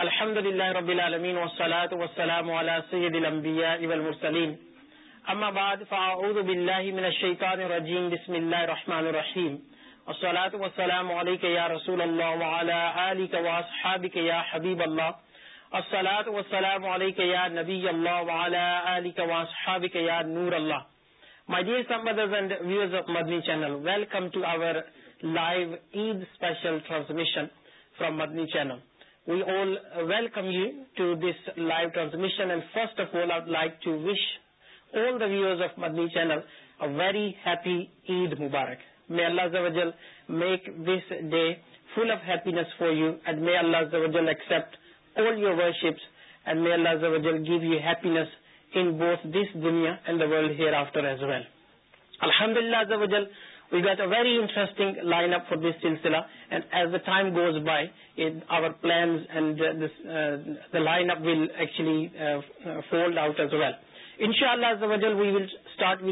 الحمد لله رب العالمين والسلام والسلام والسلام على سيد والمرسلين بعد بالله من الشيطان الرجيم بسم الله الله الله الله الله الرحمن الرحيم عليك عليك يا يا يا يا رسول وعلى وعلى حبيب نبي نور My العلم brothers and viewers of Madni channel, welcome to our live Eid special transmission from Madni channel. We all welcome you to this life transmission and first of like to wish all the viewers of Madani channel very ہیپیبارک may اللہ make this day full of happiness for you and may اللہ all your wish and may اللہ give you happy this دنیا and داڈل after as well الحمد للہ we got a very interesting line up for this سلسلہ and as the time goes by our plans and line up ویلچلی fold out as well ان شاء اللہ of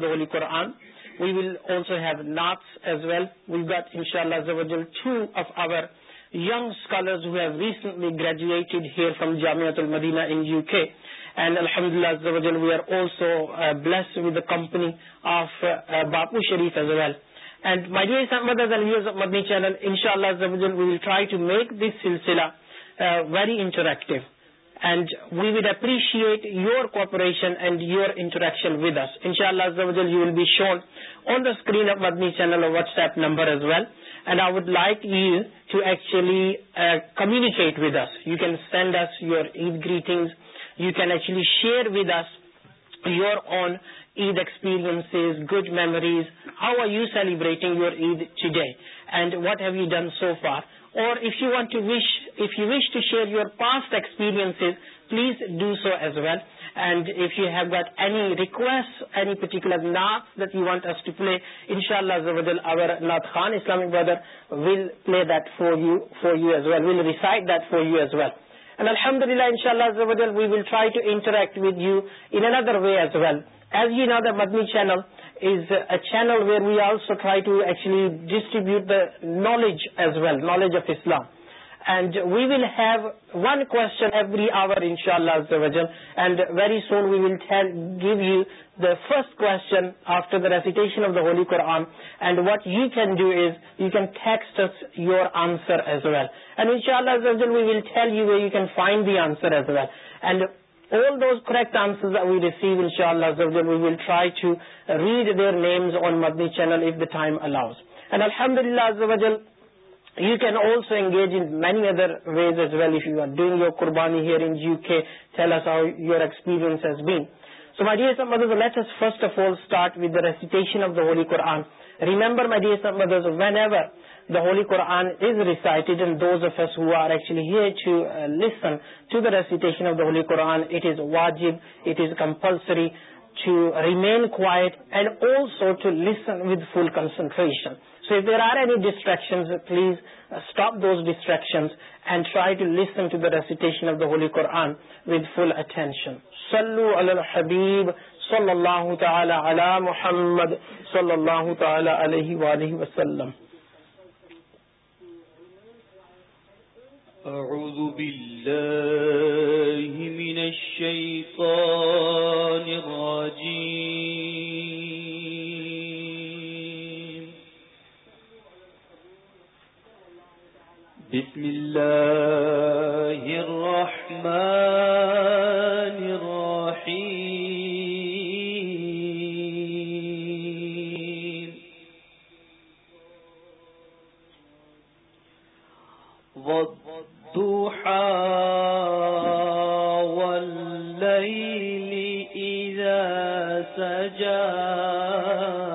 the قرآن وی ول آلسو ہیو ناتس as well we got ان شاء اللہ through of our young scholars who have recently graduated here from جامعت المدینا اینڈ الحمد للہ we are also the company of Bapu Sharif as well and my dear Ahmed ویلڈ Madani channel ان شاء اللہ we will try to make this سلسلہ very interactive and we would appreciate your cooperation and your interaction with us ان شاء اللہ you will be shown on the screen of Madani channel اور WhatsApp number as well and I would like you to actually communicate with us you can send us your Eid greetings you can actually share with us your on Eid experiences good memories how are you celebrating your Eid today and what have you done so far or if you want to if you wish to share your past experiences please do so as well and if you have got any request any particular نام that you want us to play ان شاء اللہ زبل او لات خان اسلام brother well play that for you for you as well well recite that for you as well الحمد للہ ان شاء اللہ we will try to interact with you اندر way as well as you another Madani channel is a channel where we also try to us distribute knowledge as well knowledge of Islam and we will have one call give you the فرسٹن after answer as well and ان شاء اللہ find الحمد للہ you can also engage in many other ways as well you are doing your qurbani holy Quran is recite and listen to the recitation of the holy Quran it is واجب it is compulsory چی remain quiet and also to listen with full concentration please stop those distraction and try to the recitation وٹینشن سلی حبیب صلی اللہ محمد صلی اللہ تعالی علیہ وسلم بسم الله الرحمن الرحيم والضحى والليل إذا سجاد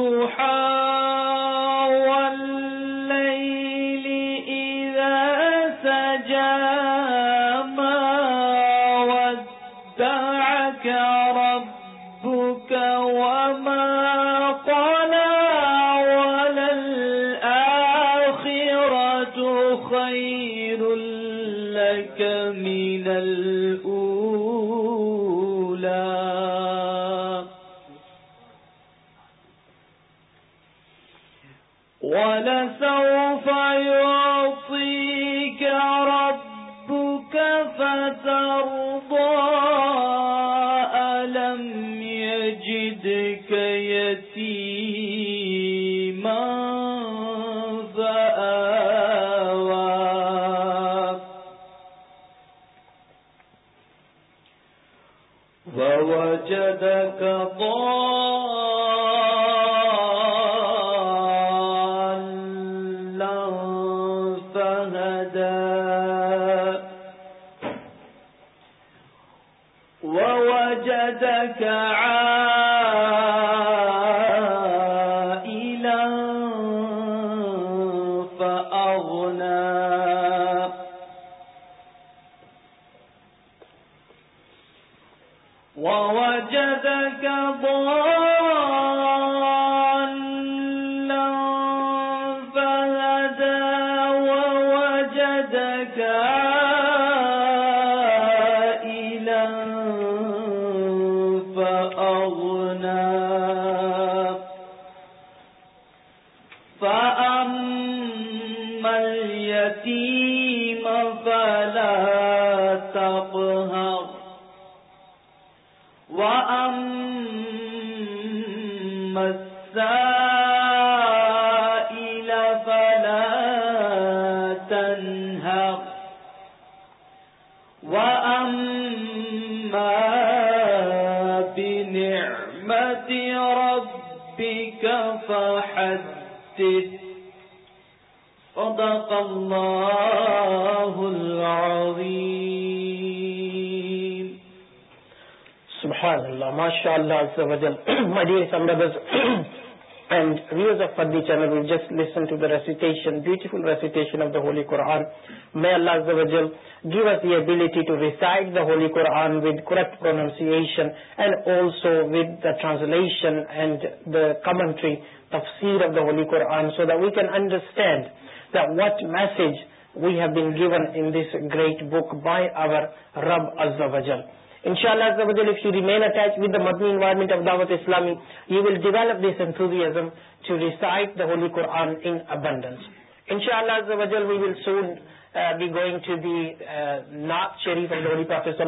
وا channel well just listen to the recitation beautiful recitation of the holy Quran may Allah give us your ability to recite the holy Quran with correct pronunciation and also with the translation and the commentary we can understand the what message we have been given this great book by our رب از وزل ان شاء اللہ دعوت اسلامی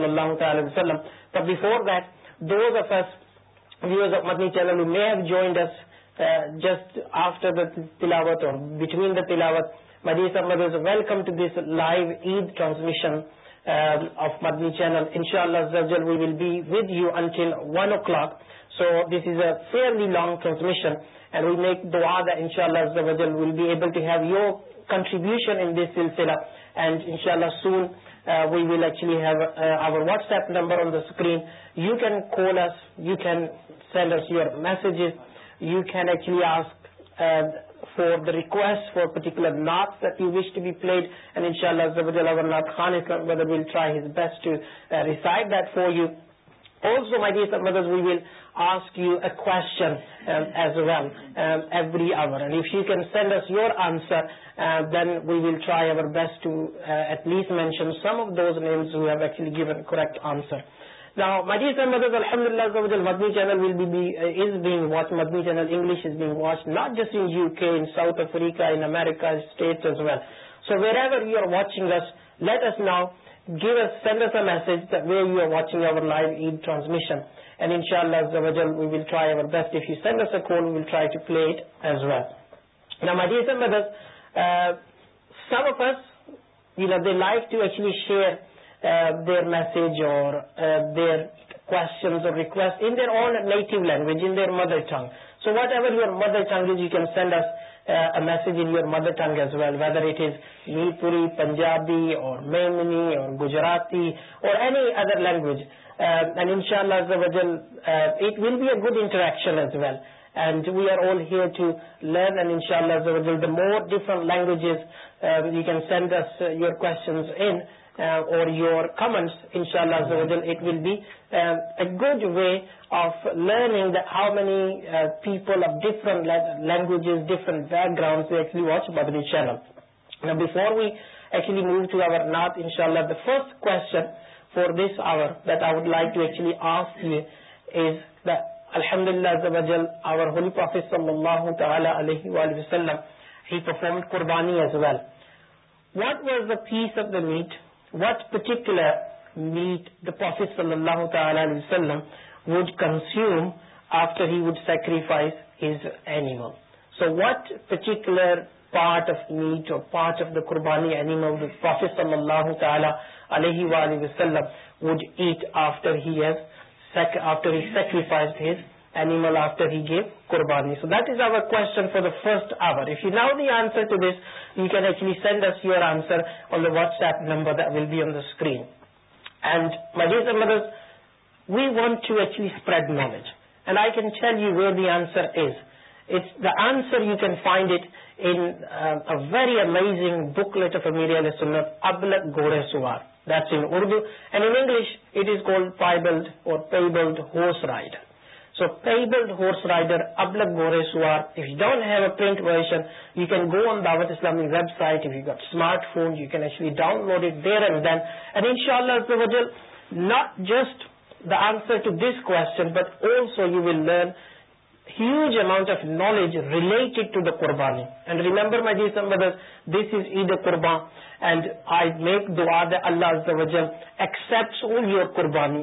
اللہ وسلمڈ just after the تلاوت اور between the تلاوت مدی ار مد welcome to this live Eid transmission of Madani channel ان شاء اللہ we will be with you until one o'clock so this is a fairly long transmission and we make the ان شاء Allah will be able to have your contribution in this سلسلہ and ان شاء Allah soon we will actually have our WhatsApp number on the screen you can call us you can send us your messages you can actually ask for the request for particular naat you wish to be played and ان شاء Allah Amar Nath Khan will try his best to recite that for you also مائیر we will ask you a question as well every hour if you can send us your answer try our best to at least mention some of those namely given correct answer الحمد اللہ بیز watch Madani channel just U K in ساؤت Africa in America state as well so where ever you are watching let us now give sends message we you are watching transmission share Uh, their message or uh, their questions or requests in their own native language, in their mother tongue. So whatever your mother tongue is, you can send us uh, a message in your mother tongue as well, whether it is Manipuri, Punjabi, or Maimuni, or Gujarati, or any other language. And inshallah, it will be a good interaction as well. And we are all here to learn, and inshallah, the more different languages you can send us your questions in, your comments ان شاء اللہ be good way of learning how many different languages background watch بدری channel move to ناٹ شاء اللہ the first question for this hour that I would like actually ask الحمد للہ وسلم face of the meat what particular meat the پر تعالیٰ would consume after he would sacrifice his animal so what particular part of meat or part of the qurbani animal prophet صلی اللہ تعالی علیہ وسلم would eat after he after he sacrifice his animal after he gave qurbani so this our question for the first hour if you know the answer to this you can actually send us your answer on the WhatsApp number will be on that what is other we want to actually spread knowledge and I can tell you where answer is it the answer you can find at the amazing book late of امیریا نے this اندو and English it is called piebald or piebald horse rider سوبل horse rider Ablaq مورسوارٹ have a print version you can go on Dawat Islami website you got smart phone you can actually download it there and then and ان شاء اللہ پروزل not just the answer to this question but also you well learn qurbani and remember qurban and I make دو آد داسپٹ your قربانی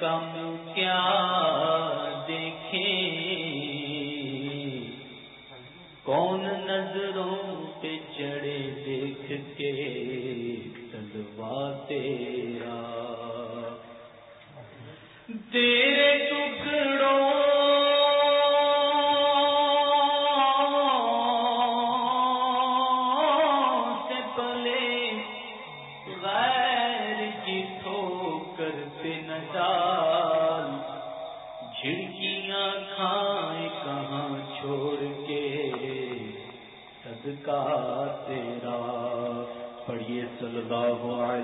کم کیا دیکھیں کون نظروں پہ چڑے دیکھ کے تیرا تیرے ٹکڑوں کا پڑیے چل گا ہوا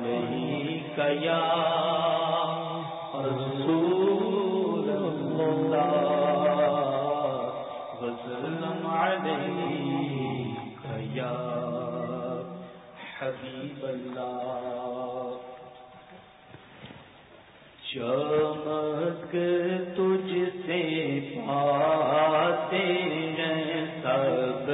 یا رسول بولا یا حبیب اللہ چمک تجھ سے پاتے ہیں سب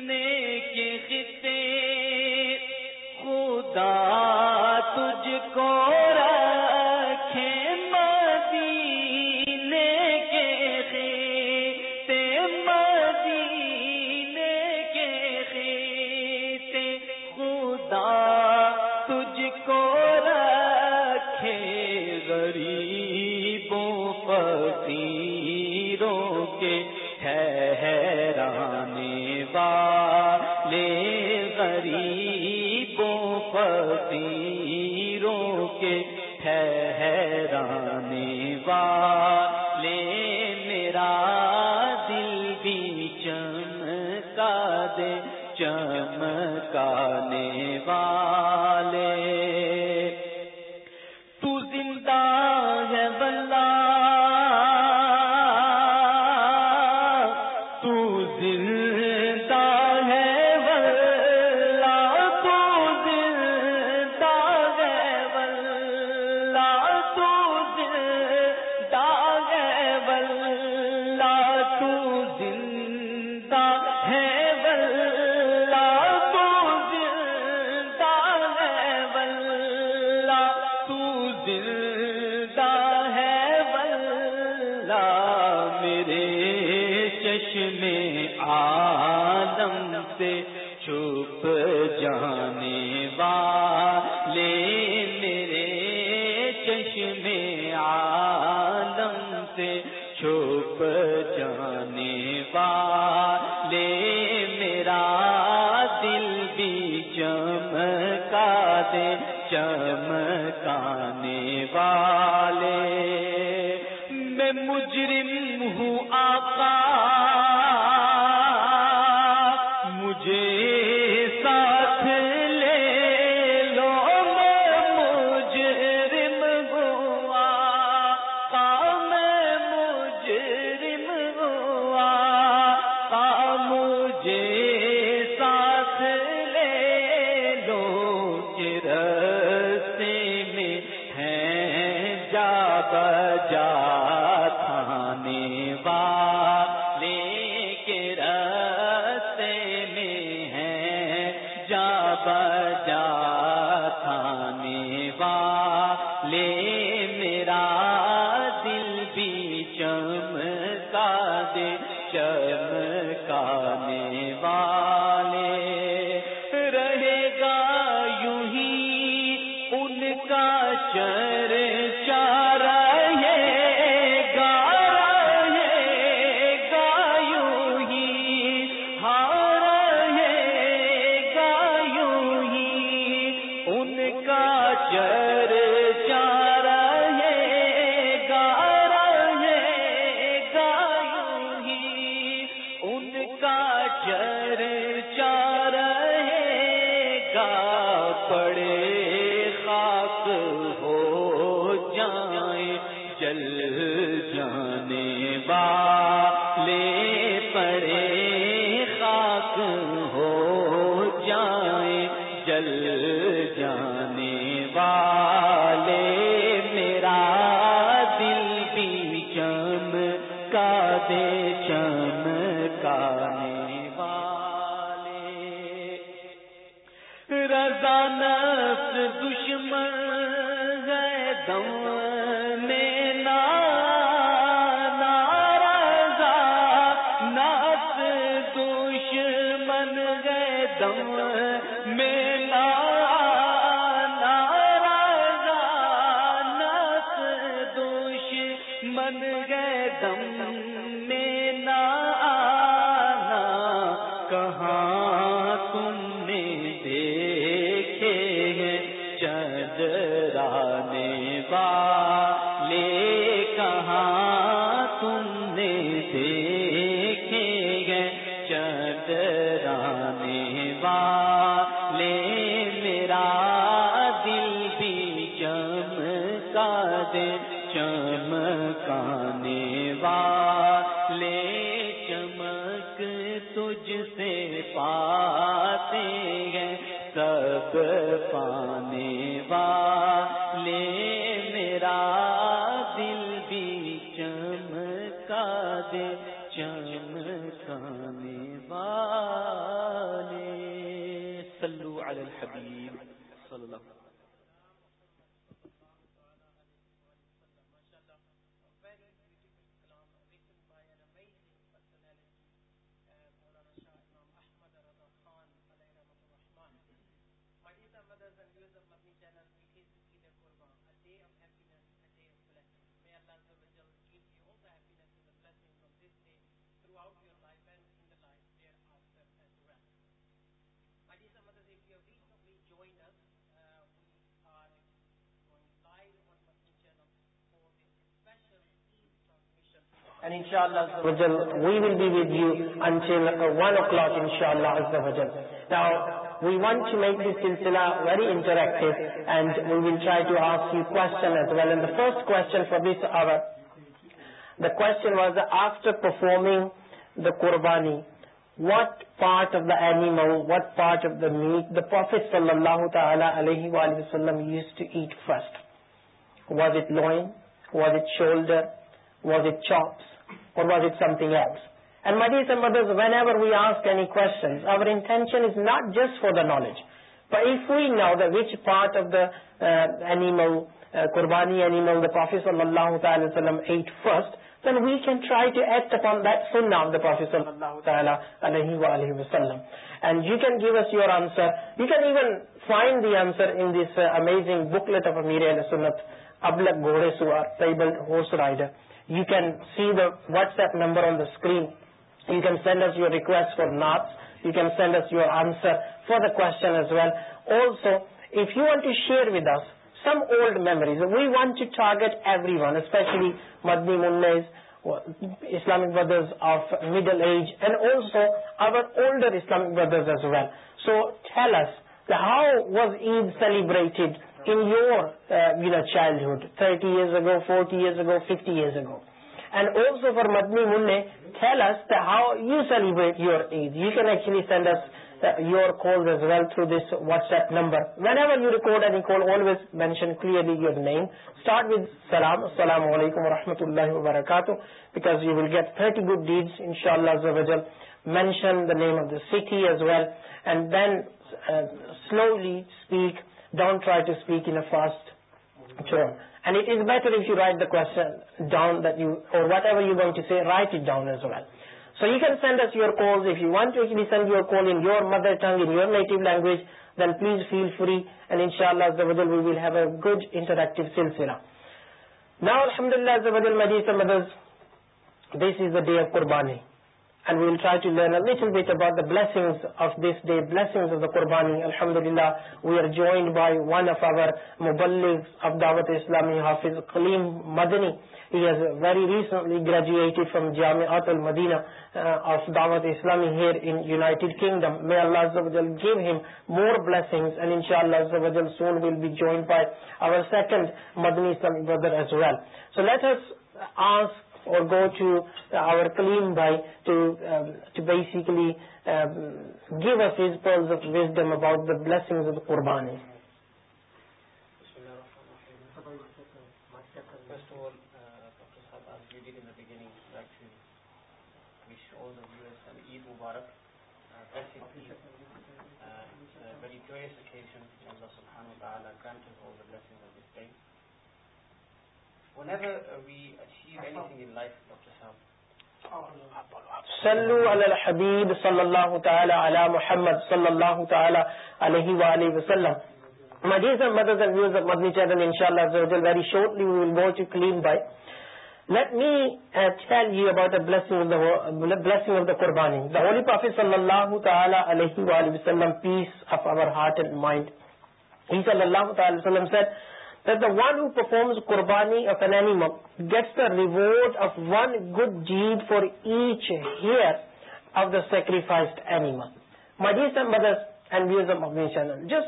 نے دن ان شاء اللہ وزن we will be with you until one o'clock ان شاء اللہ we want to make this سلسلہ very interact and we will try to ask you کون دا فسٹ کون for this hour the question was the after performing the qurbani what part of the animal what part of the meat the prophet صلی اللہ تعالی علیہ وسلم use to eat first was it loving was it shoulder was it chops وازنگ else and مدی سمدرز whenever we ask an question just for the knowledge پر if we know the which part of the qurbani can try to eat upon then of the professor تعالیٰ علیہ وسلم and you can give us your answer you can even find the answers amazing book late offer گھوڑے so آربل horse ride You can see the WhatsApp number on the screen. You can send us your request for knots. You can send us your answer for the question as well. Also, if you want to share with us some old memories, we want to target everyone, especially Madni Mullahs, Islamic brothers of middle age, and also our older Islamic brothers as well. So tell us, how was Eid celebrated in your own ا childhood thirty years ago forty years ago fifty years ago and اوز افر مدنی منہ how you celebrate your age you can actually send us your through this WhatsApp number whenever you record you call always mention clearly your name start with سلام السلام علیکم و رحمۃ اللہ وبرکاتہ because you will get thirty good deed ان شاء Allah mention the name of the city as well and then slowly speak don't try to speak in fast better whatever you want down so you can send yours you want to send your کور in your mother tongue Anwar native language then please feel free and ان شاء اللہ will he good interact سلسلہ میں day of qurbani qurbani by one of اوبل اسلامی Hafiz Kaleem مدنیز very recently graduate from جامع دعوت اسلامیڈ kingdom give ہورڈ سون بی جائیں اور گو چو آور کلین بائی ٹو چو basically give a few pearls of wisdom about the bills qurbani صلو علی الحبیب صلی اللہ تعالی علی محمد صلی اللہ تعالی علیہ وآلہ وسلم and viewers of of of Madni Channel, inshallah, very shortly we will go to clean by. Let me uh, uh, tell you about the the, the The blessing blessing Qurbani. Holy Prophet sallallahu ta'ala alayhi wa sallam, peace of our heart and mind. He sallallahu ta'ala sallam said, the one who performs qurbani of an animal gets the reward of one good deed for each hair of the sacred animal مجھ the مدرس and میزم of this channel جس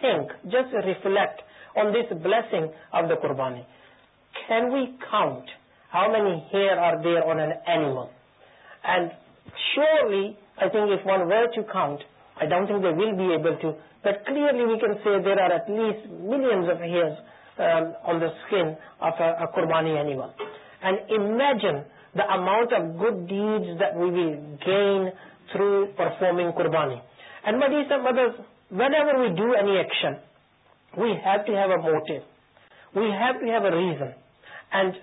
think just reflect on this blessing of the qurbani can we count how many hair are there on an animal and so we I think if one which you count I don't think they will be able to. But clearly we can say there are at least millions of hairs um, on the skin of a Qurbani animal. And imagine the amount of good deeds that we will gain through performing Qurbani. And my dear mothers, whenever we do any action, we have to have a motive. We have to have a reason. And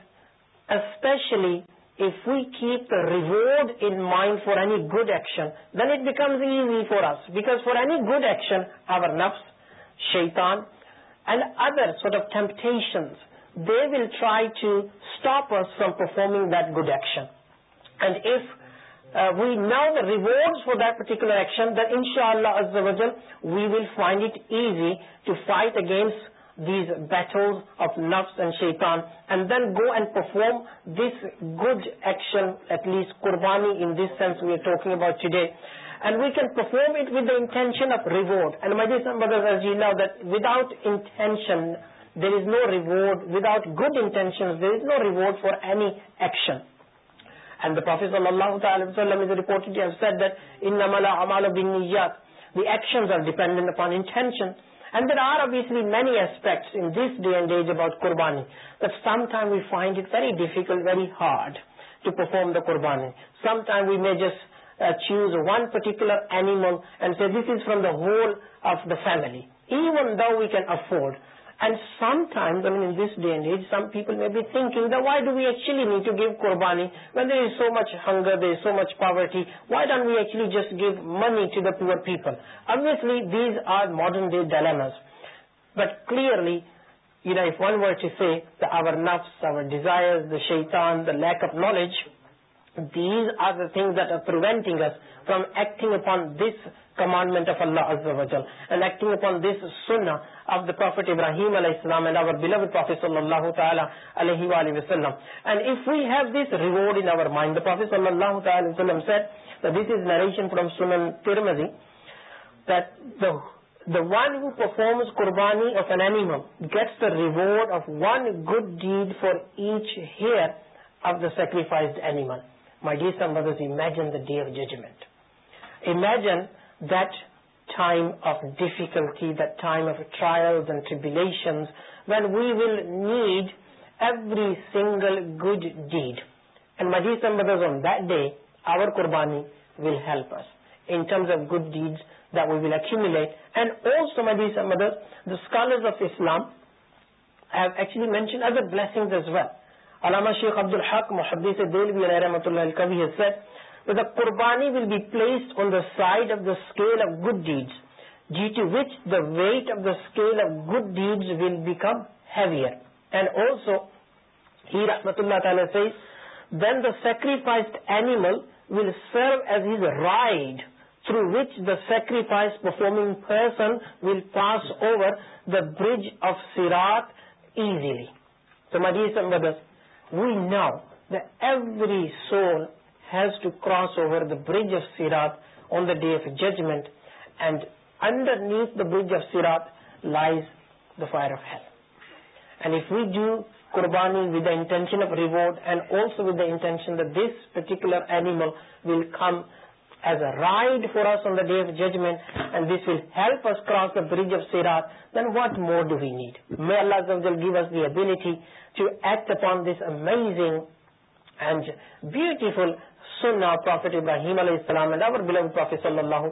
especially if we keep the reward in mind for any good action then it becomes easy for us because for any good action our نفس شیتان and other sort of temptation they will try to stop for performing the good action and if we know the reward for particular action then ان شاء اللہ وجل we will find it easy to fight against شیتان then go and perform this good action at least qurbani about today and we can perform attention of reward intention there is no reward out good intention there is no reward for any actions Allah اپونشن And there are obviously many aspects in this day and age about Qurbani, but sometimes we find it very difficult, very hard to perform the Qurbani. Sometimes we may just uh, choose one particular animal and say this is from the whole of the family, even though we can afford. And some time this day and some people may be think the why do we actually need to give qurbani when there is so much hunger there so much poverty why ڈر we actually just give money to poor people obviously these are modern day dials but clearly you I want where to see داور نفس our desire the شیتان the lack of knowledge these are the thing there preventing us from acting upon this commandment of Allah upon this son of the prophet Ibrahim علیہ السلام صلی اللہ وسلم one who performs qurbani gets reward of one good deed for each hair of the sacrifice animal judgment دف ڈلٹی دف trial and tribulation ویڈ we will need every single good deed and مجھے qurbani will help enough good we will اکیم and also مزید scholar of اسلاملی mention other blessing wait علامہ شیخ عبد الحق محبی سے دل بھی اللہ رحمۃ اللہ القوی the qurbani will be place on the side of the scale of good deeds جی to which the weight of the scale of good deeds will become heavier and also here Ahmad Allah تعالی says then the sacrifice animal will serve as his ride through which the sacrifice performing person will pass over the bridge of سیرات easily تو مجھے we know the every soul has to cross over the bridge of سیر on the day of judgment and underneath the bridge of سیراٹ lies the fire of hell and if you do قربانی with the intention of reward and also with intention this particular animal will come as a ride for us on day of judgment and this will help us cross the bridge of سیرات then what more do we need میں Allah تھی to act اپن دس amazing and beautiful Ibrahim علیہ السلام صلی اللہ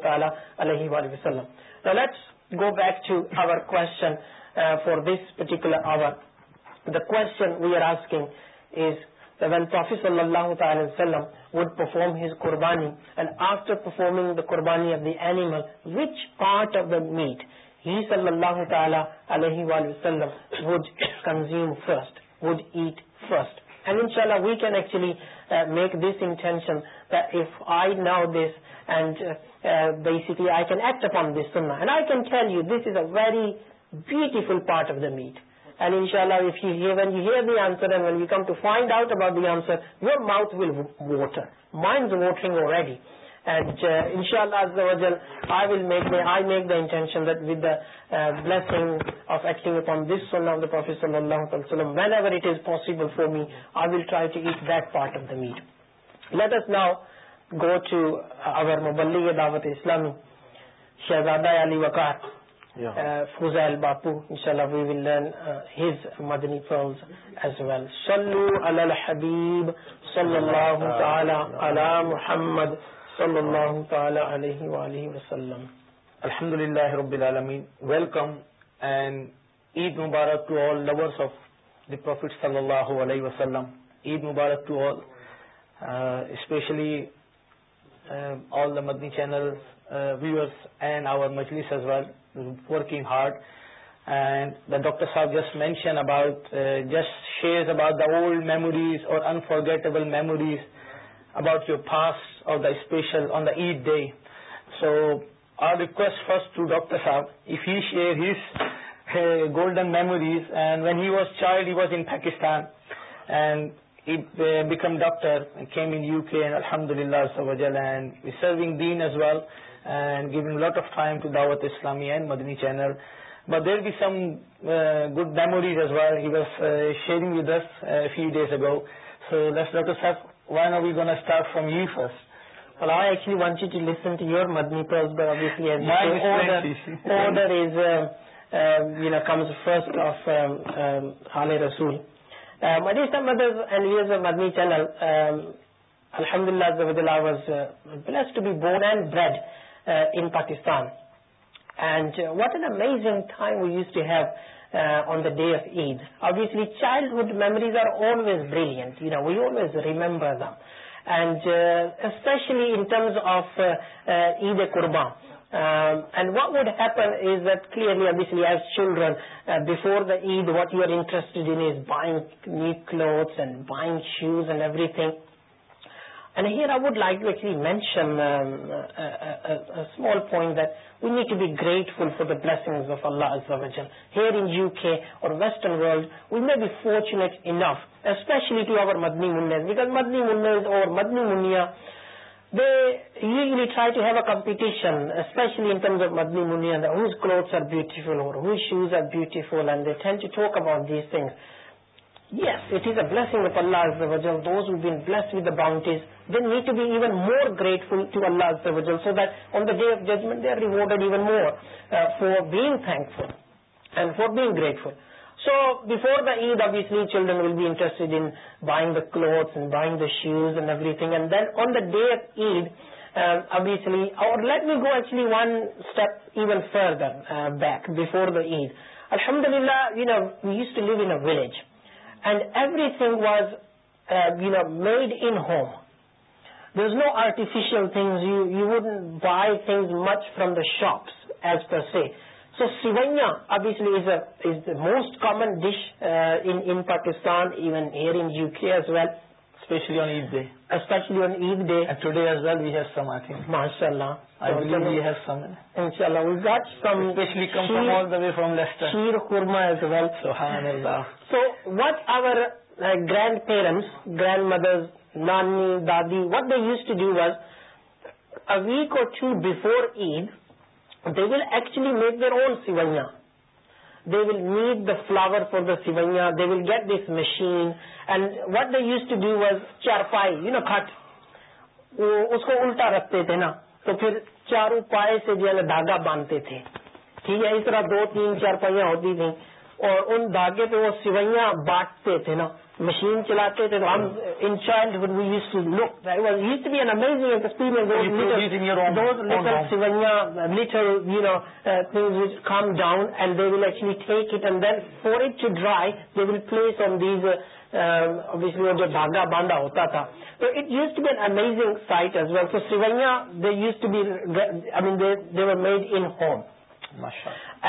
تعالیٰ for this پرٹیکول وڈارم his قربانی دا قربانی صلی اللہ تعالیٰ and inshallah we can actually uh, Uh, make this intention that if I know this and uh, uh, basically I can act upon this sunnah. And I can tell you this is a very beautiful part of the meat. And inshallah, if you hear, when you hear the answer and when you come to find out about the answer, your mouth will water. Mine's watering already. ان شاء اللہ for me I will try to get there the meat let us now go to او مبلی کے دعوت اسلامی شہزادہ علی وکار فوزا الپو ان شاء اللہ حبیب صلی اللہ علامد صلی اللہ تعالی علیہ وآلہ الحمد اللہ رب العالمین ویلکم اینڈ عید مبارک to all lovers of the prophet صلی اللہ علیہ وسلم عید مبارک to all especially all the Madani channel viewers and our مجلس well working hard and the doctor صاحب just mention about just shares about the old memories or unforgettable memories about your fast or the special on the add day so I request first to doctor صاحب if you share his golden memories and when he was child he was in Pakistan at become doctor came in U K الحمد اللہ so and سروگ then as well and giving lot of time to داوت اسلامی and Madani channel but there be some good memories as well he was share with this few days about so this ڈاٹ صاحب ویٹارٹ from you فسٹلیز first of عال رسول مد the مدرس and you ارز Madani channel الحمد للہ plus to be born and bred in Pakistan تھاز to have Uh, on the day of Eid. Obviously, childhood memories are always brilliant. You know, we always remember them. And uh, especially in terms of uh, Eid-e-Qurban. Um, and what would happen is that clearly, obviously, as children, before the Eid, what you are interested in is buying new clothes and buying shoes and everything. And here I would like which we mention small point then need to be grateful for the bills of Allah here in U K or western world well may be fortunate enough especially to او مدنی منیز مدنی منز or Madani منیاو اےلی مدنی منیات are beautiful or Yes, it is a blessing of Allah Azza wa Jal. Those who have been blessed with the bounties, they need to be even more grateful to Allah Azza wa Jal, so that on the day of judgment they are rewarded even more uh, for being thankful and for being grateful. So before the Eid, obviously children will be interested in buying the clothes and buying the shoes and everything. And then on the day of Eid, uh, obviously, or let me go actually one step even further uh, back before the Eid. Alhamdulillah, we used to live in a village and everything was, uh, made in home. There's no artificial things. You wouldn't buy things much from the shops as per se. So sivaiya obviously is the most common dish uh, in Pakistan, even here in UK as well. Especially ماشاء اللہ so what our grandparents grandmothers نانی دادی what use to do or to before add they will actually make their own سیونیاں they will make the flour for the سیوئیاں they will get this machine and what the use to ڈیوز چارپائی you know cut وہ اس کو الٹا رکھتے تھے نا تو پھر چارو پا سے جو ہے نا دھاگا باندھتے تھے ٹھیک ہے اس طرح دو تین چارپائیاں ہوتی تھیں اور ان دھاگے پہ وہ سوئیاں بانٹتے تھے نا مشین چلاتے تھے تو ہم in childhood we used to look used to be an amazing experience those those little you know things which come down and they will actually take it and then for it to dry they will place on these obviously جو دھاگا باندھا ہوتا تھا تو it used to be an amazing sight as well so سوئیاں they used to be I mean they were made in home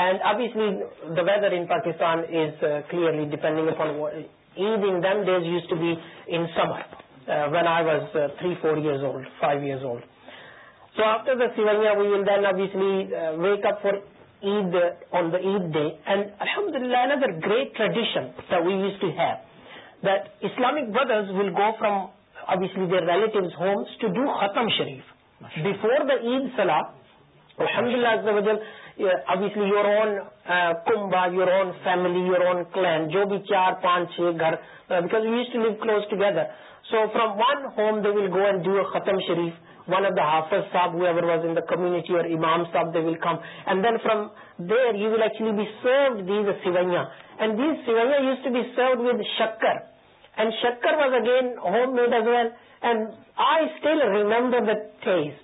and obviously the weather in Pakistan is clearly depending upon Eid in in days used to be summer when I was three four years old five years old so after the سیوائیا we will then obviously wake up for Eid on the Eid day and الحمد للہ another great tradition we used to have that Islamic brothers will go from obviously ویس لیئر relatives homes to do ختم شریف before the عید سلاح الحمد للہ obviously you are own کمبا your own family your own clan جو بھی چار پانچ چھ گھر because you use to live close together so from one home they will go and do a ختم شریف ون آف د ہافز sahib was in the committee امام صاحب they will come and then from there you will actually be served these سیوئیاں and these سیوئیاں used to be served with شکر and شکر was again home made as well and I still remember the تھنس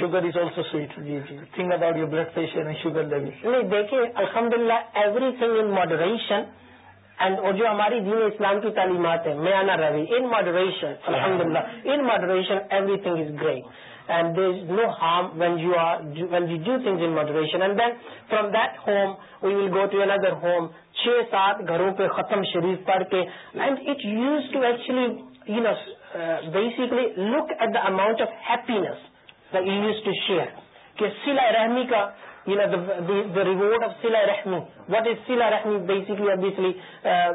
sugar is also sweet جی جی thing about your blood and sugar level نہیں دیکھیں الحمد للہ everything in moderation and اور جو ہماری دین اسلام کی تعلیمات ہیں میانا روی ان ماڈریشن الحمد للہ in moderation everything is great and there is no harm when you are when you do thing in moderation and then from that home we will go to another home چھ سات گھروں پہ ختم شریف پڑھ کے and it used to actually you know basically look at the amount of happiness the to share کہ سلا رحمی کا you know the reward of سلا رحمی What is sila rahmi? Basically, obviously, uh,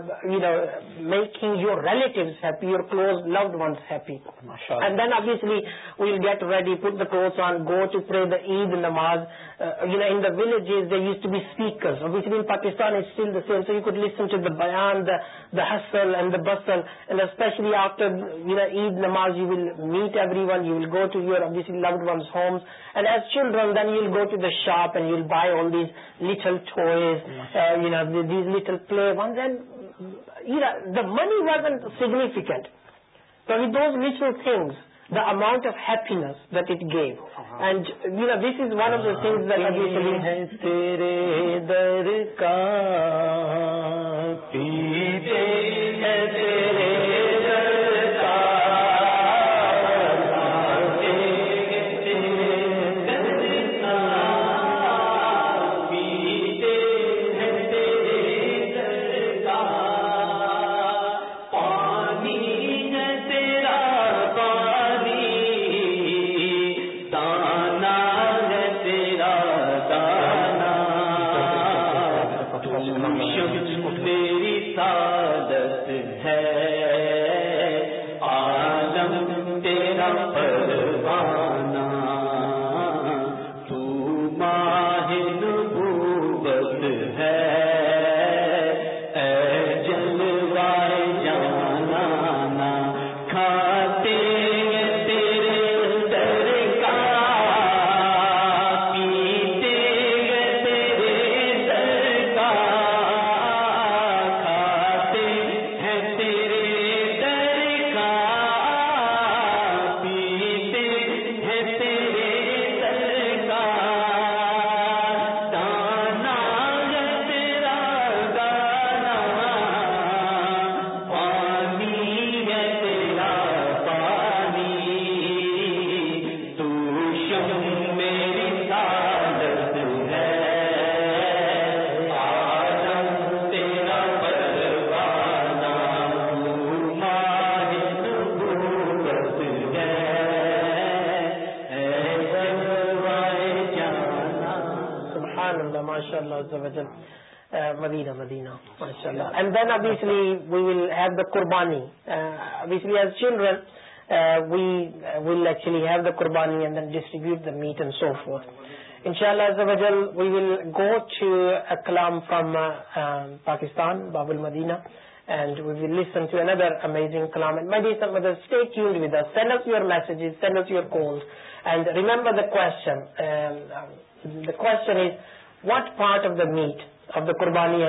making your relatives happy, your close loved ones happy. Mashallah. And then obviously, we'll get ready, put the clothes on, go to pray the Eid namaz. Uh, in the villages, there used to be speakers. Obviously, in Pakistan, it's still the same. So you could listen to the bayan, the hustle and the bustle. And especially after, Eid namaz, you will meet everyone. You will go to your, obviously, loved ones' homes. And as children, then you'll go to the shop and you'll buy all these little toys. Uh, these little play ones, and the money wasn't significant. But with those little things, the amount of happiness that it gave. Uh-huh. And, this is one of the things that Abu Salim said. Tere dar ka, tere hai tere سبحان اللہ اللہ اللہ ماشاء ماشاء مدینہ مدینہ and then we will have the قربانی as children we we will will actually have the the قربانی and and then distribute meat so for ان شاء اللہ گو ٹو فرام پاکستان باب المدینہ question is what part of the net of the قربانی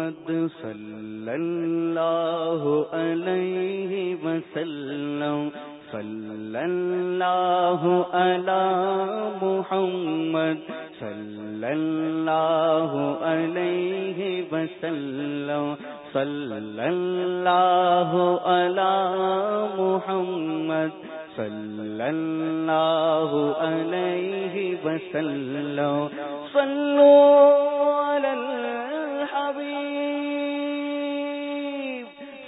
محمد صلی اللہ علیہ وسلم صلی اللہ علی محمد صلی اللہ علیہ وسلم صلی اللہ علی محمد صلی اللہ علیہ وسلم صلو علی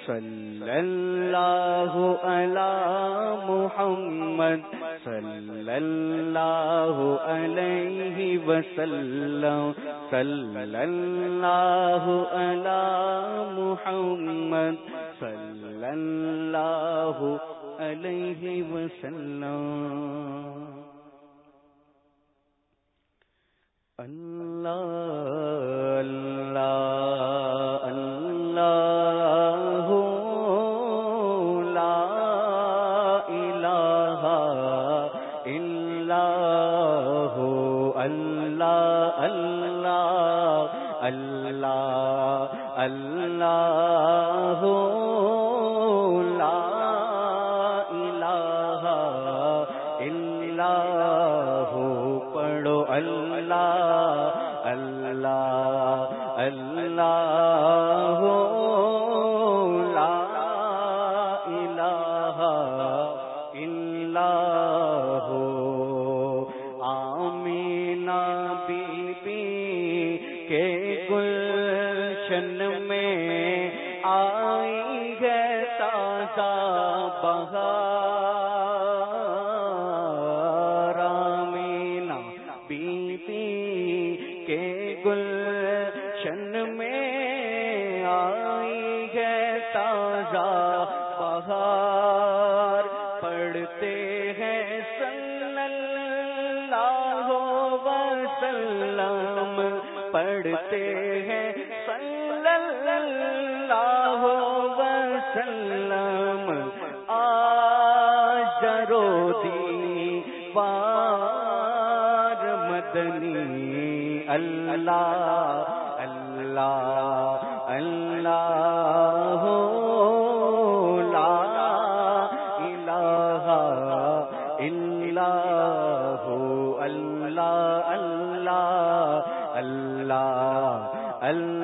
صلی اللہ علی محمد صلی اللہ علیہ وسلم صلی اللہ علی محمد صلی اللہ علیہ وسلم اللہ اللہ پڑھتے ہیں صلی اللہ وسلم آ جرودی بار مدنی اللہ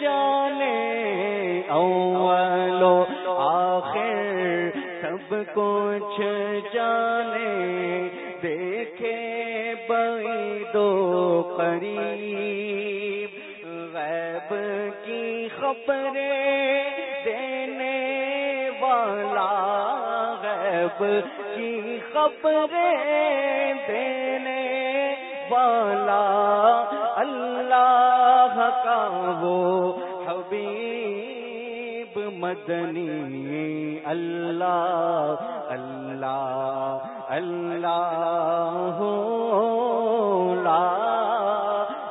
جانے اولو آخر سب کچھ جانے دیکھے بئی دو قریب غیب کی خبریں دینے والا غیب کی خبریں دینے والا اللہ کا وہ حبیب مدنی اللہ اللہ اللہ لا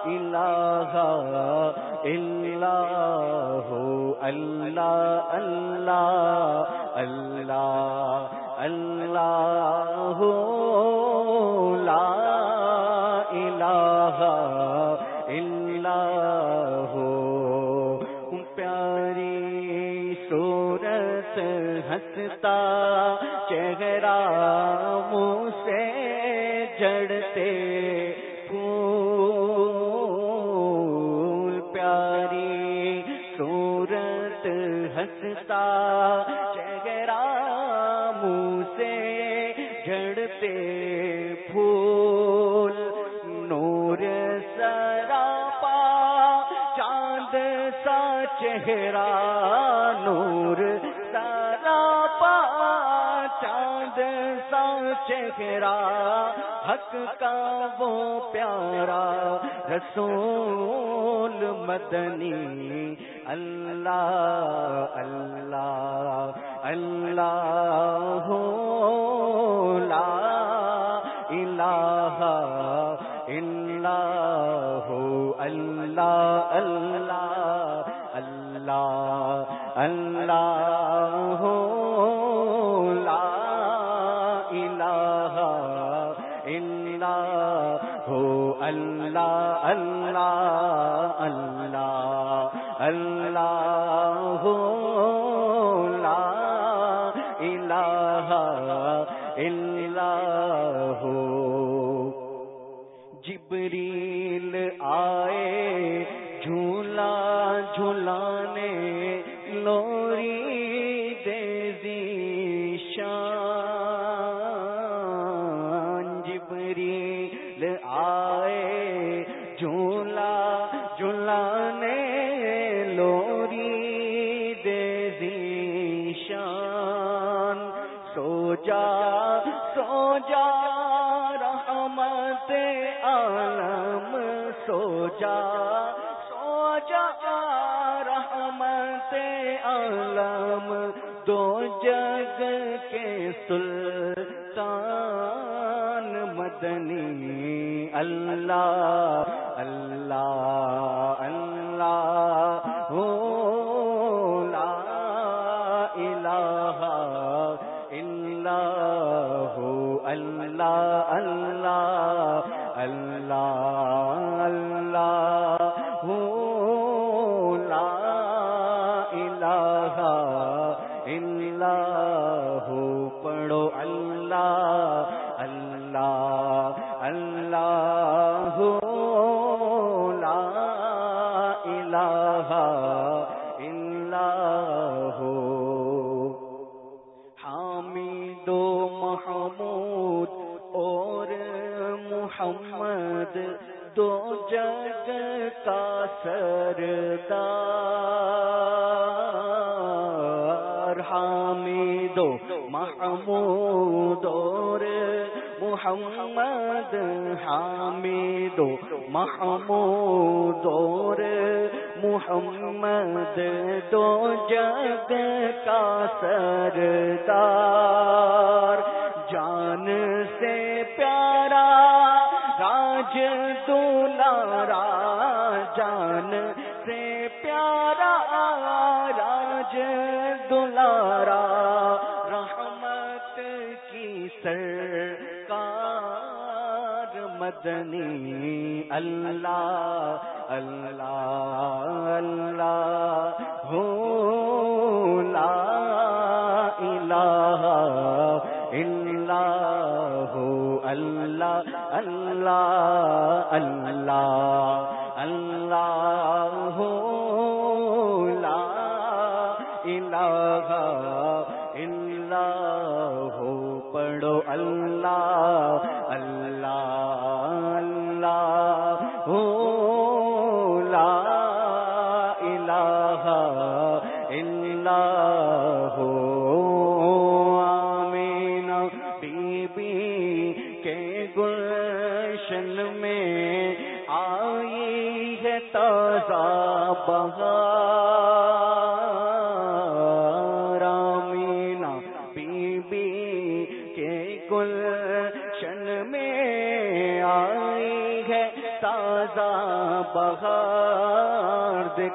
الہ الا ہو اللہ اللہ اللہ اللہ ہو چہرہ منہ سے جڑتے پھول پیاری صورت ہنستا منہ سے جڑتے پھول نور سراپا چاند سا چہرہ نور چاند سا چہرا حق کا وہ پیارا رسول مدنی اللہ اللہ اللہ ہو ہوہ ان ہو اللہ اللہ اللہ اللہ ہو اللہ اللہ اللہ اللہ ہو لا الہ الا سو جا سو جا رحمت عالم دو جگ کے سلطان مدنی اللہ اللہ تو جگ کا سردار ہم محمود محمد حامد محمود محمد دو جگ کا سردار جان سے پیار دولارا جان سے پیارا راج دلارا رحمت کی سرکار مدنی اللہ اللہ اللہ ہو لا الہ الا ہو اللہ اللہ اللہ اللہ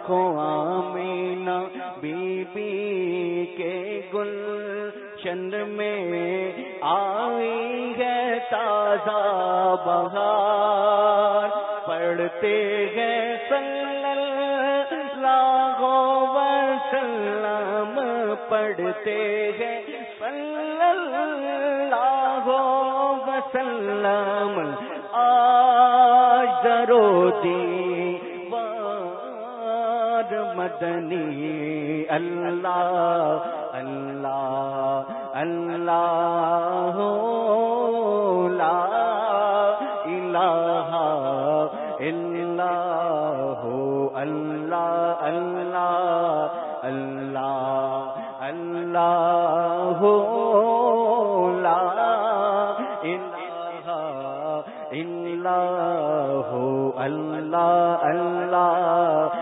مینا بی بی کے گل چند میں آئی ہے تازہ بہار پڑھتے ہیں گل لاگو وسلم پڑھتے ہیں گل لاگو آج آ دروتی مدنی اللہ اللہ اللہ لا ہو اللہ اللہ اللہ اللہ ہو اللہ اللہ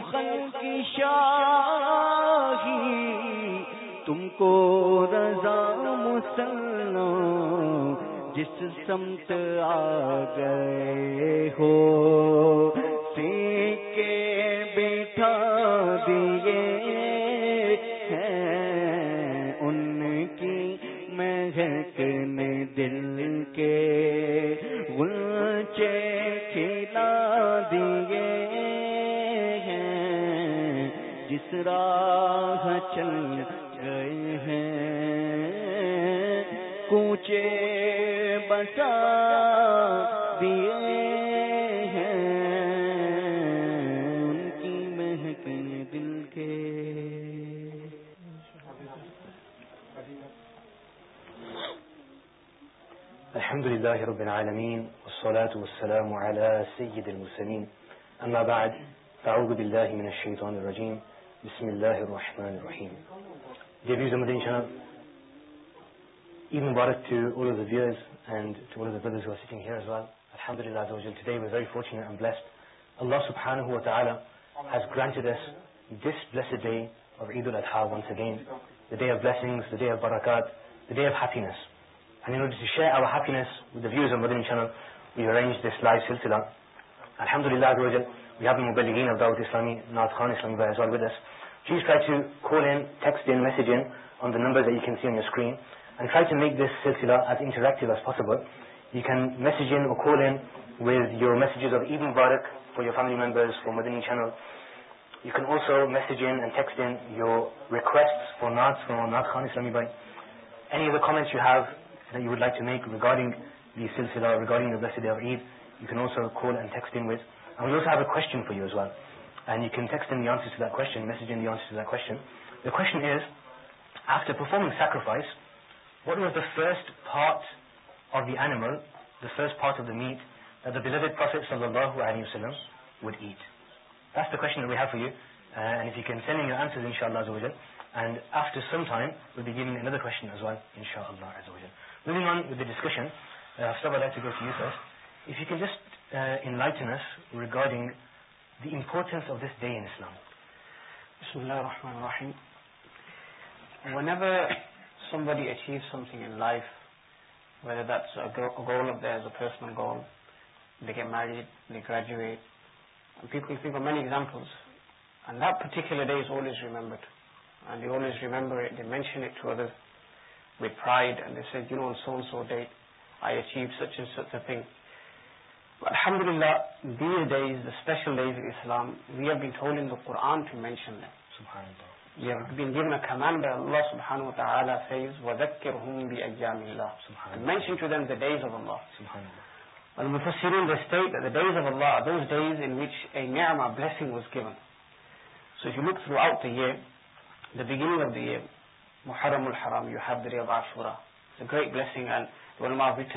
کی شاہی تم کو رضا مسلم جس سمت آ گئے ہو سیک کس راہ چل گئے ہیں کوچے بتا دیے ہیں ان کی مہک دل کے الحمد لله رب العالمين والصلاة والسلام على سيد المسلمين أما بعد أعوذ بالله من الشيطان الرجيم بسم اللہ الرحمن الرحیم جب زمدین شاہ Even barak to all of the viewers and to all of the brothers who are sitting here as well. Alhamdulillah Azawajal. Today we're very fortunate and blessed. Allah subhanahu wa ta'ala has granted us this blessed day of Eid al-Adha once again. The day of blessings, the day of barakat, the day of happiness. And in order to share our happiness with the viewers on Madhuni channel, we arranged this live siltila. Alhamdulillah Azawajal. یہ mobile اسلامی ناس خان اسلامی by is also to کھول N texted message N on the number you can see on screen and try to make this سلسلہ as interact as possible you can message in کھول N with your messages of ایو منگارک for your family members for منگ channel you can also message and text and your request for not phone ناس خان اسلامی بائی ایمنٹ you have like to make regarding the سلسلہ regarding message are add you can also call text with message in question is after performing sacrifice what is the first of the animal the first of the matters Wade at this دشن view you and scene answer vision and after regarding the importance of this day once known one ever somebody achieve something in life whether goal of the as a پسمل goal they get married they graduate people paper many examples درٹیکل day remembered and دی اول is remember mention through other wait fried so so that I achieve such something الحمد للہ this the special Islam well enough لاس انچ ای میم so have look throughout the داگی of داو در فور گرٹ بلڈنٹ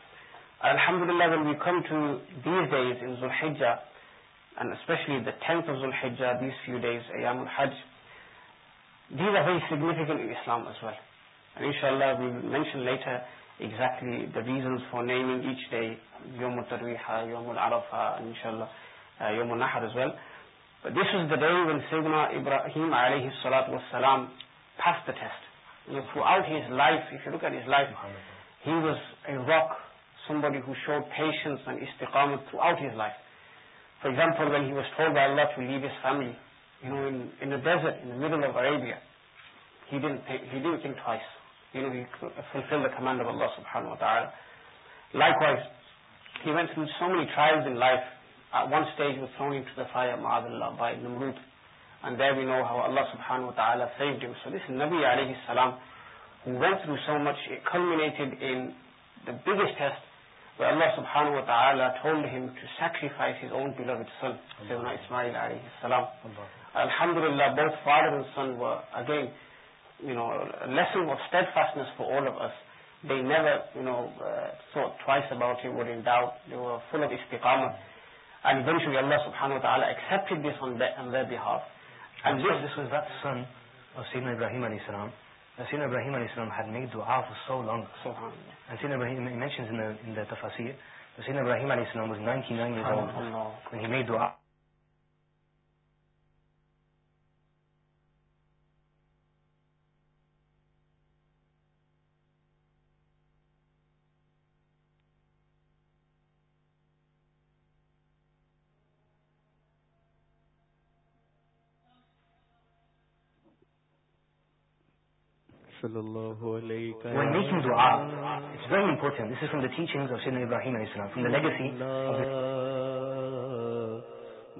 الحمد اللہ ول ویٹلیٹلی the reasons for naming each day یومف ہاڈا دس ویز دا ڈیون سیگمایم سلات و السلام throughout life for example وینڈ to leave a فیملیڈ N the biggest where Allah subhanahu wa ta'ala told him to sacrifice his own beloved son, Sayyidina Ismail alayhi salam. Alhamdulillah, both father and son were, again, you know, a lesson of steadfastness for all of us. They never, you know, uh, thought twice about him, were in doubt. They were full of istiqamah. And eventually Allah subhanahu wa ta'ala accepted this on, be on their behalf. And, and this, so, this was that son of Sayyidina Ibrahim alayhi salam. نسی بہرا ہیمال سنمے دا لوگ نسب سنجن دفاسی نسی نبرا ہیمال سنام When making dua, it's very important. This is from from the the the... teachings of of Sayyidina Ibrahim legacy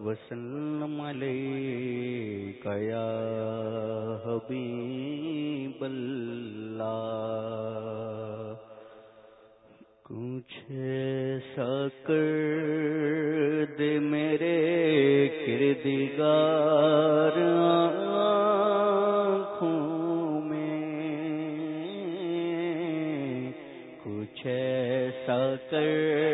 وسلم کچھ سرے کر کر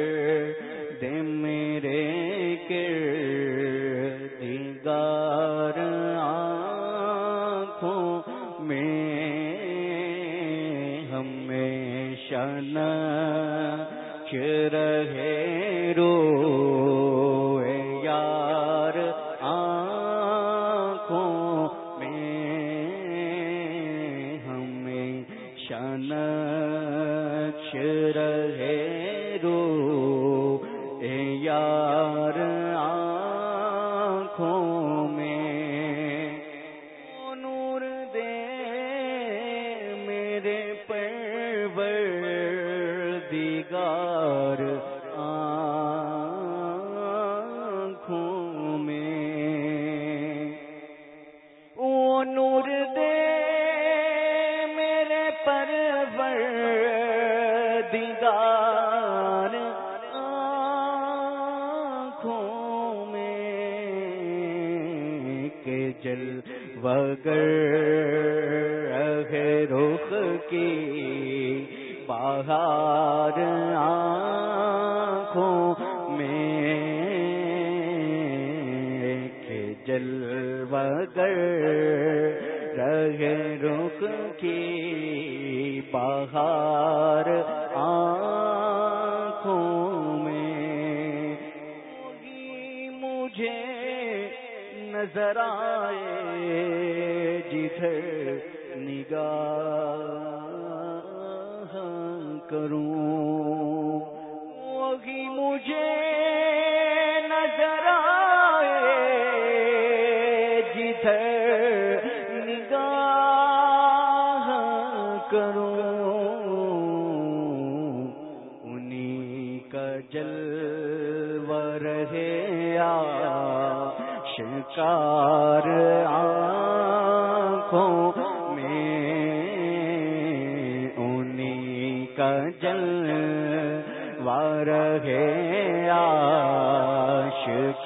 آنکھوں میں چل وغیر رگ رخ کی پہار آنکھوں میں مجھے نظر آ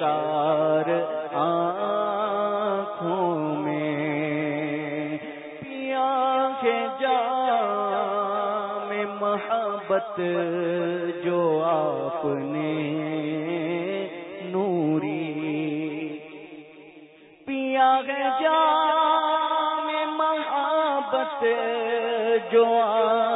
چار آنکھوں میں پیا کے جا میں محبت جو آپ نے نوری پیا کے جا میں محبت جو آپ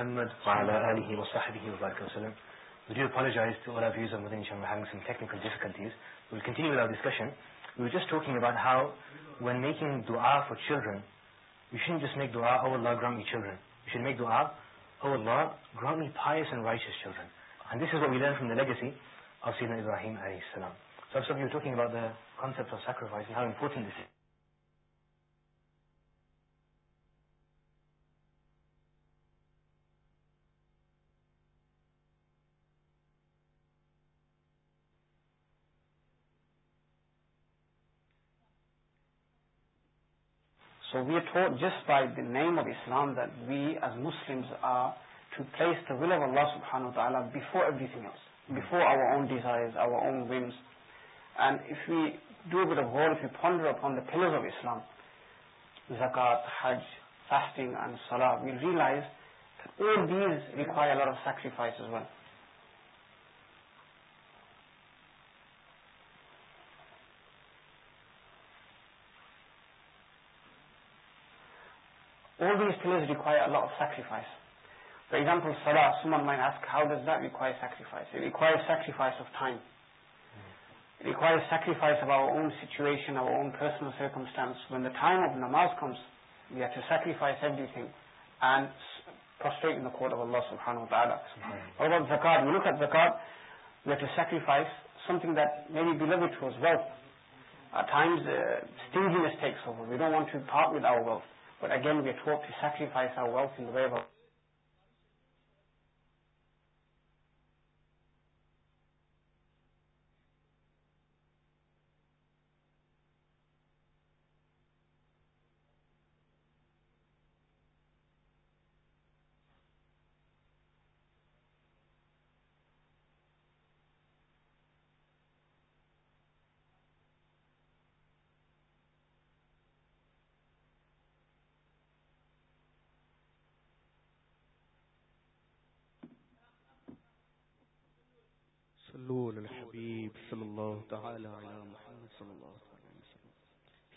میکڈرنس میک لو چلڈرنیک لگے مسلیم آ ٹوسٹ ویل اوسان before everything before over own desires over own whims and if you ڈوڈ you fund phone the فلز of اسلام زکات سلام well realise sacrifice one sacrifice for example سڈا سمن مائنس how does that require sacrifice require sacrifice of time require sacrifice اب are Om situation when the time of نماز comes we ought to sacrifice everything of of زکار زکار we ought to sacrifice something that may be we love at wash whims we do want you thought with our ورف but again ویٹو فی سکسی فائی ساؤ واؤس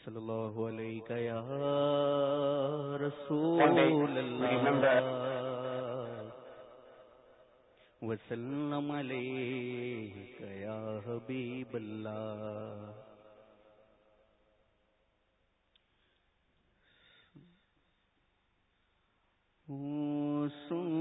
صلی اللہ علیہ یا یا رسول وسلم حبیب اللہ سن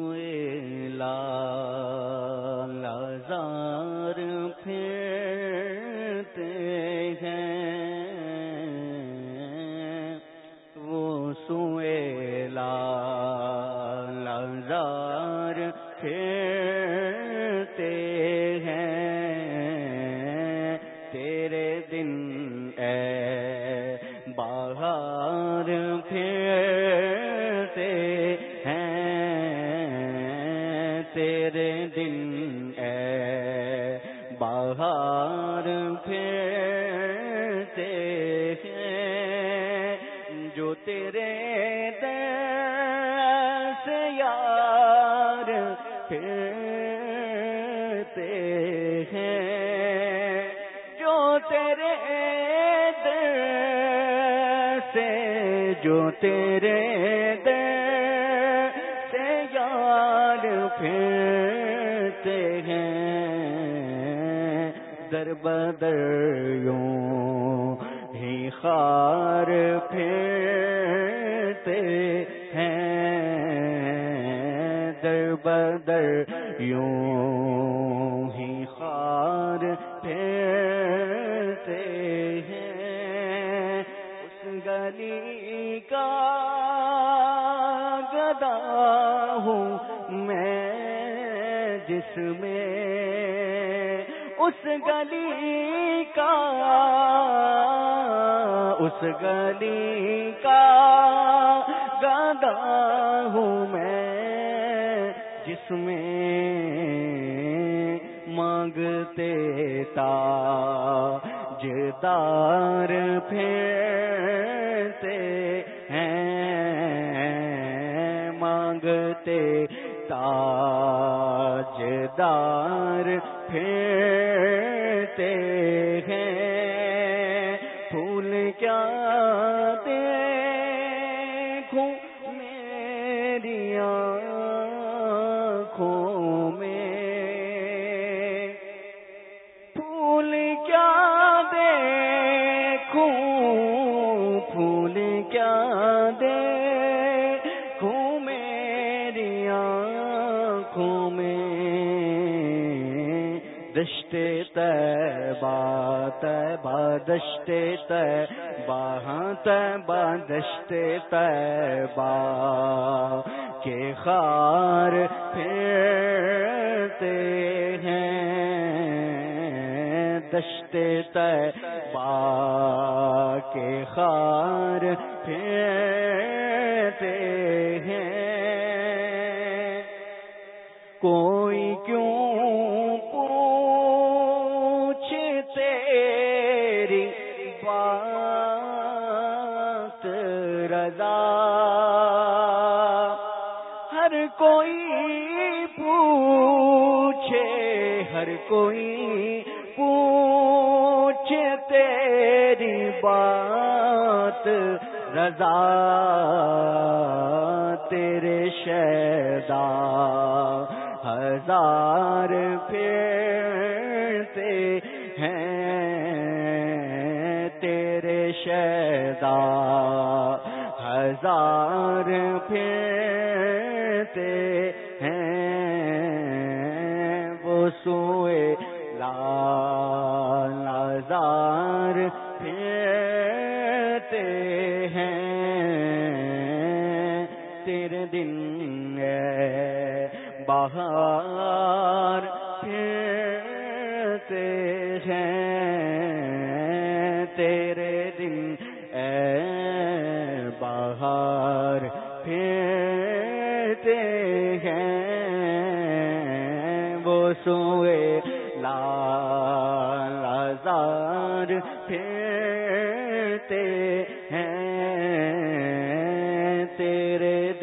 تیرے دے سے یار پھیرتے ہیں در بدر یوں ہی خار پھیرتے ہیں در بدر یوں گلی کا اس گلی کا ہوں میں جس میں مانگتے تا جدار پھیرتے ہیں مانگتے تار ج تیرا تے بہ تے بستے تا کے پھیرتے ہیں دشتے با کے خار رضا تیرے شہدا ہزار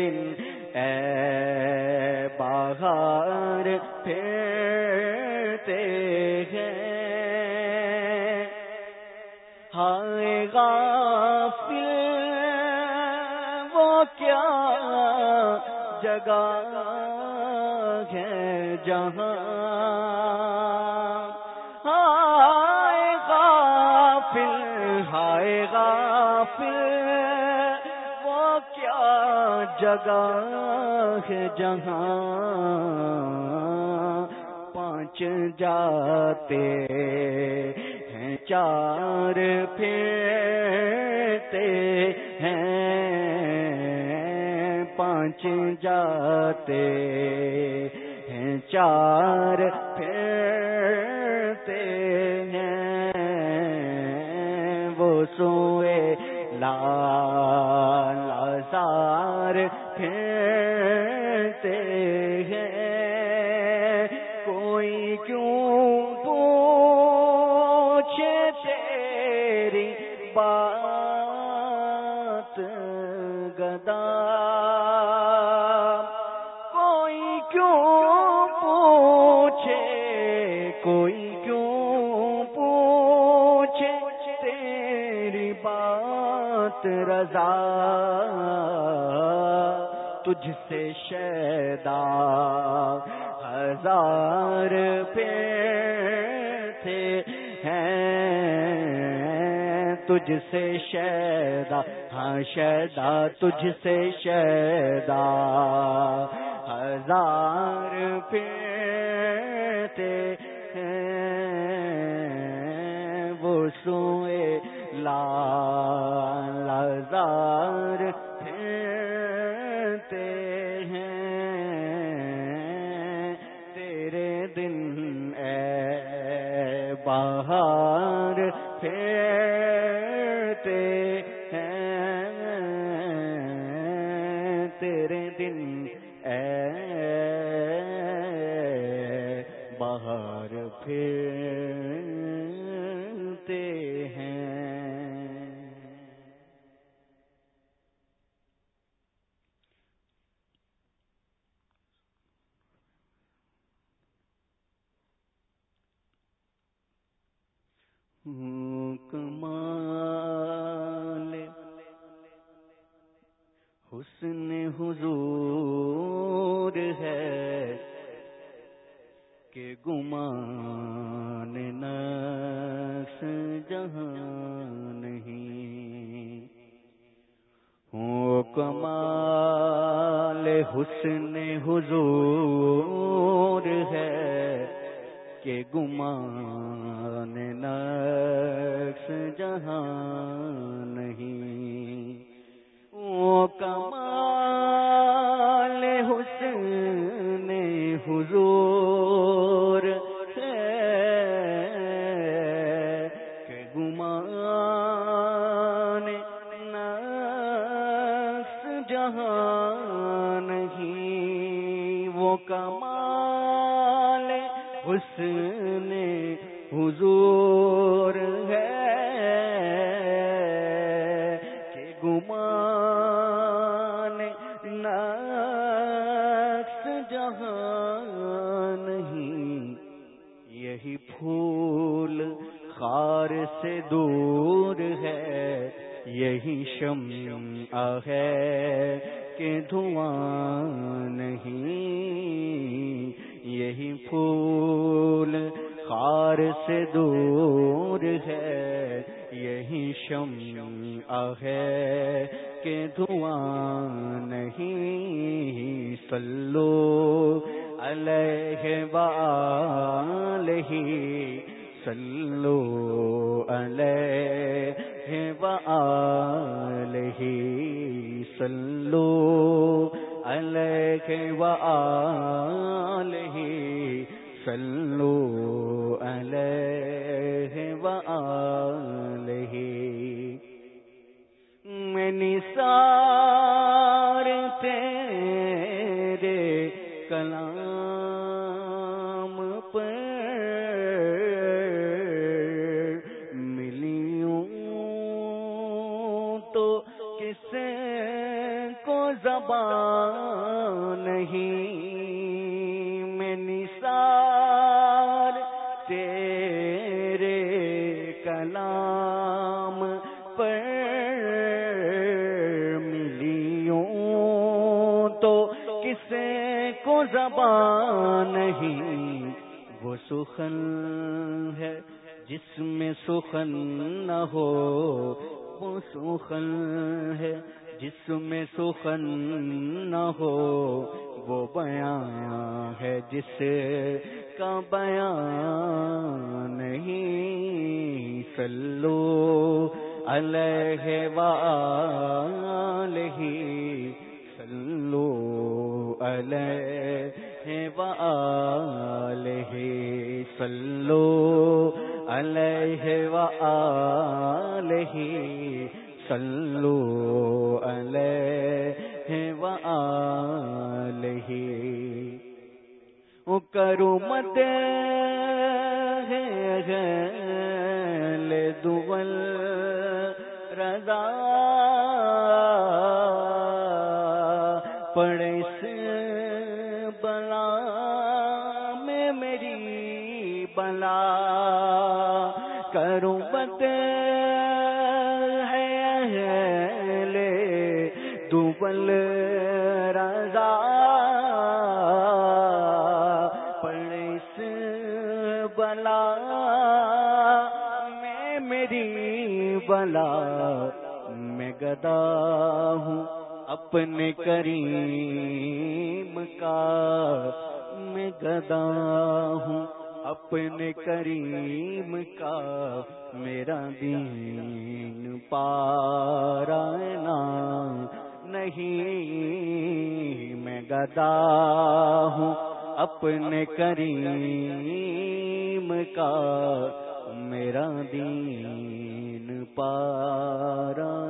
اے باہر پھیرتے ہیں گا کیا جگہ ہے جہاں ہائے گا ہائے گا جگہ ہے جہاں پانچ جاتے ہیں چار پھیرتے ہیں پانچ جاتے ہیں چار ہزار پے تھے ہیں تجھ سے شیدا ہاں شیدا تجھ سے شیدا ہزار پے تھے نہیں سلو الہی سلو الہ سلو الہی سلو ال کرو مت لے دوبل ردا پڑ بلا میں میری بلا کروں بت ہے لے دوبل میں گدا ہوں اپنے کریم کا میں گدا ہوں اپنے کریم کا میرا دین پارا نہیں میں گدا ہوں اپنے کریم کا میرا دین پارا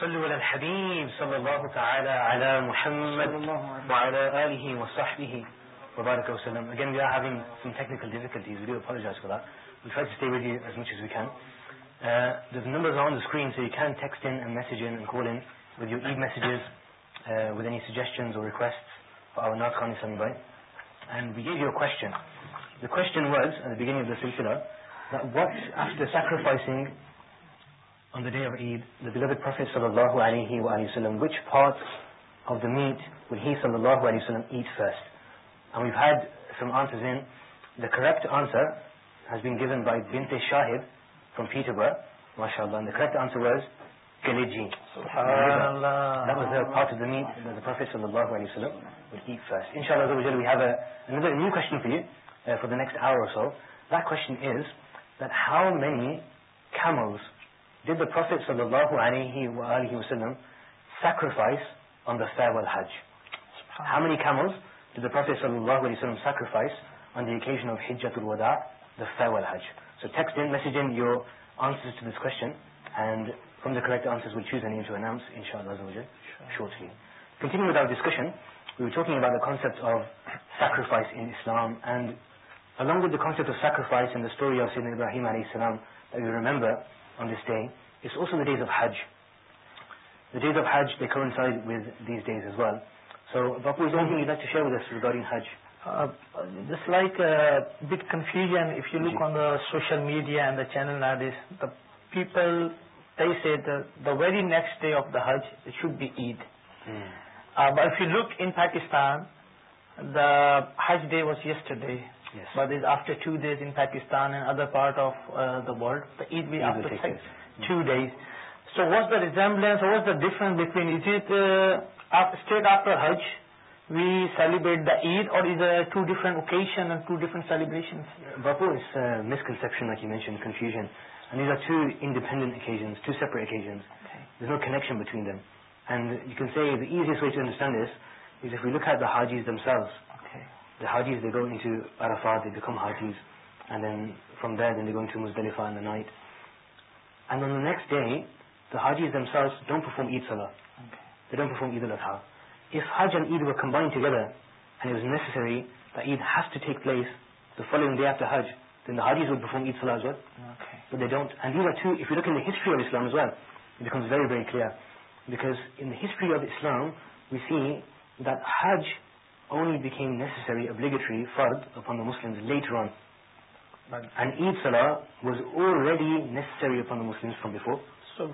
صلو على الحبيب صلى الله تعالى على محمد وعلى آله وصحبه وبركاته وسلم Again we are having some technical difficulties, we do apologize for that We'll try to stay with you as much as we can uh, There's numbers on the screen so you can text in and message in and call in with your e-messages ونی suggestion ریکٹر was and سیلچنر what after sacrificing which we some the لا view سلم کرٹ آنسرن given bye بنتے شاہد فرم فیچ ابر ماشاء اللہ د کرکٹ آنسر وز نیوشن پی for the next hour how many علیہ وآلہ وسلم سیکرفائز آن دا فیبل حج ہاؤ مینوز ڈیٹ د پروفیسم سیکرفائزنس میس آنسر فرام دنس will choose discussion on this day gardening like confuse آنشل media and channel people They say the very next day of the Hajj, it should be Eid. Mm. But if you look in Pakistan, the Hajj day was yesterday. Yes. But it's after 2 days in Pakistan and other part of uh, the world. The Eid will be after hmm. 2 days. So what's the resemblance, what's the difference between, is it uh, straight after Hajj we celebrate the Eid, or is there two different occasions and two different celebrations? Bapu, it's a misconception like you mentioned, confusion. Night next day جیز دمسالفارم عید سلحٹ پرمد الف ہر جن بائنڈرز they doubt in history of Islam back very very clear because history of Islam we seen دج اولی بیکھی نیسسری ابلیگیٹری فرد اپنسلیم لےٹ ونڈ ایڈ سلا was already necessary Muslim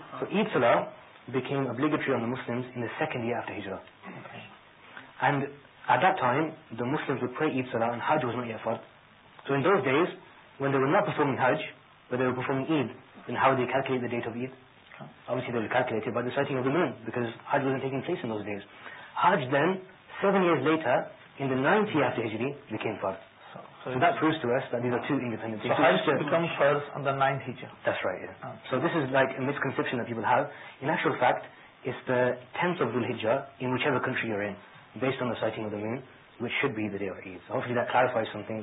بکھیم obligatory on the Muslim second year after and at times ولاڈ note your فر so in those days when the will not performing ہج foreign date of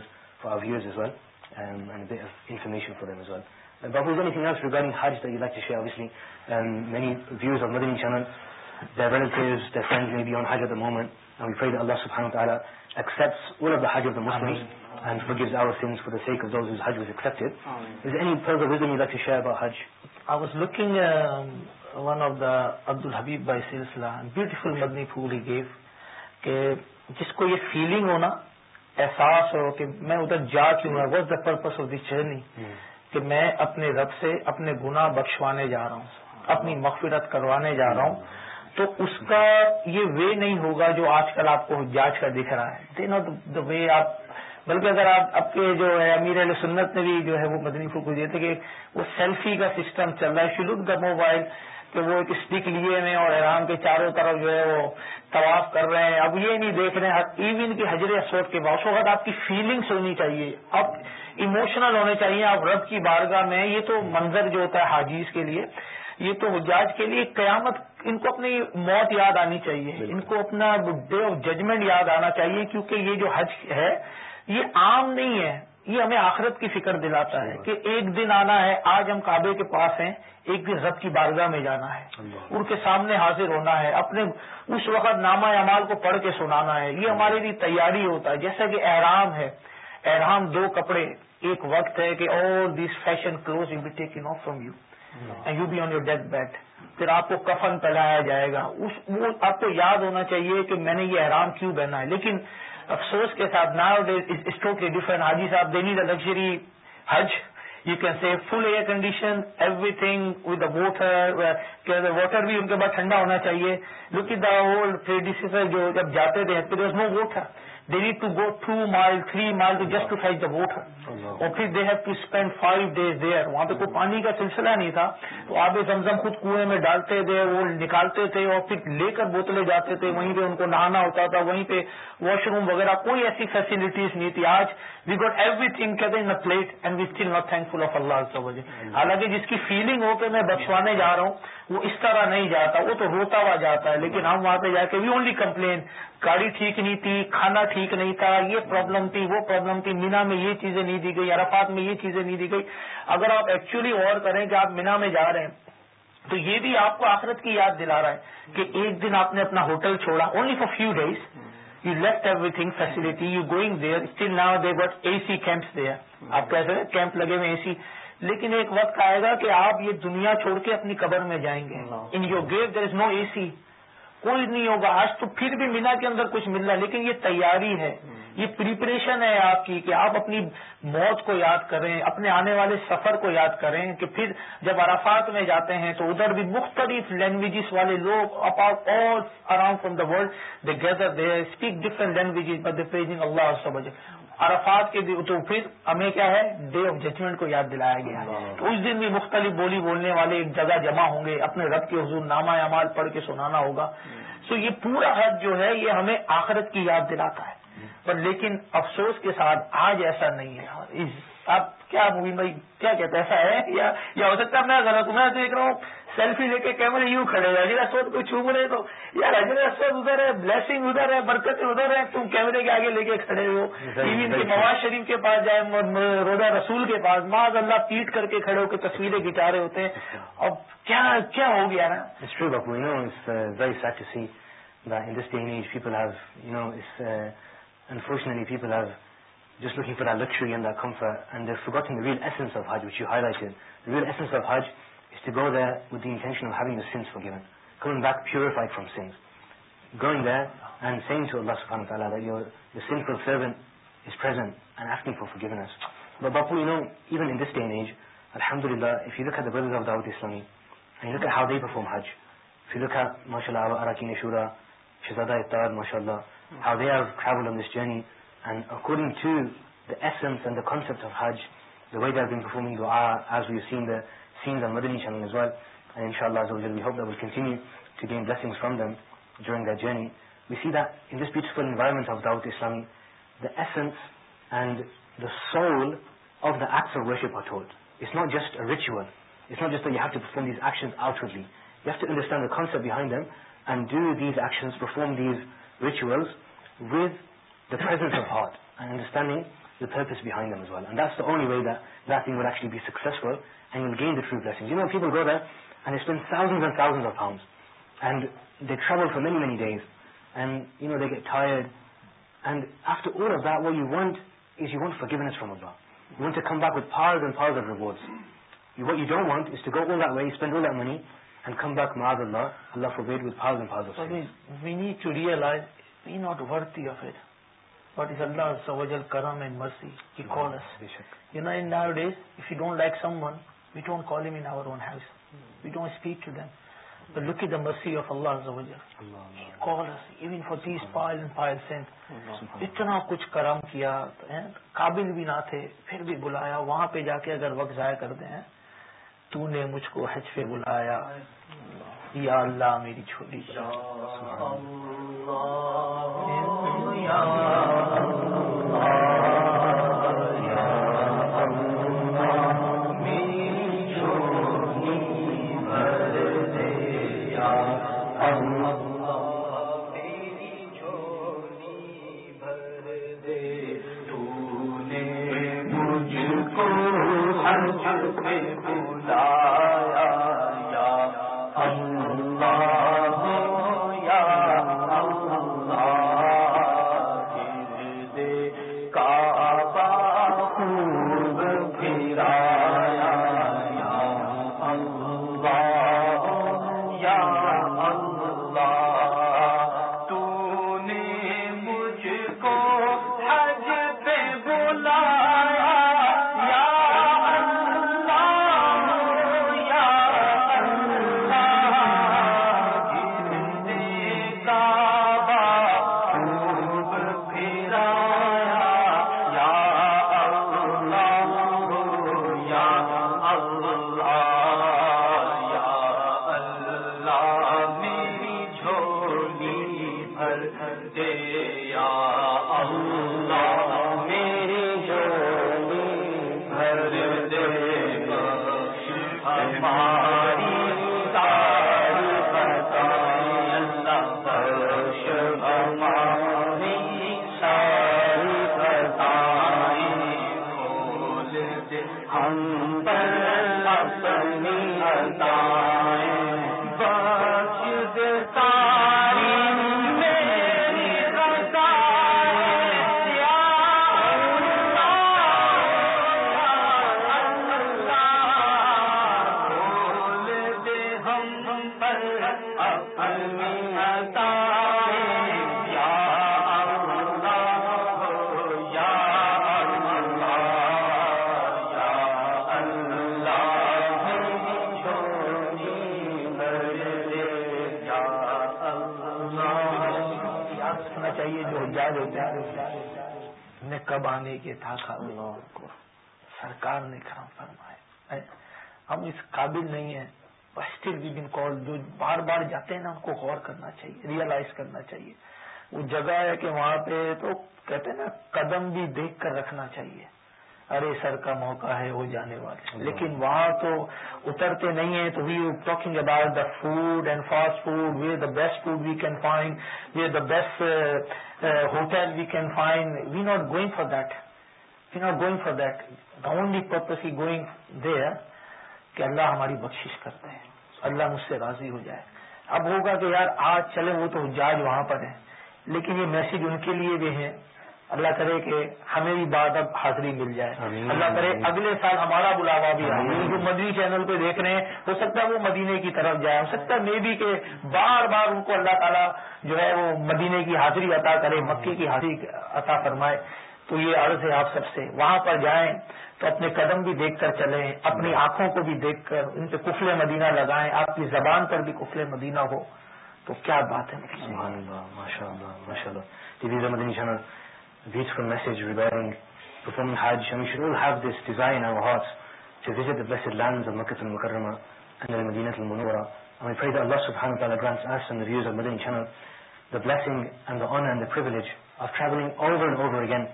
تھے عبد الحبیب by سیلسلہ جس کو یہ feeling ہونا احساس ہو کہ میں ادھر جاچ رہا what the purpose of this journey کہ میں اپنے رب سے اپنے گنا بخشوانے جا رہا ہوں اپنی مغفرت کروانے جا رہا ہوں تو اس کا یہ وے نہیں ہوگا جو آج کل آپ کو جانچ کر دکھ رہا ہے دا وے آپ بلکہ اگر آپ اب کے جو ہے امیر علیہ سنت نے بھی جو ہے وہ مدنی پور کو تھے کہ وہ سیلفی کا سسٹم چل رہا ہے شروع دا موبائل کہ وہ ایک اسٹک لیے ہیں اور ایران کے چاروں طرف جو ہے وہ طواف کر رہے ہیں اب یہ نہیں دیکھ رہے ہیں ایون کی حجر سوچ کے بعد وقت آپ کی فیلنگس ہونی چاہیے اب ایموشنل ہونے چاہیے آپ رب کی بارگاہ میں یہ تو منظر جو ہوتا ہے حاجیز کے لیے یہ تو حجاج کے لیے قیامت ان کو اپنی موت یاد آنی چاہیے ان کو اپنا ڈے آف ججمنٹ یاد آنا چاہیے کیونکہ یہ جو حج ہے یہ عام نہیں ہے یہ ہمیں آخرت کی فکر دلاتا ہے کہ ایک دن آنا ہے آج ہم کعبے کے پاس ہیں ایک دن رب کی بارگاہ میں جانا ہے ان کے سامنے حاضر ہونا ہے اپنے اس وقت نامہ امال کو پڑھ کے سنانا ہے یہ ہمارے لیے تیاری ہوتا ہے جیسا کہ احرام ہے احرام دو کپڑے ایک وقت ہے کہ all these fashion clothes you be taking off from you and you be on your death bed پھر آپ کو کفن پہلایا جائے گا وہ آپ کو یاد ہونا چاہیے کہ میں نے یہ احرام کیوں بہنا ہے لیکن افسوس کے ساتھ اسٹو کے ڈفرنٹ حاجی صاحب دین از اے لگژری حج you can see full air condition everything with water water بھی ان کے بعد ٹھنڈا ہونا چاہیے لک دا ہول پریڈیسیسر جو جب جاتے تھے پھر no vote they need to go to mile three mile to fight the voter اور پھر they have to spend five days there وہاں پہ کوئی پانی کا سلسلہ نہیں تھا تو آپ زمزم خود کنویں میں ڈالتے تھے وہ نکالتے تھے اور پھر لے کر بوتلیں جاتے تھے وہیں پہ ان کو نہانا ہوتا تھا وہیں پہ واش روم وغیرہ کوئی ایسی فیسلٹیز نہیں تھی آج وی گوٹ ایوری تھنگ کہتے ہیں plate and we still not thankful of اللہ حالانکہ جس کی فیلنگ ہو کہ میں بچوانے جا رہا ہوں وہ اس طرح نہیں جاتا وہ تو روتا ہوا جاتا ہے لیکن ہم وہاں پہ جا کے وی اونلی کمپلین گاڑی ٹھیک نہیں تھی کھانا ٹھیک نہیں تھا یہ پرابلم تھی وہ پرابلم تھی مینا میں یہ چیزیں نہیں دی گئی عرفات میں یہ چیزیں نہیں دی گئی اگر آپ ایکچولی غور کریں کہ آپ مینا میں جا رہے ہیں تو یہ بھی آپ کو آخرت کی یاد دلا رہا ہے کہ ایک دن آپ نے اپنا ہوٹل چھوڑا only for few days you left everything facility you going there still now they but a C campus they آپ کہہ سکتے کیمپ لگے ہوئے اے سی لیکن ایک وقت آئے گا کہ آپ یہ دنیا چھوڑ کے اپنی قبر میں جائیں گے in your gate there is no A C کوئی نہیں ہوگا آج تو پھر بھی مینا کے اندر کچھ مل رہا ہے لیکن یہ تیاری ہے یہ پریپریشن ہے آپ کی کہ آپ اپنی موت کو یاد کریں اپنے آنے والے سفر کو یاد کریں کہ پھر جب عرفات میں جاتے ہیں تو ادھر بھی مختلف لینگویجز والے لوگ up all around from the they گیدر they speak different languages اللہ عرفات کے دن تو پھر ہمیں کیا ہے ڈے آف ججمنٹ کو یاد دلایا گیا ہے تو اس دن بھی مختلف بولی بولنے والے ایک جگہ جمع ہوں گے اپنے رب کے حضور نامہ اعمال پڑھ کے سنانا ہوگا سو یہ پورا حد جو ہے یہ ہمیں آخرت کی یاد دلاتا ہے پر لیکن افسوس کے ساتھ آج ایسا نہیں ہے اس آپ کیا مووی بھائی کیا کہتے ہے یا ہو سکتا ہے میں میں غلط دیکھ رہا ہوں سیلفی لے کے کیمرے یوں کھڑے سود کو چھو رہے تو یار سود ادھر ہے بلیسنگ ادھر ہے برکت ادھر تم کیمرے کے آگے لے کے کھڑے ہو ٹی وی کے نواز شریف کے پاس جائے روزہ رسول کے پاس معذ اللہ پیٹ کر کے کھڑے ہو کے تصویریں گٹا رہے ہوتے ہیں اب کیا ہو گیا نا have know unfortunately people have just looking for that luxury and that comfort and they've forgotten the real essence of Hajj which you highlighted the real essence of Hajj is to go there with the intention of having the sins forgiven coming back purified from sins going there and saying to Allah subhanahu wa ta'ala that your, the sinful servant is present and asking for forgiveness but Bapu you know even in this day and age Alhamdulillah if you look at the brothers of Dawud Islami and you look at how they perform Hajj if you look at mashallah our Arakeen Ashura Shazada Ittar mashallah how they have traveled on this journey and according to the essence and the concept of ہج are before seen the مدنیز valid ان شاء اللہ to gain blessing from them جو سی the this peaceful environment of داؤت us سنسنس and the soul of this worship without it's not just ritual it's not just you have to perform these essence out would لی جس understand the concept behind them and do you these actions perform these rituals with be successful well gain the feature go then spend thousands and they trouble for many money dams and you know the get tyre after all of دیک we want as you want فر guns from اد one come back with Ford فاردرس you don't want we spend O the money and come back Allah four wait واؤزرائز اتنا کچھ کرم کیا قابل بھی نہ تھے پھر بھی بلایا وہاں پہ جا کے اگر وقت ضائع کرتے ہیں تو نے مجھ کو ہج پہ بلایا یا اللہ میری چھوڑی دنیا نہیں نے فرما فرمائے ہم اس قابل نہیں ہیں بسٹر وی بن کال جو بار بار جاتے ہیں نا ان کو غور کرنا چاہیے ریئلائز کرنا چاہیے وہ جگہ ہے کہ وہاں پہ تو کہتے ہیں نا قدم بھی دیکھ کر رکھنا چاہیے ارے سر کا موقع ہے وہ جانے والے لیکن وہاں تو اترتے نہیں ہیں تو we talking about the food and fast food we the best food we can find we the best hotel we can find we not going for that we not going for that only purpose he going they کہ اللہ ہماری بخشش کرتے ہیں اللہ مجھ سے راضی ہو جائے اب ہوگا کہ یار آج چلے وہ تو جاج وہاں پر ہیں لیکن یہ میسج ان کے لیے بھی ہے اللہ کرے کہ ہمیں بھی بات اب حاضری مل جائے اللہ کرے اگلے سال ہمارا بلاوا بھی آئے مدنی چینل پہ دیکھ رہے ہیں ہو سکتا ہے وہ مدینے کی طرف جائے ہو سکتا ہے مے بھی کہ بار بار ان کو اللہ تعالیٰ جو ہے وہ مدینے کی حاضری عطا کرے مکے کی حاضری عطا فرمائے تو یہ عرض ہے آپ سب سے وہاں پر جائیں تو اپنے قدم بھی دیکھ کر چلیں اپنی آنکھوں کو بھی دیکھ کر ان پہ کفل مدینہ لگائیں آپ کی زبان پر بھی کفل مدینہ ہو تو کیا بات ہے beautiful message regarding performing Hajj and we should all have this design in our hearts to visit the blessed lands of Makkah al-Mukarramah and al-Madinah al-Munawara and we pray that Allah subhanahu wa ta'ala grants us and the viewers of Madinah channel the blessing and the honor and the privilege of traveling over and over again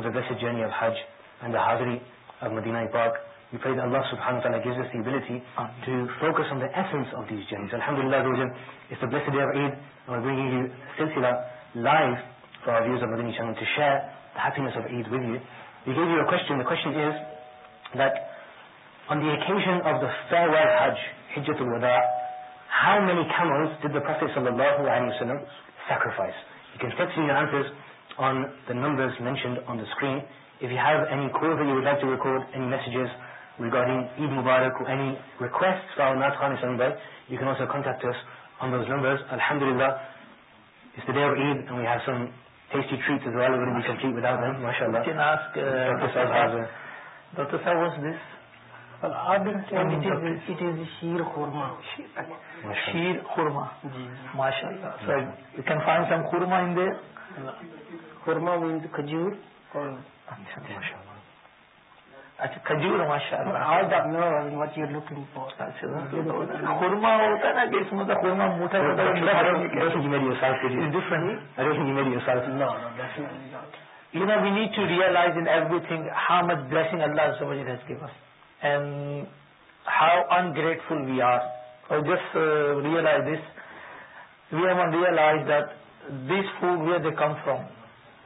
for the blessed journey of Hajj and the Hadri of Medina Park. We pray that Allah subhanahu wa ta'ala gives us the ability to focus on the essence of these journeys. Alhamdulillah, it's the blessed day of Eid. And we're bringing you silsila live for our viewers of Madani channel to share the happiness of Eid with you. We gave you a question. The question is that on the occasion of the farewell Hajj, Hijjatul Wada, how many camels did the Prophet sallallahu alayhi wa sacrifice? You can text in your answers on the numbers mentioned on the screen if you have ایسا messages regarding Eid Mubarak numbers numbers الحمد للہ it is sheer khurma sheer khurma ماشاء اللہ sorry you can find some khurma in they khurma means khajoor اور اچھا کھجور ماشاء اللہ خورما ہوتا ہے نا اس میں خورما موٹا ہوتا ہے یو نا we need to realize in everything how much blessing Allah سمجھ رہے اس کے پاس how in grateful we are just uh, realize this We realize realized this food food where they come from.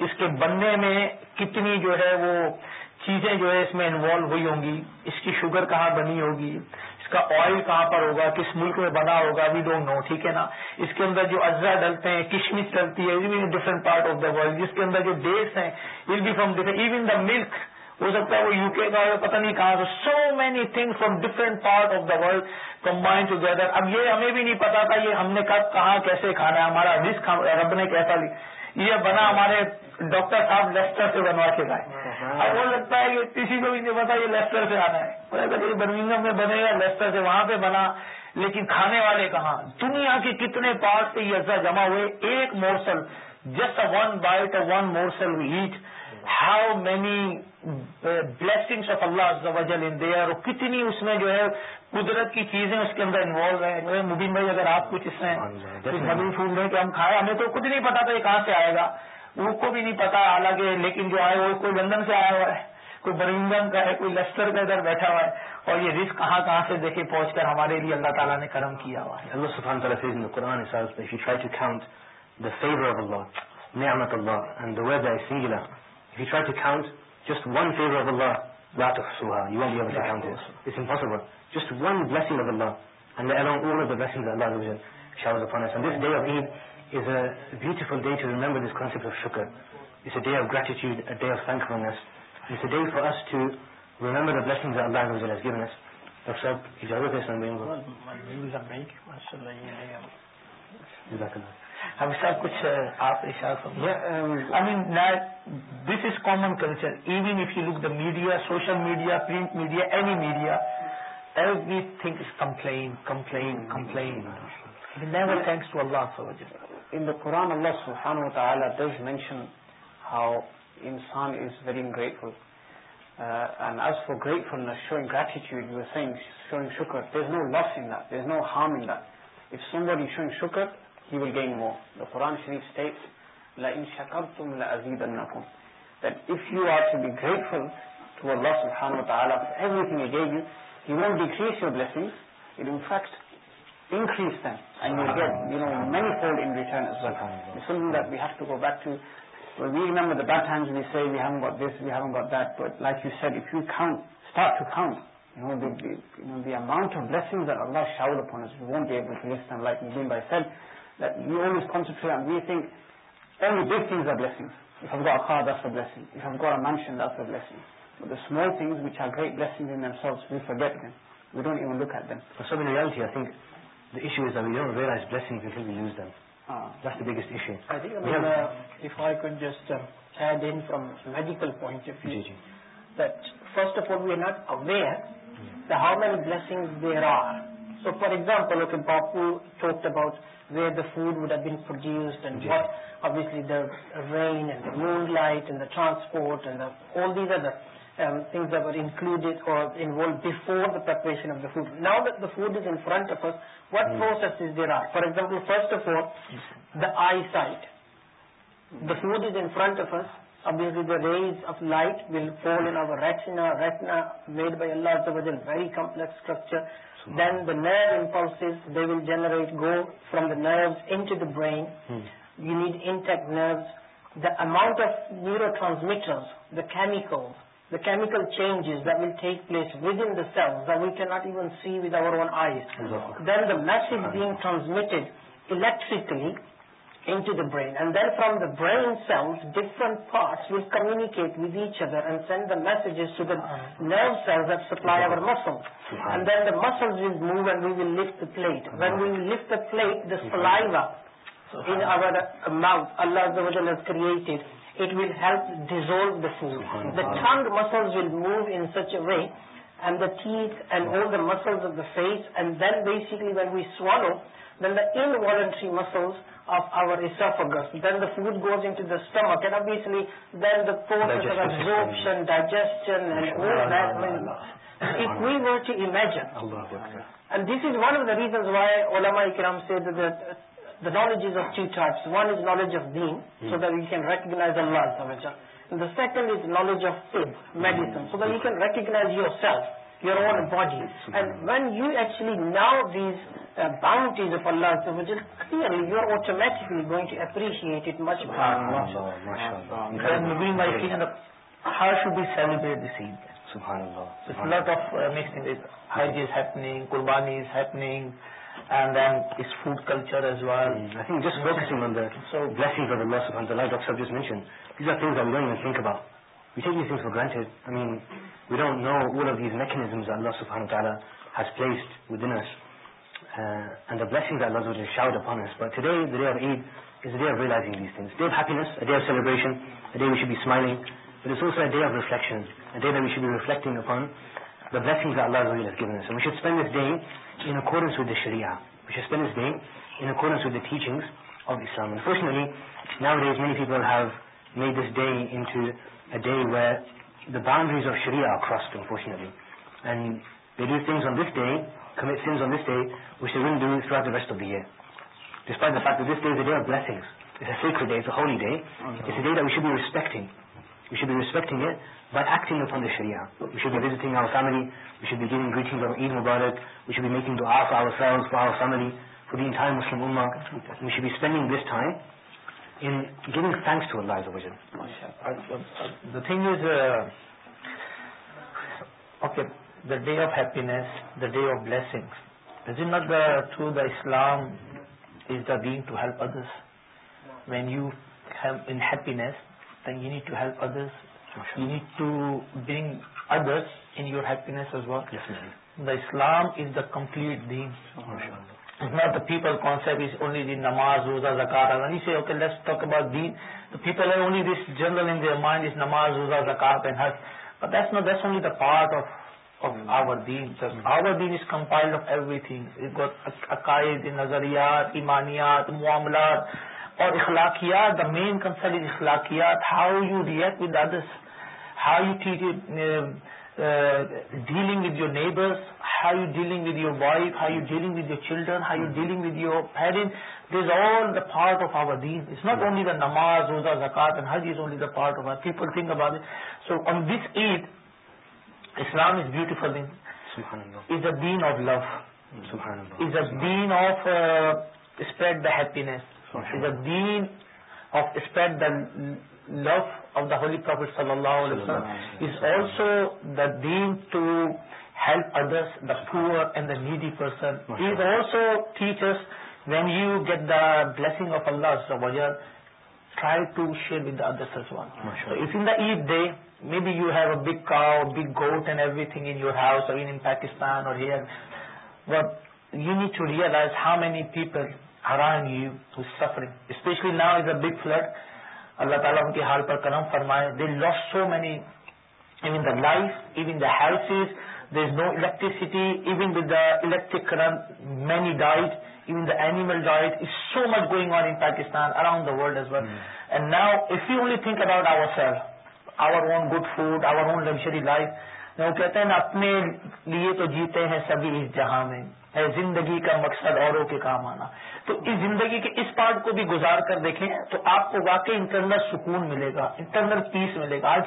اس کے بننے میں کتنی جو ہے وہ چیزیں جو ہے اس میں انوالو ہوئی ہوں گی اس کی شوگر کہاں بنی ہوگی اس کا آئل کہاں پر ہوگا کس ملک میں بنا ہوگا وی ڈونٹ نو ٹھیک ہے نا اس کے اندر جو اجزا ڈلتے ہیں کشمش ڈلتی ہے different part of the world جس کے اندر جو دیش ہیں will be from different even the ملک ہو سکتا ہے وہ یو کے کا ہو پتہ نہیں کہاں so many thing from different part of the world combined together اب یہ ہمیں بھی نہیں پتا تھا یہ ہم نے کب کہاں کیسے کھانا ہے ہمارا رسک رب نے کیسا لی یہ بنا ہمارے ڈاکٹر صاحب لیسٹر سے بنوا کے گائے اب وہ لگتا ہے کہ کسی کو بھی نہیں پتا یہ لیسٹر سے آنا ہے برمنگم میں بنے گا لیسٹر سے وہاں پہ بنا لیکن کھانے والے کہاں دنیا کے کتنے پارٹ سے یہ اجزا جمع ہوئے ایک morsel just one bite one morsel heat how many blessings of اللہ اور کتنی اس میں جو ہے قدرت کی چیزیں اس کے اندر انوالو ہیں مبین بھائی اگر آپ کچھ اس مبین سُھول رہے ہیں کہ ہم کھائے ہمیں تو کچھ نہیں پتا تھا یہ کہاں سے آئے گا ان کو بھی نہیں پتا حالانکہ لیکن جو آئے وہ کوئی لندن سے آیا ہوا ہے کوئی برمنگم کا ہے کوئی لشکر کا ادھر بیٹھا ہوا ہے اور یہ رسک کہاں کہاں سے دیکھے پہنچ کر ہمارے لیے اللہ تعالیٰ نے کرم کیا ہوا ہے اللہ If you try to count just one favor of Allah, لا تحصوها. You won't be able to count it. It's impossible. Just one blessing of Allah. And let alone all of the blessings that Allah showers upon us. And this day of Eid is a beautiful day to remember this concept of shukr. It's a day of gratitude, a day of thankfulness. It's a day for us to remember the blessings that Allah has given us. Dr. Shab, he's a good person. I'm going to go. I'm going to go. I'm going to go. I'm going this is common culture even if you look the media social media print media any media و تعالیٰ does mention how انسان is very grateful and as for gratefulness showing gratitude you saying showing شکر there is no loss in there is no harm in it you showing شکر he will gain more دا قرآن شریف نف دف you are to be grateful to list decrease you blessed increase ٹواؤنٹ بلٹنک only big things are blessings. If I've got a car, that's a blessing. If I've got a mansion, that's a blessing. But the small things, which are great blessings in themselves, we forget them. We don't even look at them. For some reality, I think the issue is that we don't realize blessings until we lose them. Ah. That's the biggest issue. I think, I mean, yeah. uh, if I could just uh, add in from a medical point of view, Gigi. that first of all, we are not aware mm. that how many blessings there are. So, for example, look, Bapu talked about we the food would be produce مون لائٹرسپورٹ other thing اور پروڈڈ what process example first of all the eye sight the food is in front of اب the ر of light will fall right by was an very complex structure Then the nerve impulses, they will generate, go from the nerves into the brain. Hmm. You need intact nerves. The amount of neurotransmitters, the chemical changes that will take place within the cells that we cannot even see with our own eyes. Then the message being transmitted electrically from the been سنٹس will کمکیٹ other and send nerve سیلائیٹ کرسل will move such a way and this now the muscles and then basically with we سالوالٹری muscles of over گس then the food goes انٹما can ابشن ڈائجسٹنڈ وی وجن and this is one of the reasons why اولا مائی کرم سی knowledge of چی this one is knowledge of بیگ so then recognize is and the second is knowledge of سیڈ medicine so then recognize you are self your bodies when you ایسوٹ بیلپنگ قربانی ودؤنٹ know of this mechanisms Allah placed شاؤنس realizing with the teachings of اسلام سوشنلی now ریز many people have made this day to the boundaries of شریسنلی respecting Eid Mubarak we should be making we should be spend in giving thanks to Allah Azza wa Jal. Uh, uh, uh, the thing is, okay, the day of happiness, the day of blessings, is it not through the Islam is the deen to help others? When you have in happiness, then you need to help others. You need to bring others in your happiness as well. Yes, the Islam is the complete deen. Not پیپلٹ نماز وزر زکارڈ every thing عقائد نظریات ایمانیات معاملات اور اخلاقیات دا مینسرٹ is اخلاقیات ہاؤ یو ڈیٹ واد ہاؤ یو ٹھیک dealing with your neighbours how you dealing with your wife how you dealing with your children how you dealing with your parent this is all the part of our دین it's not only the نماز روزہ زکات and ہر is only the part of our people think about so on this Eid Islam is beautiful دن is a دین of love is a دین of spread the happy is a دین of spread the love of the holy prophet صلی اللہ علیہ وسلم is also the دین to help other the poor and the needy person ویز also teaches when you get the bills of اللہ وزر try to share with this one is انا Eid day may be you have a big cow big goat and every thing N your house اویئن in Pakistan اور you need to realize how many people ہران یوز suffering especially now is the big flood اللہ تعالیٰ ان کے حال پر کرم فرمائے they loss so many even the life even the ہیلس they is no electricity even with the electric current many died even the animal died is so much going on in Pakistan around the world and now if you only think about our self our own good food our own luxury life وہ کہتے ہیں نا اپنے لیے تو جیتے ہیں سبھی اس جہاں میں ہے زندگی کا مقصد اوروں کے کام آنا تو اس زندگی کے اس پارٹ کو بھی گزار کر دیکھیں تو آپ کو واقعی انٹرنل سکون ملے گا انٹرنل پیس ملے گا آج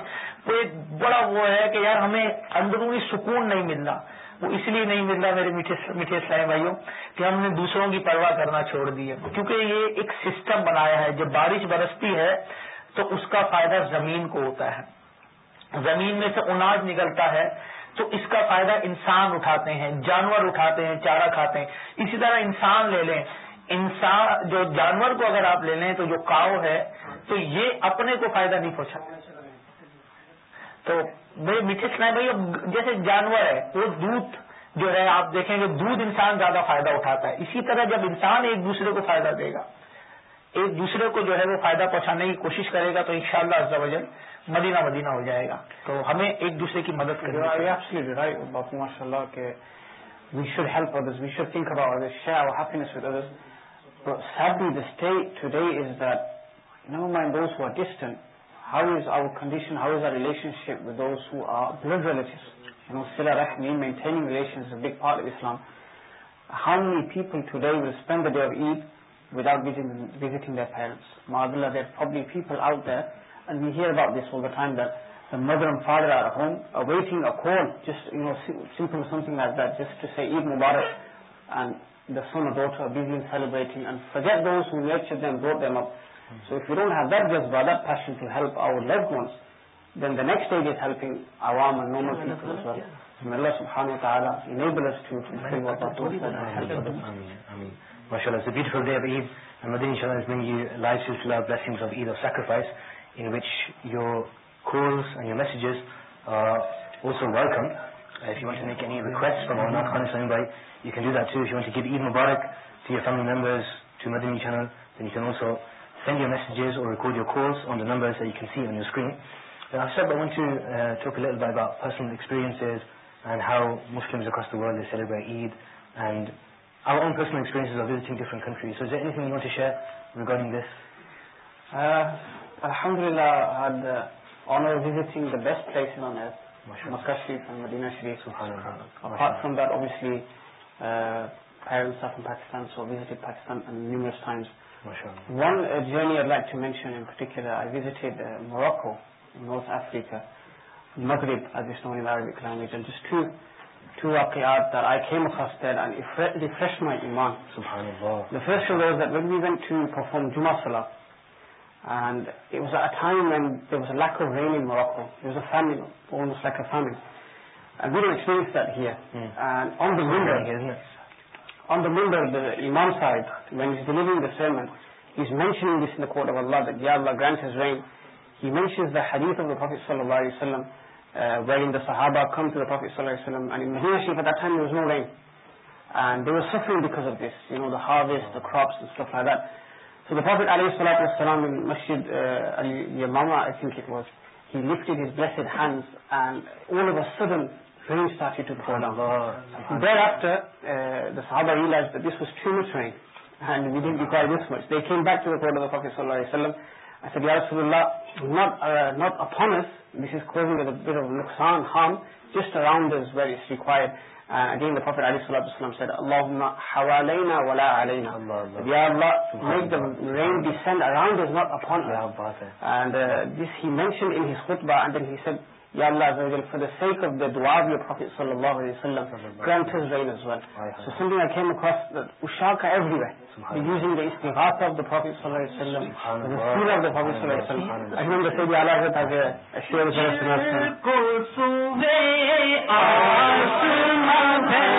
وہ ایک بڑا وہ ہے کہ یار ہمیں اندرونی سکون نہیں ملنا وہ اس لیے نہیں مل رہا میرے میٹھے سائے بھائیوں کہ ہم نے دوسروں کی پرواہ کرنا چھوڑ دی ہے کیونکہ یہ ایک سسٹم بنایا ہے جب بارش برستی ہے تو اس کا فائدہ زمین کو ہوتا ہے زمین میں سے اناج نکلتا ہے تو اس کا فائدہ انسان اٹھاتے ہیں جانور اٹھاتے ہیں چارہ کھاتے ہیں اسی طرح انسان لے لیں انسان جو جانور کو اگر آپ لے لیں تو جو کاؤ ہے تو یہ اپنے کو فائدہ نہیں پہنچا تو بھائی میٹھے سنائے بھائی جیسے جانور ہے وہ دودھ جو ہے آپ دیکھیں گے دودھ انسان زیادہ فائدہ اٹھاتا ہے اسی طرح جب انسان ایک دوسرے کو فائدہ دے گا ایک دوسرے کو جو ہے وہ فائدہ پہنچانے کی کوشش کرے گا تو انشاءاللہ شاء اللہ مدینہ مدینہ ہو جائے گا تو ہمیں ایک دوسرے کی مدد کراشا اللہ کے we should help others we should think about ودرسے how is our condition how is our relationship آرٹینگ big فارٹ Islam how many people today will spend add وداؤٹنگ پیپل آؤٹ د مدرم فادرکلپ over late then the next ڈےپنگ sacrifice in which your خوس and you messages also welcome from نا سوئنگ by you can't to to give Eid Mubarak to your family members to میری channel you can also send you messages or call you کھلس on دمبرز you can see on you screen by ب پسل experience and how Muslim celebrate add and او on پسل different country so that means شیر regarding this الحمد اللہ the best place from that's Pakistan Pakistan I visit Morocco North Africa مغربی جمع سلام And it was at a time when there was a lack of rain in Morocco. There was a famine, almost like a famine. And we don't experience that here. Mm. And on the minbar, on the minbar, the Imam Sahib, when he's delivering the sermon, he's mentioning this in the court of Allah, that Ya Allah grants his rain. He mentions the hadith of the Prophet Sallallahu uh, wherein the Sahaba come to the Prophet Sallallahu and in Mahinashif at that time there was no rain. And they were suffering because of this, you know, the harvest, the crops and stuff like that. فقت علیہ مشید علی ماماڈنگ فقی صلی اللہ علیہ وسلم فر علی ص اللہ وسلام یا اللہ Ya Allah, for the sake of the dua of your Prophet sallallahu alayhi wa sallam, grant his rain as well. So something I came across, that ushaka everywhere, they're using the istighatha of the Prophet sallallahu alayhi wa sallam, the seal of the Prophet sallallahu alayhi wa sallam. I remember saying, Ya Allah, I share with you, I share with you, I share with you, I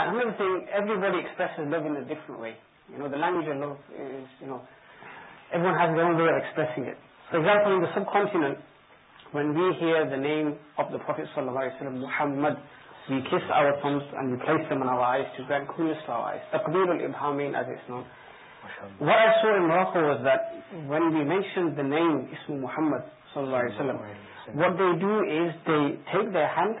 Erie body express in different way you know the لینگویجنگ subconscious when we hear the name of دافیز صلی اللہ علیہ وسلم when we mention the name is Muhammad صلی اللہ وسلم what they do is they take the hand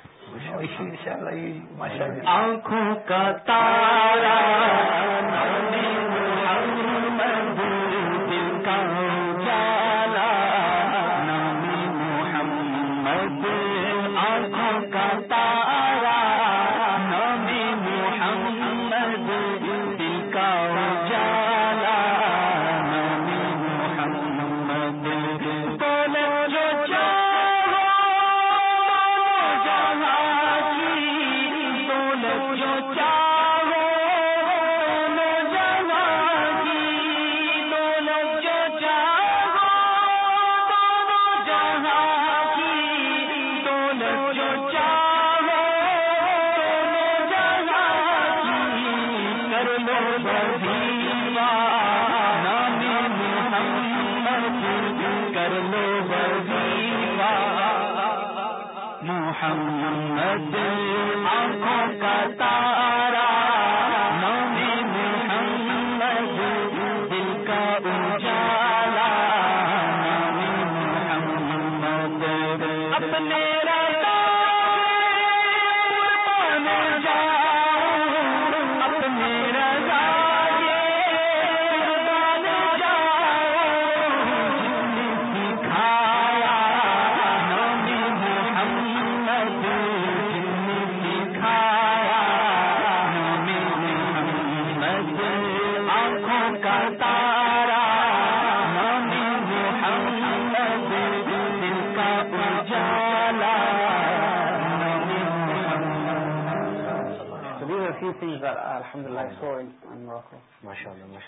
آنکھوں کا تارا دن کا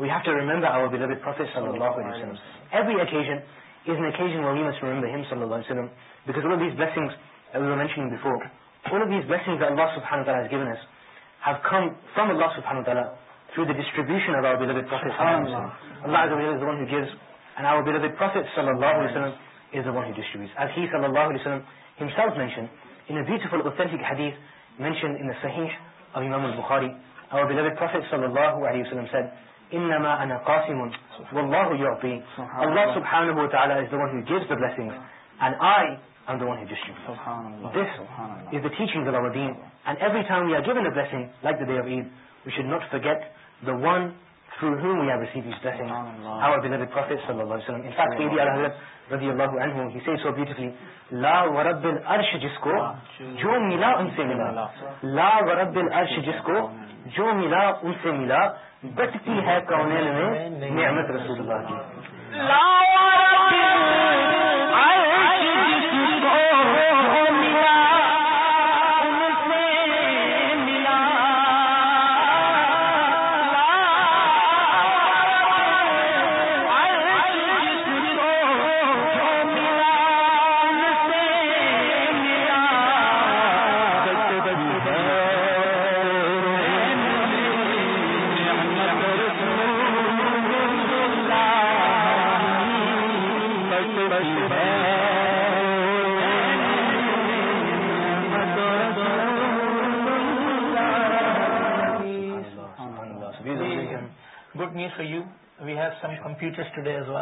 We have to remember our beloved Prophet Sallallahu Alaihi Wasallam. Every occasion is an occasion where we must remember him Sallallahu Alaihi Wasallam. Because all of these blessings that we were mentioning before, all of these blessings that Allah Subhanahu Wa Ta'ala has given us, have come from Allah Subhanahu Wa Ta'ala through the distribution of our beloved Prophet Sallallahu Alaihi Wasallam. Allah Azza wa Jalla is the one who gives, and our beloved Prophet Sallallahu Alaihi Wasallam is the one who distributes. As he Sallallahu Alaihi Wasallam himself mentioned, in a beautiful authentic hadith mentioned in the Sahih of Imam al-Bukhari, our beloved Prophet Sallallahu Alaihi Wasallam said, بلک در add we should not to get باسنگ رضی اللہ عنہ ہی سو beautifully لا ورب العرش جس کو جو ملا ان سے ملا لا ورب العرش جس کو جو ملا ان سے ملا بٹتی ہے کونل میں نعمت رسول اللہ کی لا ورب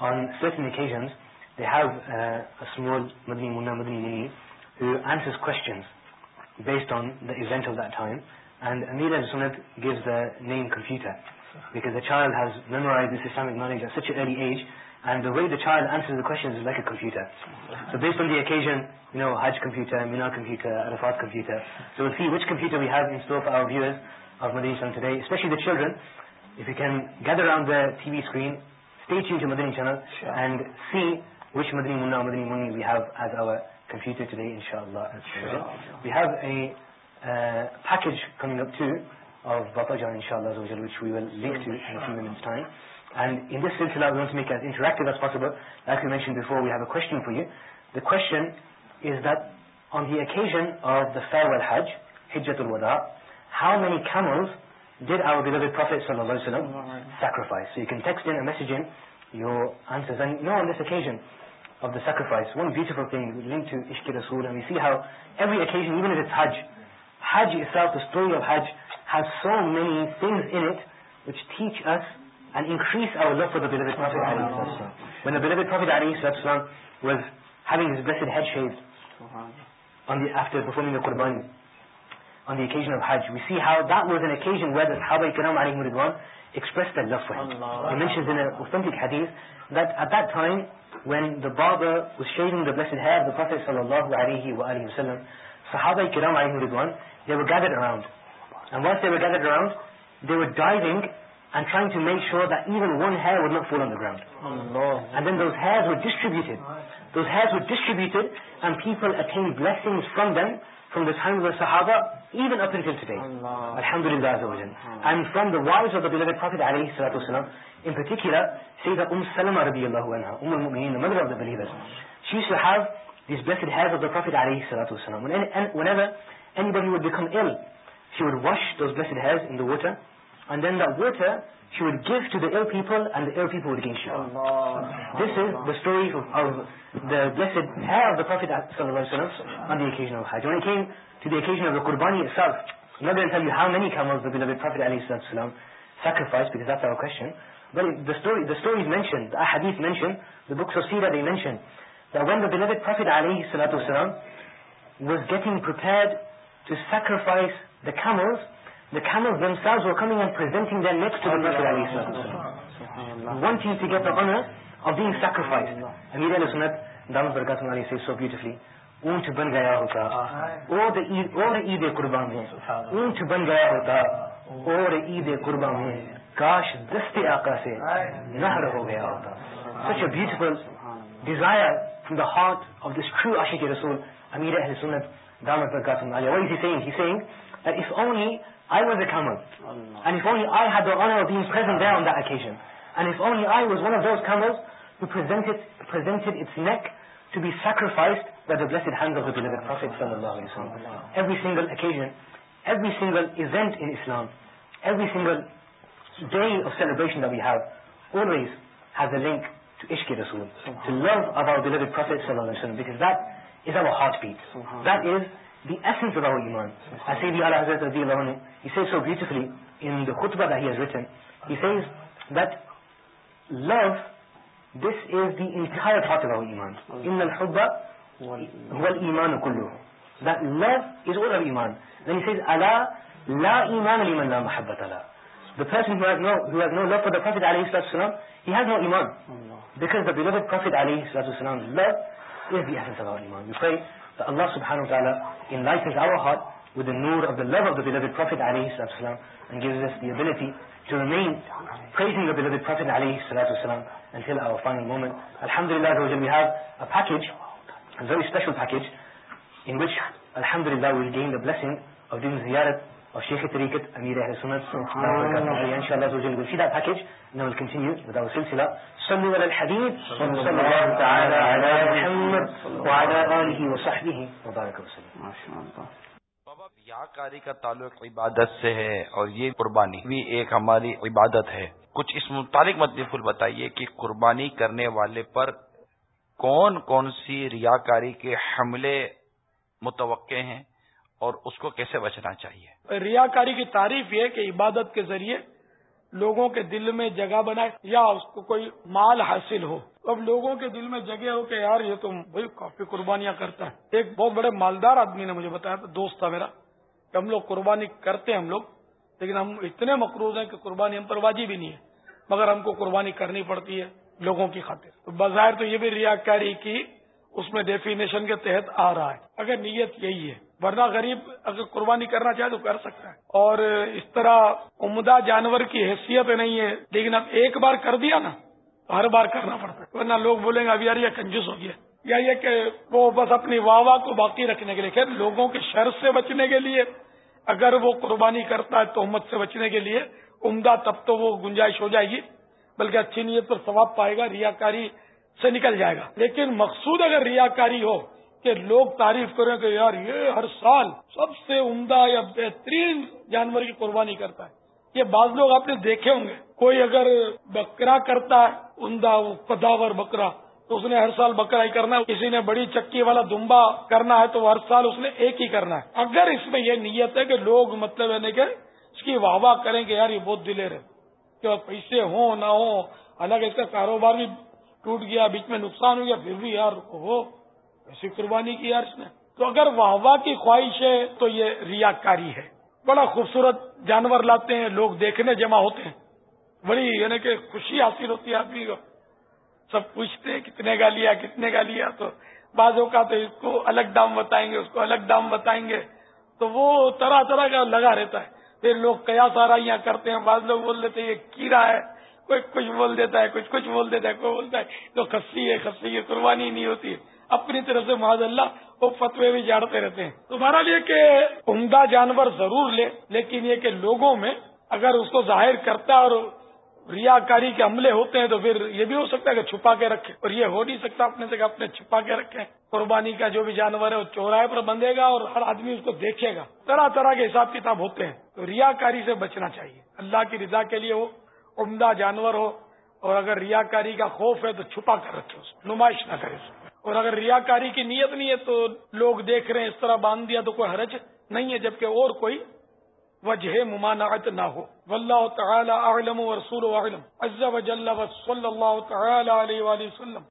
on safe N occasions they he small مدنی مونا مدنیز کو based on the event of the time and سونت gives then کنفیوٹرز the child such an early age and we the child آنسرچنز لائکر سو بیسڈ آن دی اکیزنو ہج کنفیوٹر مینار کنفیوٹر الفاد computer so see which computer we hair especially the children you can gather on the T V screen questions then the occasion of the فائیور ہیجت how many camel date our sacrifice you کینکس message N you آنسرسنس ونگ to see how ایوریجن which ہج سال of ہج has so many thing int which this آورنگ on the occasion of Hajj, we see how that was an occasion where the Sahaba Ikram alayhi ridwan expressed their love for him. He mentions in an authentic hadith that at that time when the barber was shaving the blessed hair of the Prophet sallallahu alayhi wa alayhi wa sallam, Sahaba Ikram alayhi ridwan, they were gathered around. And once they were gathered around, they were diving and trying to make sure that even one hair would not fall on the ground. Allah. And then those hairs were distributed. Those hairs were distributed and people attained blessings from them from the time of the Sahaba even up until today. Allah. Alhamdulillah Azawajal. And from the wives of the beloved Prophet alayhi salatu wasalam, in particular, Sayyidah Umm Salama radiallahu anha, Umm al-Mu'mineen, the mother of the believers. She used to have these blessed hairs of the Prophet alayhi salatu wasalam. Whenever anybody would become ill, she would wash those blessed hairs in the water شوی درفیٹ علی سلطل was getting to sacrifice the camels themselves were coming and presenting their necks to the Prophet wanting to get the honor of being sacrificed. Amir al-Sunat, Dhamma Barakatum Ali says so beautifully, اونٹ بن گیا ہوتا اور عید قربان میں اونٹ بن گیا ہوتا اور عید قربان میں کاش دست آقا سے نہر ہو گیا ہوتا such a beautiful desire from the heart of this true عشق رسول امیر اہل سنت دامت پر قاسم علی اور اسی سینگ ہی سینگ if only I was a camel. Allah. And if only I had the honor of being present there on that occasion. And if only I was one of those camels who presented, presented its neck to be sacrificed by the blessed hands of the beloved Prophet Every single occasion, every single event in Islam, every single day of celebration that we have, always has a link to Ishqi Rasul, to love of our beloved Prophet because that is our heartbeat. That is the essence of our Iman. I say the Allah Hazrat radiallahu anhu, he says so beautifully in the khutbah that he has written, he says that love, this is the entire part of our iman. إِنَّ الْحُبَّ وَالْإِيمَانُ كُلُّهُ That love is all of iman. Then he says, أَلَا لَا إِيمَانَ لِمَنْ لَا مَحَبَّةَ لَا The person who has, no, who has no love for the Prophet ﷺ, he has no iman. Because the beloved Prophet ﷺ, love is the essence of our iman. We pray that Allah subhanahu wa ta'ala enlightens our heart with the nur of the love of the beloved Prophet alayhi salatu and gives us the ability to remain praising the beloved Prophet alayhi salatu until our final moment. Alhamdulillah, we have a package, a very special package, in which Alhamdulillah will gain the blessing of doing ziyarat of Shaykh Tariqat Amir Ahl Sunnat. Inshallah, we'll see that package and then we'll continue with our silsila. صلوا على الحبيب صلى الله تعالى على محمد وعلى آله وصحبه وبارك وسلم. ما شاء الله. ریا کاری کا تعلق عبادت سے ہے اور یہ قربانی بھی ایک ہماری عبادت ہے کچھ اس متعلق مدنی فل بتائیے کہ قربانی کرنے والے پر کون کون سی ریا کاری کے حملے متوقع ہیں اور اس کو کیسے بچنا چاہیے ریا کاری کی تعریف یہ کہ عبادت کے ذریعے لوگوں کے دل میں جگہ بنائے یا اس کو کوئی مال حاصل ہو اب لوگوں کے دل میں جگہ ہو کہ یار یہ تو بھائی کافی قربانیاں کرتا ہے ایک بہت بڑے مالدار آدمی نے مجھے بتایا تھا دوست تھا میرا کہ ہم لوگ قربانی کرتے ہیں ہم لوگ لیکن ہم اتنے مقروض ہیں کہ قربانی ہم پر واجب بھی نہیں ہے مگر ہم کو قربانی کرنی پڑتی ہے لوگوں کی خاطر بظاہر تو یہ بھی ریا کاری کی اس میں ڈیفینیشن کے تحت آ رہا ہے اگر نیت یہی ہے ورنہ غریب اگر قربانی کرنا چاہے تو کر سکتا ہے اور اس طرح عمدہ جانور کی حیثیت نہیں ہے لیکن اب ایک بار کر دیا نا ہر بار کرنا پڑتا ہے ورنہ لوگ بولیں گے ابھی یار یہ کنجوس ہو گیا یا یہ کہ وہ بس اپنی واہ واہ کو باقی رکھنے کے لیے خیر لوگوں کی شر سے بچنے کے لیے اگر وہ قربانی کرتا ہے تو سے بچنے کے لیے عمدہ تب تو وہ گنجائش ہو جائے گی بلکہ اچھی نیت پر ثواب پائے گا ریاکاری سے نکل جائے گا لیکن مقصود اگر ریاکاری ہو کہ لوگ تعریف کریں کہ یار یہ ہر سال سب سے عمدہ یا بہترین جانور کی قربانی کرتا ہے یہ بعض لوگ آپ نے دیکھے ہوں گے کوئی اگر بکرا کرتا ہے عمدہ وہ پداور بکرا اس نے ہر سال بکرا کرنا ہے کسی نے بڑی چکی والا دمبا کرنا ہے تو ہر سال اس نے ایک ہی کرنا ہے اگر اس میں یہ نیت ہے کہ لوگ مطلب یعنی کہ اس کی واہ واہ کریں گے یار یہ بہت دلیر پیسے ہوں نہ ہو حالانکہ اس کا کاروبار بھی ٹوٹ گیا بیچ میں نقصان ہو گیا پھر بھی یار ہو ایسی قربانی کی یار اس نے تو اگر واہ واہ کی خواہش ہے تو یہ ریا کاری ہے بڑا خوبصورت جانور لاتے ہیں لوگ دیکھنے جمع ہوتے ہیں بڑی یعنی کہ خوشی حاصل ہوتی ہے آدمی کو سب پوچھتے کتنے کا لیا کتنے کا لیا تو بعضوں کا تو اس کو الگ دام بتائیں گے اس کو الگ دام بتائیں گے تو وہ طرح طرح کا لگا رہتا ہے پھر لوگ کیا سارا یہاں کرتے ہیں بعض لوگ بول دیتے یہ کیڑا ہے کوئی کچھ بول دیتا ہے کچھ کچھ بول دیتا ہے کوئی بولتا ہے تو کسی ہے کسی ہے قربانی نہیں ہوتی ہے اپنی طرف سے معاذ اللہ وہ فتوے بھی جاڑتے رہتے ہیں تمہارا لیے کہ عمدہ جانور ضرور لے لیکن یہ کہ لوگوں میں اگر اس کو ظاہر کرتا اور ریاکاری کے عملے ہوتے ہیں تو پھر یہ بھی ہو سکتا ہے کہ چھپا کے رکھے اور یہ ہو نہیں سکتا اپنے اپنے چھپا کے رکھیں قربانی کا جو بھی جانور ہے وہ چوراہے پر بندھے گا اور ہر آدمی اس کو دیکھے گا طرح طرح کے حساب کتاب ہوتے ہیں تو ریاکاری سے بچنا چاہیے اللہ کی رضا کے لیے ہو عمدہ جانور ہو اور اگر ریاکاری کا خوف ہے تو چھپا کر رکھے اس کو نمائش نہ کرے اس اگر ریا کی نیت نہیں ہے تو لوگ دیکھ رہے ہیں اس طرح باندھ دیا تو کوئی حرج نہیں ہے جبکہ اور کوئی وجہ ممانعت نہ ہو واللہ تعالی اعلم و رسول اعلم عز و جل و صلی اللہ تعالی علیہ وآلہ وسلم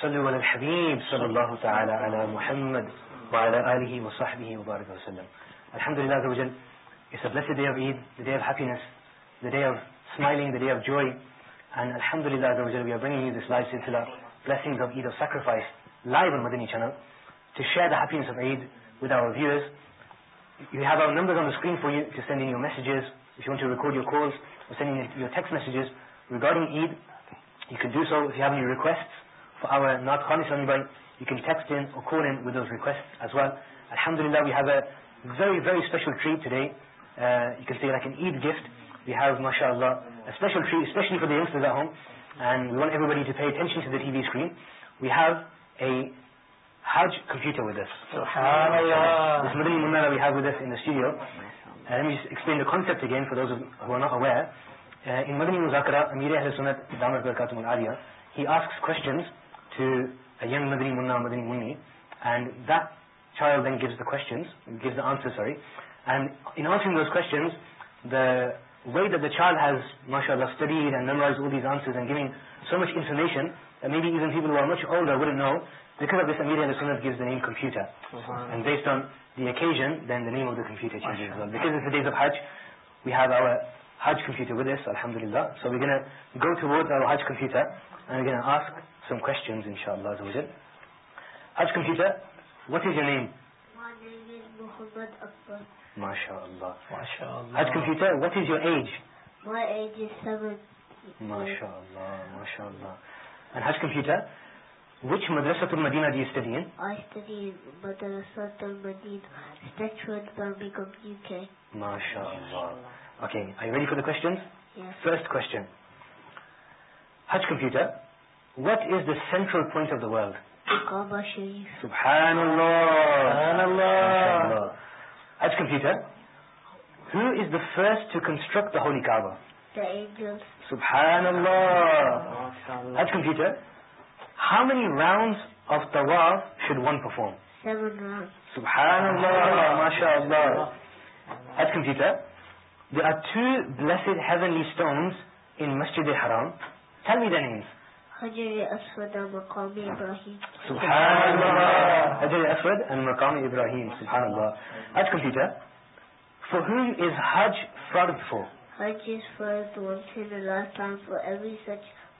صلو علی الحبیب صلی اللہ تعالی علی محمد وعلى آله وصحبه وبارك وسلم الحمد لله عز وجل It's a blessed day of Eid, the day of happiness, the day of smiling, the day of joy. And Alhamdulillah we are bringing you this live silsila, blessings of Eid of sacrifice, live on Madani channel, to share the happiness of Eid with our viewers you have our number on the screen for you you send in you messages you want you record your course you send in your text messages regarding Eid you can ڈی so you have you request for our not phone اسن بر you can text with request as well الحمد للہ you have a very very special treat today you can add gift we have ماشاء اللہ special treat especially for the home and you ونری بڑی we screen we have a way giving so much information because of this Amir and the Sunnah gives the name computer. And based on the occasion, then the name of the computer changes as well. Because it's the days of Hajj, we have our Hajj computer with us, Alhamdulillah. So we're going to go towards our Hajj computer and we're going to ask some questions, inshallah. Hajj computer, what is your name? My name is Muhammad Akbar. MashaAllah. MashaAllah. Hajj computer, what is your age? My age is seven. MashaAllah, MashaAllah. And Hajj computer, وچ مدرس مدینہ جی study what is the central point of the world ہج computer who is the first construct holy کابر فیٹر how many round of the war should one perform کل teacher they are to bills heavenly stones in مسجد حجر اس مقام ابراہیم اجکل teacher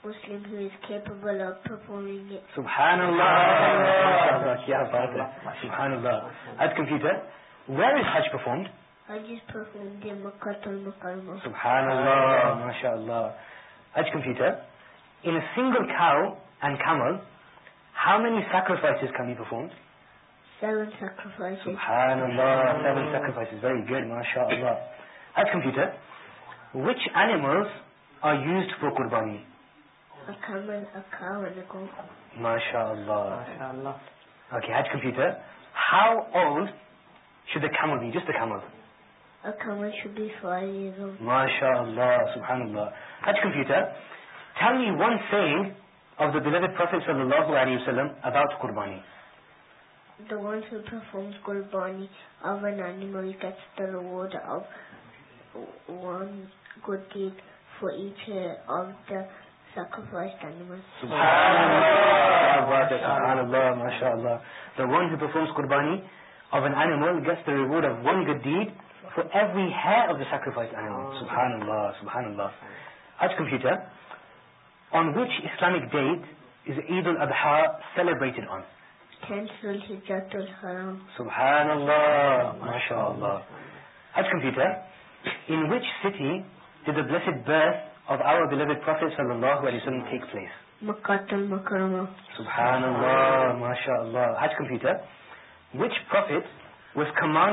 camel how many sacrifice مارشا اللہ وچ used for qurbani? MashaAllah. Okay, Hajj computer. How old should the camel be? Just the camel. A camel should be five years old. MashaAllah, subhanAllah. Hajj computer, tell me one saying of the beloved Prophet sallallahu alayhi wasallam about Qurbani. The one who performs Qurbani of an animal gets the reward of one good deed for each of the sacrifice قربانی date for ایوریڈ of the sacrifice computer on which Islamic day is a ال ادہ celebrate answer ایج computer in which city bills اڈ بیس فلڈ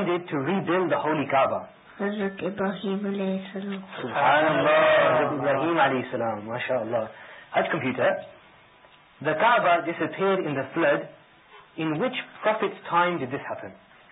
N which prophet this ہیکن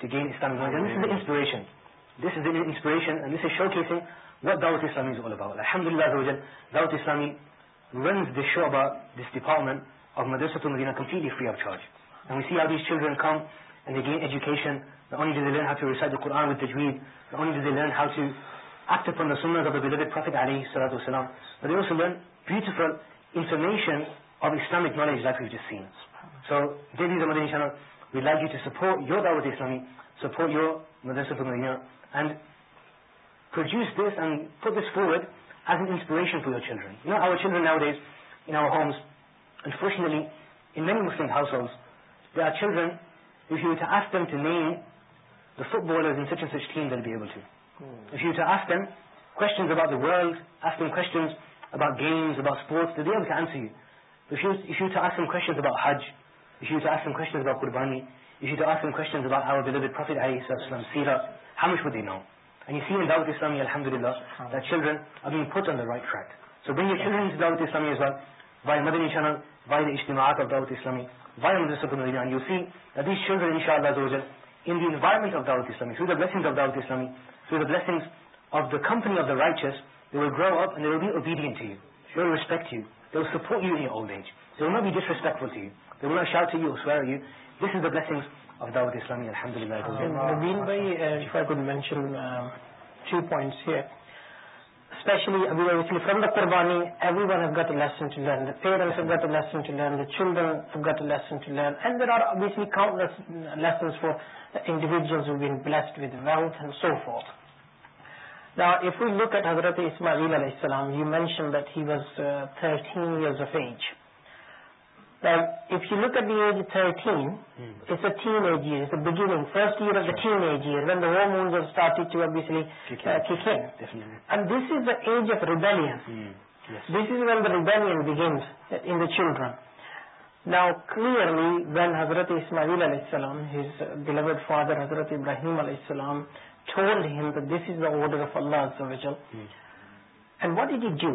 to gain Islamic knowledge. And this is the inspiration. This is the inspiration and this is showcasing what Dawat Islami is all about. Alhamdulillah Azawajal, Dawat Islami runs this shu'aba, this department of Madrasatul Medina completely free of charge. And we see how these children come and they gain education. Not only do they learn how to recite the Quran with tajweed, not only do they learn how to act upon the sunnahs of the beloved Prophet Ali Salatu Wasalam, but they also learn beautiful information of Islamic knowledge like we've just seen. So, this is the Madani channel. لگی so یورڈ so for your میرے and پروس this and for this for as an inspiration to ever children over children over is انسنلی in many Muslim house house children چھ of to name the football کو about games about sports دیکھیے answer Hajj You should ask them questions about Qurbani. You should ask them questions about our beloved Prophet ﷺ, Sira. How much would they know? And you see in Dawud Islami, Alhamdulillah, that children are being put on the right track. So bring your children to Dawud Islami as well, via Madani channel, via the Ishtima'at of Dawud Islami, via Madani channel, and you'll see that these children, inshallah, in the environment of Dawud Islami, through the blessings of Dawud Islami, through the blessings of the company of the righteous, they will grow up and they will be obedient to you. They will respect you. They will support you in your old age. They will not be disrespectful to you. قربانی children get an to learn and دیر آرسٹنس فارڈ blessed وینڈ so فاف you لکر اسمایلام you mention that he was thirteens age ایجسم ایس first ای جیئر وین داڈ دس از داج of ریڈیلین this is when the rebel بز in children now clearly when حضرت اسماعیل علیہ السلام ہز دیڈ فادر حضرت ابراہیم علیہ السلام چھول از داڈر آف اللہ and what is you give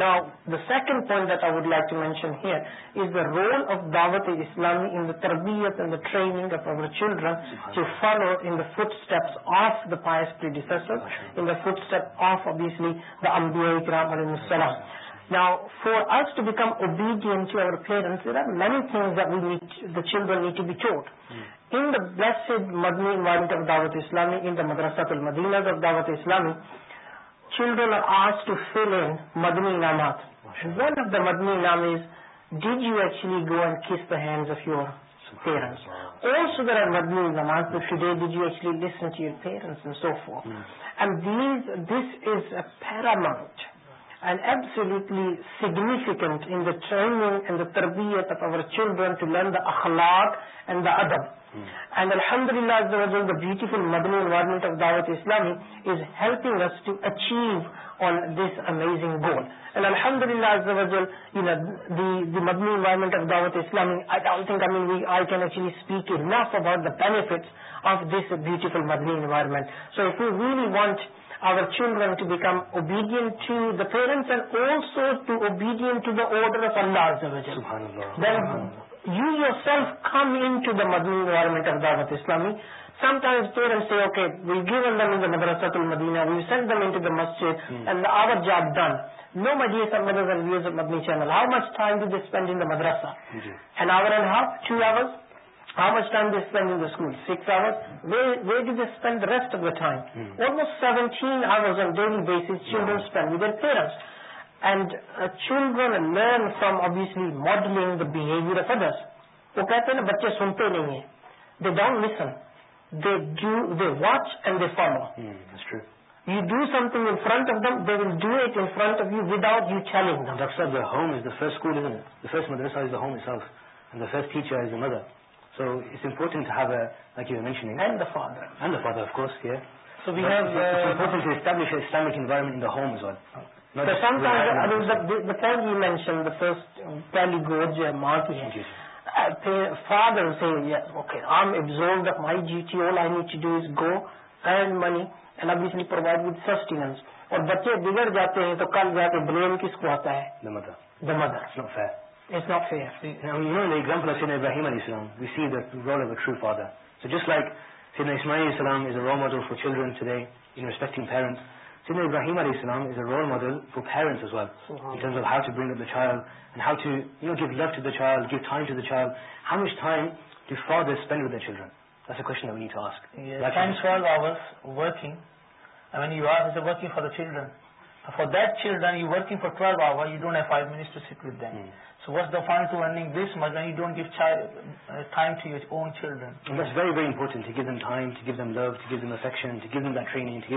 now سیک point دائڈ like to mention here is the role of Dawat Islami ان دا تربیت ناو فور ارسم اوبیڈیٹروت اسلامی ان د مدرسۃ مدین اسلامی children art to fill in Madani Inamaat one of the مدنیز ڈیڈ یو ایچلی go in kiss the hand of یورنٹ Madani days you each your parents and this is a پہرا march and absolutely significant in training and the tarbiyat of our children to learn the akhlaq and the adab and الحمد اللہ the beautiful Madani environment of Dawat Islami is helping us to achieve on this amazing goal الحمد اللہ the Madani environment of Dawat Islami I art think coming we I can actually speak enough about the benefits of this beautiful Madani environment so if you we want our children to become obedient to the parents or also to obedient to the order of Allah you yourself come in Dawat Islami some times parents will give the مدرسا مسر جاٹ ڈنو مجھے spend in مدراسا two hours how much time they spend in the school six hours way do they spend rest وائنوسٹ سیونٹیز چلڈرنڈ ودر parents and children learn from obviously modelling the behaviour of ادرس وہ کہتے ہیں بچے سنتے نہیں ہیں they don't miss watch and they فارم you do something of them they will do front of you without you challenge doctor home is this مدرسٹرز a mother سوپورٹنٹر ویزور ہوم از وال بچے بگڑ جاتے ہیں تو کل جا کے بلیم کس کو آتا ہے ابراہیم علی اسلام وی سیز اوڈ او to father is a role model for children today in respecting parents, سر ابراہیم علی اسلام از اے رول ماڈل ودرنس for the children for that چلڈرنگ فار ٹویلوشن دا ٹریننگ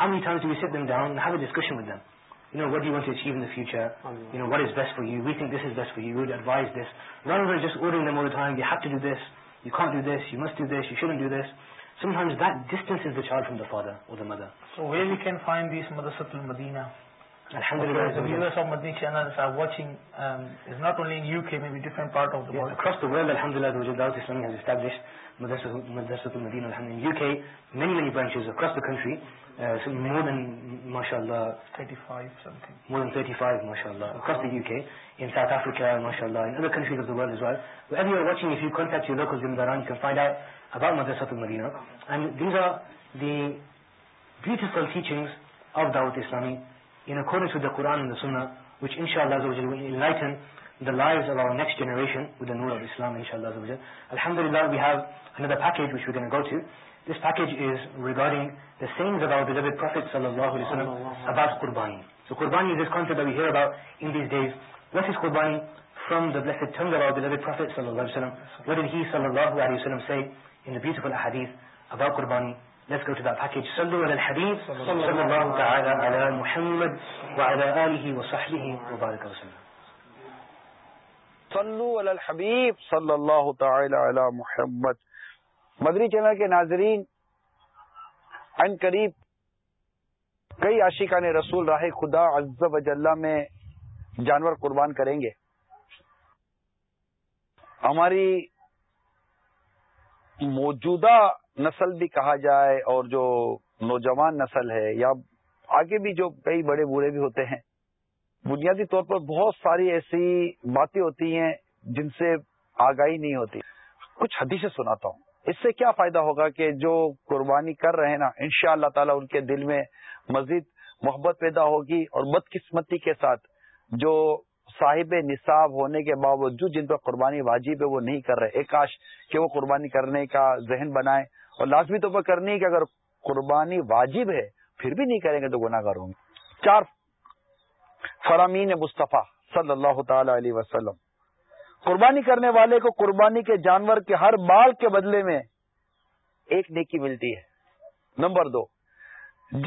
ہمار یو ویٹ اس بیس for you wait you to this ٹوسنس more than mashallah 35 something more than 35 mashallah across the UK in South Africa mashallah in other countries of the world as well wherever you're watching if you contact your local Zimbaran you can find out about Madrasat al-Madina and these are the beautiful teachings of Dawud Islami in accordance with the Quran and the Sunnah which inshallah will enlighten the lives of our next generation with the Nur of Islam inshallah Alhamdulillah we have another package which we're going to go to This package is regarding the sayings of our beloved Prophet sallallahu alayhi wa about Qurbani. So Qurbani is this concept that we hear about in these days. What is Qurbani? From the blessed tongue of our beloved Prophet sallallahu alayhi wa What did he sallallahu alayhi wa say in the beautiful hadith about Qurbani? Let's go to that package. Sallu ala al-hadith sallallahu ta'ala ala Muhammad wa ala alihi wa sahlihi wa barakah wa sallam. صلو علی الحبیب صلی اللہ تعالی علی محمد مدری channel کے ناظرین ان قریب کئی عاشقان رسول راہ خدا عز و جلہ میں جانور قربان کریں گے ہماری موجودہ نسل بھی کہا جائے اور جو نوجوان نسل ہے یا آگے بھی جو کئی بڑے بوڑھے بھی ہوتے ہیں بنیادی طور پر بہت ساری ایسی باتیں ہوتی ہیں جن سے آگاہی نہیں ہوتی کچھ حدیثیں سناتا ہوں اس سے کیا فائدہ ہوگا کہ جو قربانی کر رہے ہیں نا ان شاء اللہ تعالیٰ ان کے دل میں مزید محبت پیدا ہوگی اور بد قسمتی کے ساتھ جو صاحب نصاب ہونے کے باوجود جن پر قربانی واجب ہے وہ نہیں کر رہے ایک کاش کہ وہ قربانی کرنے کا ذہن بنائے اور لازمی طور پر کرنی ہے کہ اگر قربانی واجب ہے پھر بھی نہیں کریں گے تو گناہ کروں گے چار فرامین مصطفیٰ صلی اللہ تعالی علیہ وسلم قربانی کرنے والے کو قربانی کے جانور کے ہر بال کے بدلے میں ایک نیکی ملتی ہے نمبر دو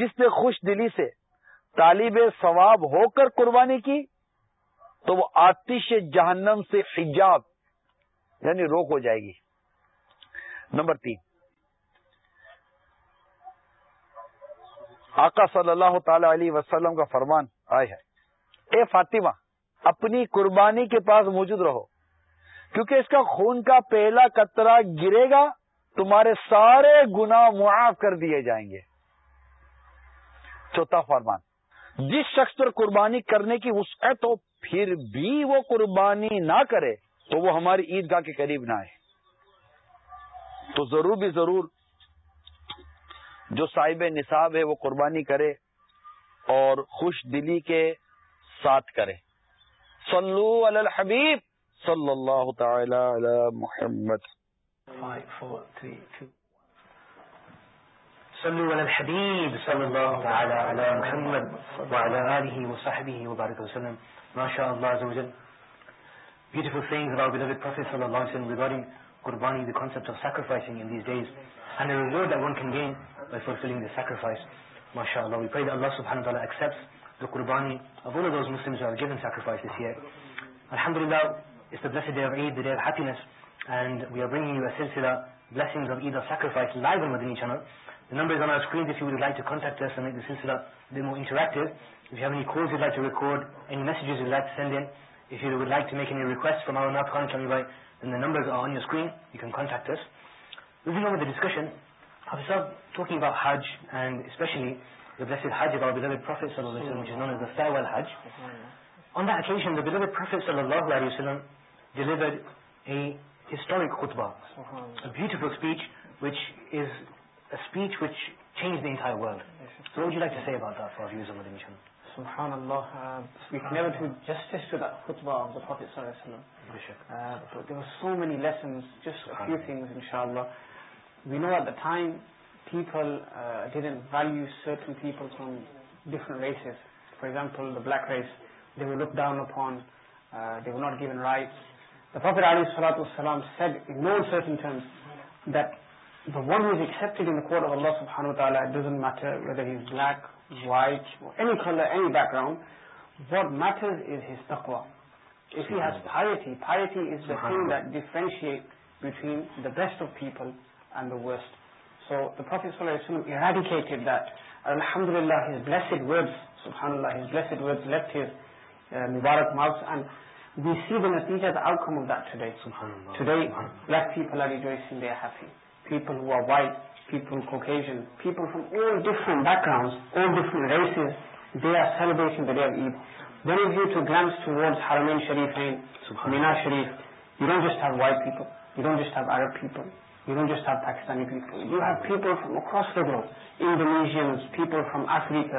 جس نے خوش دلی سے طالب ثواب ہو کر قربانی کی تو وہ آتش جہنم سے حجاب یعنی روک ہو جائے گی نمبر تین آقا صلی اللہ تعالی علیہ وسلم کا فرمان آئے ہے اے فاطمہ اپنی قربانی کے پاس موجود رہو کیونکہ اس کا خون کا پہلا قطرہ گرے گا تمہارے سارے گنا معاف کر دیے جائیں گے چوتھا فرمان جس شخص پر قربانی کرنے کی وسعت ہو پھر بھی وہ قربانی نہ کرے تو وہ ہماری عیدگاہ کے قریب نہ آئے تو ضرور بھی ضرور جو صاحب نصاب ہے وہ قربانی کرے اور خوش دلی کے ساتھ کرے سلو الحبیب صلی اللہ تعالی علی محمد صلو علی الحبیب صلی اللہ تعالی علی محمد وعلى آلہ وصحبہ وبرکہ وسلم ما شاء اللہ عز و جل beautiful things about beloved Prophet صلی اللہ علیہ وسلم regarding Qurbani, the concept of sacrificing in these days and the reward that one can gain by fulfilling the sacrifice ما شاء اللہ we pray that Allah subhanahu wa ta'ala accepts the Qurbani of all of those Muslims who have given sacrifice this year الحمدللہ It's the blessed day of Eid, the day of happiness. And we are bringing you a silsila, blessings of Eid of sacrifice, live on Madini channel. The number is on our screen if you would like to contact us and make the silsila a bit more interactive. If you have any calls you'd like to record, any messages you'd like to send in, if you would like to make any requests from our Nath Khan Chamibai, then the numbers are on your screen. You can contact us. Moving on with the discussion, I'll start talking about Hajj and especially the blessed Hajj of our beloved Prophet which is known as the farewell Hajj. On that occasion, the beloved Prophet G we historic speech وچیچ ویشنس we know are people people from different for example black race they will look down upon they will not given rice ع سلطلام differentiate between the best of people الحمد للہ people people فرومس رائسز ہارمین شریف شریفس Pakistani people you Hare people from across انڈونیشنس people from Africa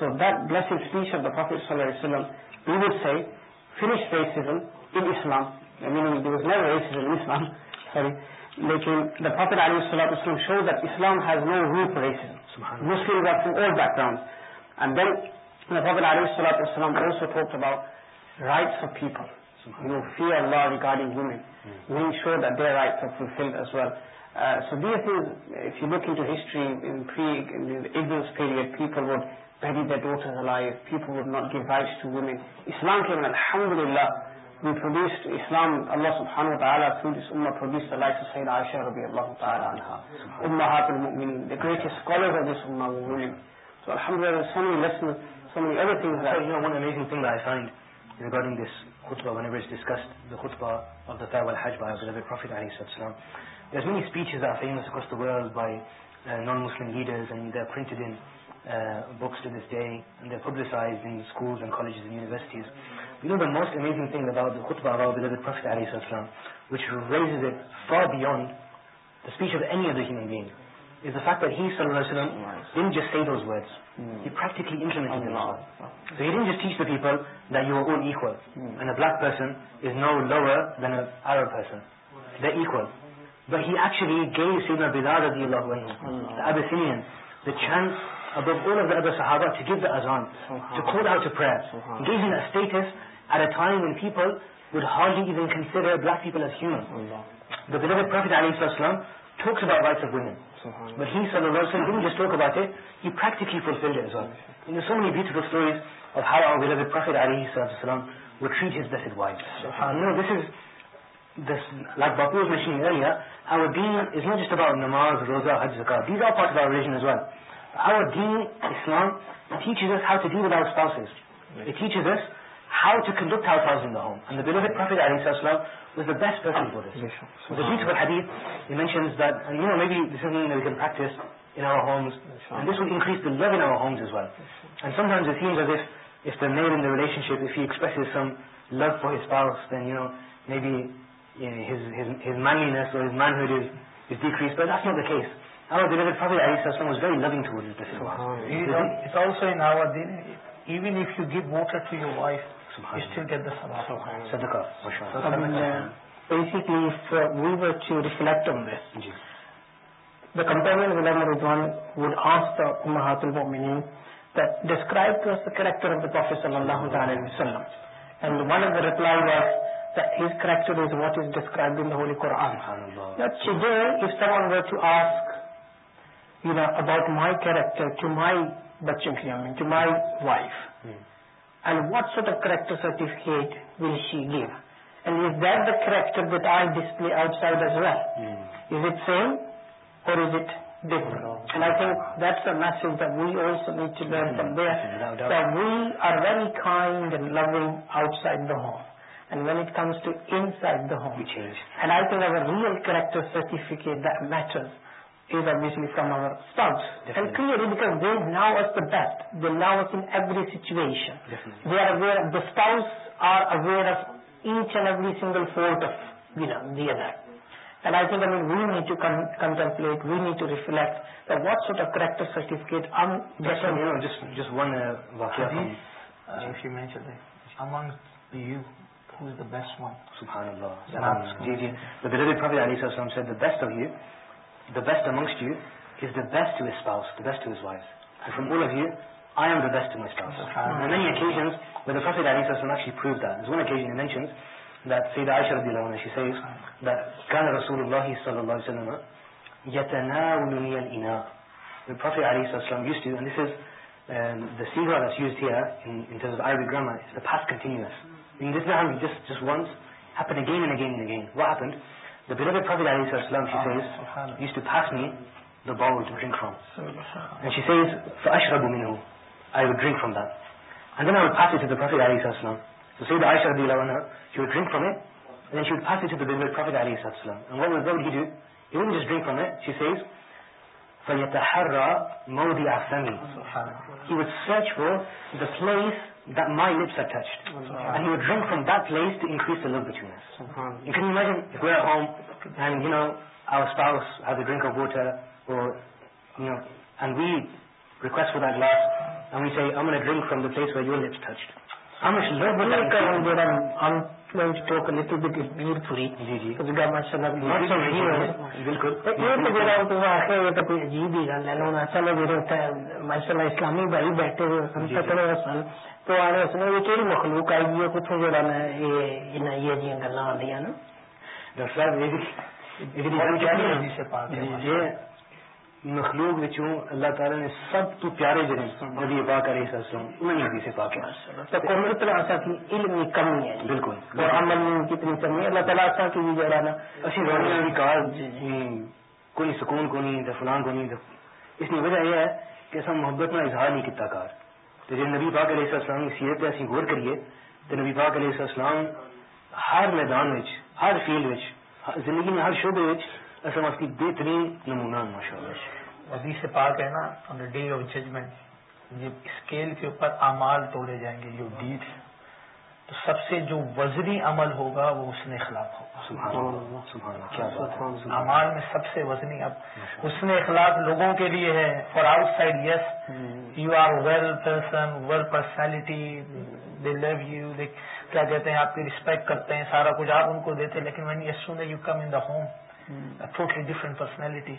so this patch of the فق صحم سی فیشن لیکن علی صلاحم شو دسلام ہی علی صلاحم also talk about rights law regarding women ویم شو دیر رائٹ سو بک انسٹری فری فور و bury the daughters alive people would not give rights to women اسلام کے الحمد للہ وی پروڈیوس اسلام اللہ سبحان و تعالیٰ تھرو دس اما پروڈیوس دا لائف سعید عائشہ ربی اللہ تعالیٰ عنہ امہات المؤمنین the greatest scholars of this ummah women so الحمد للہ so many lesson so many everything sir you know one amazing thing I find regarding this خطبہ whenever it's discussed the khutbah of the Tawal Hajj by the Prophet Prophet Ali Sallam there's many speeches that are famous across the world by uh, non-Muslim leaders and they're printed in books D us publicise you are اوکل black person then other person better above all of the other Sahaba to give the azan, to call out to prayer, engaging a status at a time when people would hardly even consider black people as human. The beloved Prophet ﷺ talks about rights of women. But he ﷺ didn't just talk about it, he practically fulfilled it as well. And there's so many beautiful stories of how our beloved Prophet ﷺ would treat his blessed wives. You know, this is, this, like Bapu was mentioning earlier, our deen is not just about namaz, roza, hajj, zakah. These are part of our religion as well. Love Anas valid sometime the ریلشنشپریس some love for his pause me base main decrease no this ڈسکرائبر وسلم one F the reply ویسٹرز you know about my character to my بچوں کیٹس are the character certificate well she give and S the character what I display outside this well is it same اور message we also ویچم where well are very کائنگ لوگ outside the home and when it comes to inside the home and آئیو a real character certificate دیکرز noun every situation we are aware are aware of each and every single fort I we need to کنسلپلیٹ we need to reflect the what سٹ a character certificate of you bat موز د بیسٹنس The beloved Prophet ﷺ, she says, used to pass me the bowl to drink from. And she says, فَأَشْرَبُ مِنْهُ I would drink from that. And then I would pass it to the Prophet ﷺ. So Sayyidah Aisha radiallahu anha, she would drink from it, and then she would pass it to the beloved Prophet ﷺ. And what would, what would he do? He wouldn't just drink from it. She says, فَيَتَحَرَّ مَوْضِعَ فَمِي He would search for the place that my lips are touched. Allah. And he would drink from that place to increase the love between us. You can imagine if we're at home and, you know, our spouse has a drink of water or, you know, and we request for that glass and we say, I'm going to drink from the place where your lips touched. How much love would that come when I'm, I'm going to talk a little bit beautifully? Ji, ji. Because you've got my son. Not so many. Bilkul. But you have to go out to the house. Ji, ji. And then when I celebrate, my son is coming by, he's better. Ji, ji. تو آنے اس نے یہ کہڑی مخلوق آئی گئی کتوں گلا میں یہ جی گلا آدی نا مخلوق اللہ تعالی نے سب تو پیارے جنے نبی پاک علیہ السلام انہوں نے حدیث پاک تو کمر طرح سا کی علم کی کمی ہے بالکل اور عمل میں کتنی کمی ہے اللہ تعالی اساں کی جڑا نا اسی رونے کی کار کوئی سکون کو نہیں تے فلاں کو نہیں اس کی وجہ یہ ہے کہ اساں محبت نہ اظہار نہیں کیتا کار تو جی نبی پاک علیہ السلام کی سیرت ایسی غور کریے تو نبی پاک علیہ السلام ہر میدان میں ہر فیلڈ میں زندگی میں ہر شعبے بہترین نمونہ ابھی سے پاک ہے نا ڈے آف ججمنٹ جب اسکیل کے اوپر اعمال توڑے جائیں گے جو ڈیٹ تو سب سے جو وزنی عمل ہوگا وہ اس نے اخلاق ہوگا اعمال میں سب سے وزنی اب اس نے اخلاق لوگوں کے لیے ہے for outside yes you are well person well personality they love you کیا کہتے ہیں آپ کی ریسپیکٹ کرتے ہیں سارا کچھ آپ ان کو دیتے لیکن when you come in the home totally different personality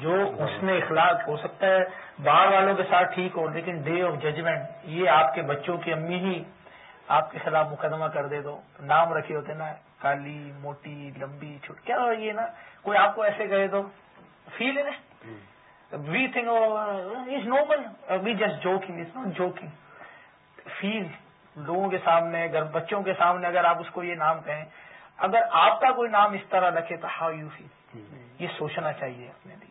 جو اس میں اخلاق ہو سکتا ہے باہر والوں کے ساتھ ٹھیک ہو لیکن ڈے آف ججمنٹ یہ آپ کے بچوں کی امی ہی آپ کے خلاف مقدمہ کر دے دو نام رکھے ہوتے نا کالی موٹی لمبی چھوٹ کیا یہ نا کوئی آپ کو ایسے کہے تو فیل ہے نا normal we just joking not joking فیل لوگوں کے سامنے اگر بچوں کے سامنے اگر آپ اس کو یہ نام کہیں اگر آپ کا کوئی نام اس طرح رکھے تو ہاؤ یو فیل یہ سوچنا چاہیے اپنے لیے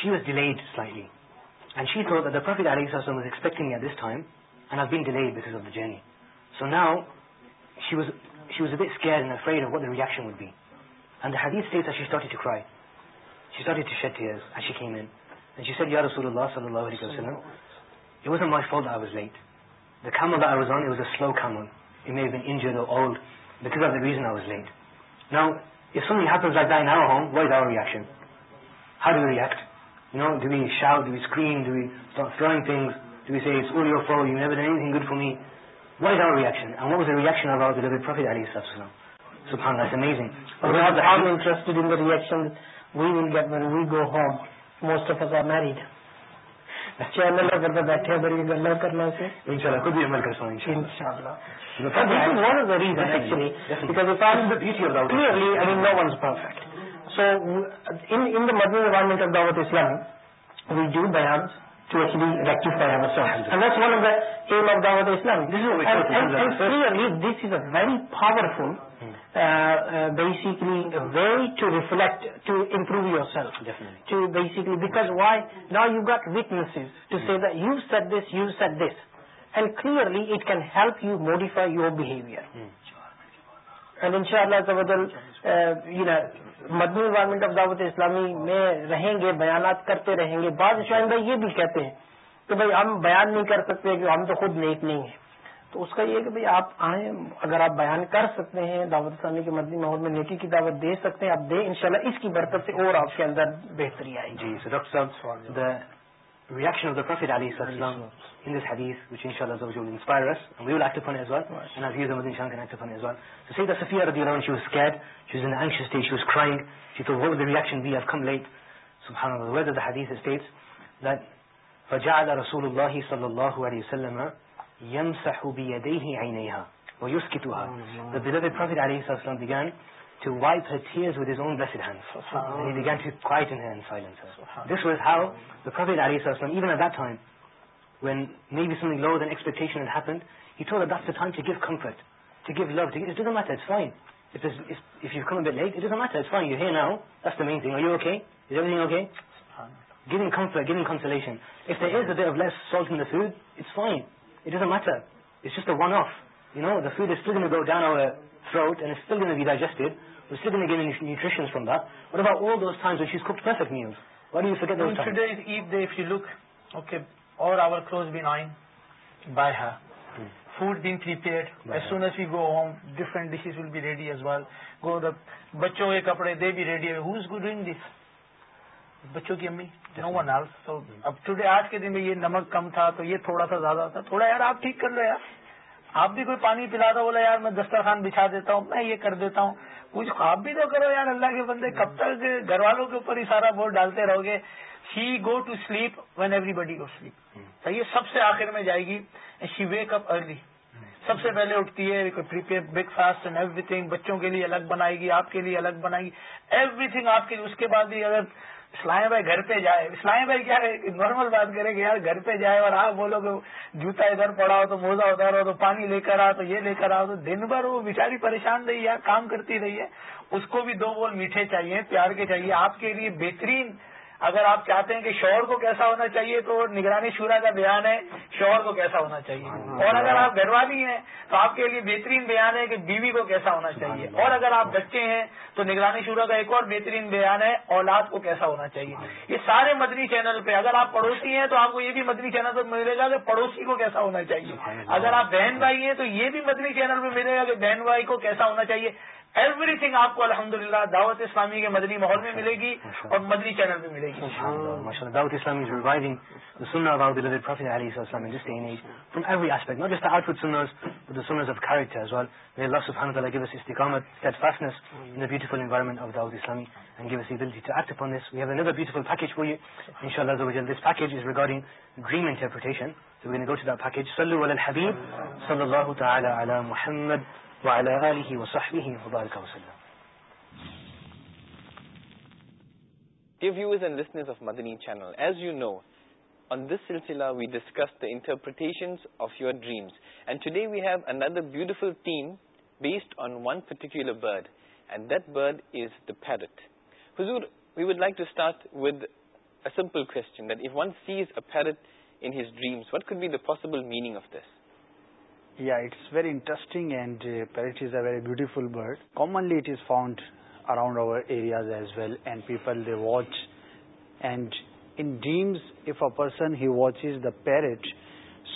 شی واز ڈیلڈلیزنشن ہاؤ ریاست You know, do we shout, do we scream, do we start throwing things, do we say, it's all your fault, you never did anything good for me? What is our reaction? And what was the reaction of our beloved Prophet alayhi salam? Subhanallah, that's amazing. But we are all interested in the reaction we will get when we go home. Most of us are married. بچے اللہ کرتا بیٹھے ہیں بڑی اللہ کرنا سے ان شاء اللہ خود بھی عمل کر سکوں ان شاء اللہ clearly I mean no one is perfect so in mother government of Dawat Islam we do the rate self aim of Dawat Islam clearly this is a very powerful basically way to reflect to improve yourself to basically because why نا you get weaknesses to see the use set this use set this and clearly it can help you modify your behaviour and ان شاء اللہ بدل مدنی government of Dawat Islami میں رہیں گے بیانات کرتے رہیں گے بعض شاہین بھائی یہ بھی کہتے ہیں کہ بھائی ہم بیان نہیں کر سکتے کہ ہم تو خود نیک نہیں ہیں تو اس کا یہ کہ بھائی آپ آئیں اگر آپ بیان کر سکتے ہیں دعوت اسلامی کے مدنی ماحول میں نیکی کی دعوت دے سکتے ہیں آپ دیں انشاءاللہ اس کی برکت سے اور آپ کے اندر بہتری آئے گی جی reaction of the Prophet Ali in this hadith, which inshallah will inspire us, and we will act upon it as well, and as you and inshallah can act upon it as well. So Sayyidah Safiya radiallahu anh, she was scared, she was in an anxious state, she was crying, she thought, what would the reaction be, I've come late. SubhanAllah, where the hadith states that, فَجَعَلَ رَسُولُ اللَّهِ صَلَّى اللَّهُ عَلَيْهِ وَسَلَّمَ يَمْسَحُ بِيَدَيْهِ عَيْنَيْهَا وَيُسْكِتُهَا The beloved Prophet Ali began land ایسپ ٹو گیو کمفرٹرشن سال of you know, the food is still going to go down our throat and it's still going to be digested. We're still going to get any nutrition from that. What about all those times when she's cooked perfect meals? Why do you forget those In times? Today's Eid day, if you look, okay, all our clothes been ironed by her. Hmm. Food being prepared. By as her. soon as we go home, different dishes will be ready as well. Go the bachon ke kapde, they be ready. Who's doing this? بچوں کی امی نو one آلس تو اب today آج کے دن میں یہ نمک کم تھا تو یہ تھوڑا سا زیادہ تھا تھوڑا یار آپ ٹھیک کر لو یار آپ بھی کوئی پانی پلا دو بولا یار میں دسترخوان بچھا دیتا ہوں میں یہ کر دیتا ہوں کچھ خواب بھی تو کرو یار اللہ کے بندے کب تک گھر والوں کے اوپر ہی سارا بور ڈالتے رہو گے ہی go to sleep when everybody go sleep تو یہ سب سے آخر میں جائے گی شی ویک اپ ارلی سب سے پہلے اٹھتی ہے breakfast and everything بچوں کے لیے الگ بنائے گی آپ کے لیے الگ بنائے گی ایوری تھنگ آپ کے اس کے بعد بھی اگر اسلام بھائی گھر پہ جائے اسلام بھائی کیا ہے نارمل بات کرے کہ یار گھر پہ جائے اور آپ بولو کہ جوتا ادھر پڑا ہو تو موزہ ادھر ہو تو پانی لے کر آؤ تو یہ لے کر آؤ تو دن بھر وہ بےچاری پریشان رہی ہے کام کرتی رہی ہے اس کو بھی دو بول میٹھے چاہیے پیار کے چاہیے آپ کے لیے بہترین اگر آپ چاہتے ہیں کہ شوہر کو کیسا ہونا چاہیے تو نگرانی شورا کا بیان ہے شوہر کو کیسا ہونا چاہیے اور اگر آپ گھر والی ہیں تو آپ کے لیے بہترین بیان ہے کہ بیوی کو کیسا ہونا چاہیے اور اگر آپ بچے ہیں تو نگرانی شورا کا ایک اور بہترین بیان ہے اولاد کو کیسا ہونا چاہیے یہ سارے مدنی چینل پہ اگر آپ پڑوسی ہیں تو آپ کو یہ بھی مدنی چینل پہ ملے گا کہ پڑوسی کو کیسا ہونا چاہیے اگر آپ بہن بھائی ہیں تو یہ بھی مدنی چینل پہ ملے گا کہ بہن بھائی کو کیسا ہونا چاہیے ایوری تھنگ آپ کو الحمدللہ دعوت اسلامی کے مدنی ماحول میں ملے گی اور مدنی چینل میں ملے گی دعوت اسلامی The Sunnah of our beloved Prophet Ali Islam in this day and age, from every aspect, not just the outward Sunnahs, but the Sunnahs of character as well. May Allah subhanahu wa ta'ala give us istiqamah, steadfastness in the beautiful environment of Dawud Islami, and give us the ability to act upon this. We have another beautiful package for you, inshallah, this package is regarding dream interpretation, so we're going to go to that package. Sallu ala al-Habib, sallallahu ta'ala ala Muhammad, we discuss the interpretation of your dreams and today we have another beautiful theme based on one particular bird and that bird is the فیرٹ حزور we would like to start ودلشن Cs a in his dreams what could be the possible meaning of this Yeah, it's very interesting, and uh, parrot is a very beautiful bird. Commonly it is found around our areas as well, and people they watch, and in dreams if a person he watches the parrot,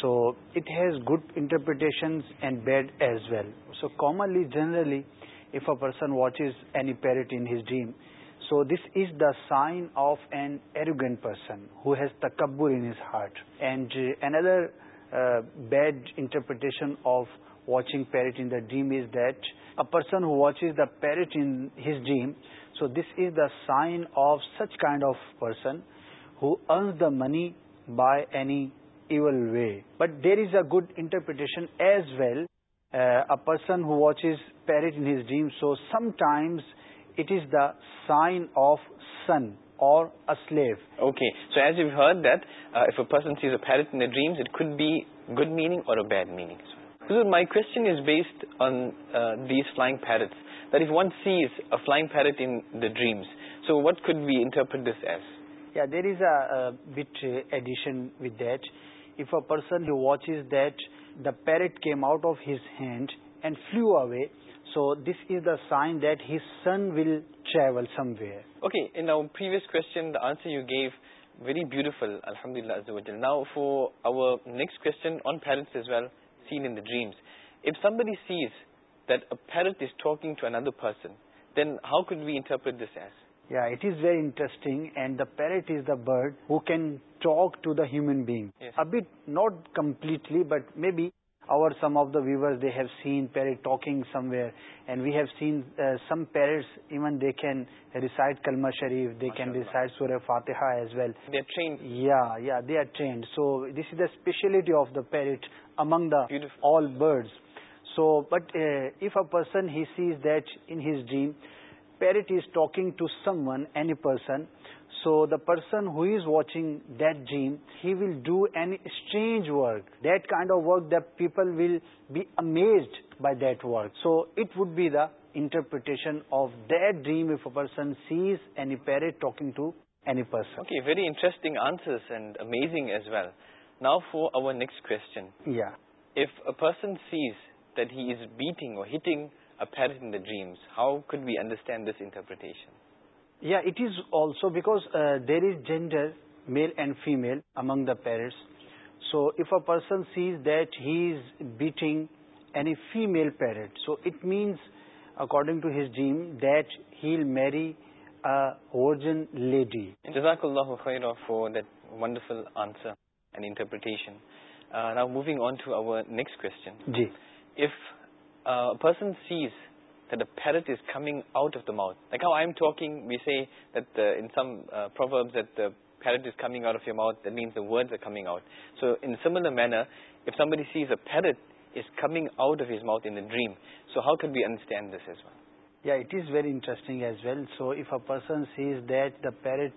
so it has good interpretations and bad as well. So commonly, generally, if a person watches any parrot in his dream, so this is the sign of an arrogant person who has takabbur in his heart. And uh, another bad interpretation of watching parrot in the dream is that a person who watches the parrot in his dream, so this is the sign of such kind of person who earns the money by any evil way. But there is a good interpretation as well. Uh, a person who watches parrot in his dream, so sometimes it is the sign of sun or a slave. Okay, so as you've heard that uh, if a person sees a parrot in their dreams, it could be good meaning or a bad meaning. So my question is based on uh, these flying parrots, that if one sees a flying parrot in the dreams, so what could we interpret this as? Yeah, there is a bit uh, addition with that. If a person who watches that the parrot came out of his hand and flew away, so this is the sign that his son will travel somewhere. Okay, in our previous question, the answer you gave, very beautiful, Alhamdulillah Azza wa Jal. Now for our next question on parrots as well, seen in the dreams. If somebody sees that a parrot is talking to another person, then how could we interpret this as? Yeah, it is very interesting, and the parrot is the bird who can talk to the human being. Yes. A bit, not completely, but maybe our some of the viewers they have seen parrot talking somewhere and we have seen some parrot even they can recite کلما شریف they can recite سورف فاتحا as well یا they are trained so this is the speciality of the parrot among the all birds so but if a person he says that in his dream parrot is talking to someone any person So the person who is watching that gym, he will do an strange work. That kind of work that people will be amazed by that work. So it would be the interpretation of that dream if a person sees any parrot talking to any person. Okay, very interesting answers and amazing as well. Now for our next question. Yeah. If a person sees that he is beating or hitting a parrot in the dreams, how could we understand this interpretation? Yeah, it is also because uh, there is gender, male and female, among the parents. So if a person sees that he is beating any female parent, so it means, according to his dream, that he'll marry a virgin lady. Jazakallahu khairah for that wonderful answer and interpretation. Uh, now moving on to our next question. If uh, a person sees that the parrot is coming out of the mouth. Like how I'm talking, we say that in some uh, proverbs that the parrot is coming out of your mouth, that means the words are coming out. So in a similar manner, if somebody sees a parrot is coming out of his mouth in a dream, so how could we understand this as well? Yeah, it is very interesting as well. So if a person sees that the parrot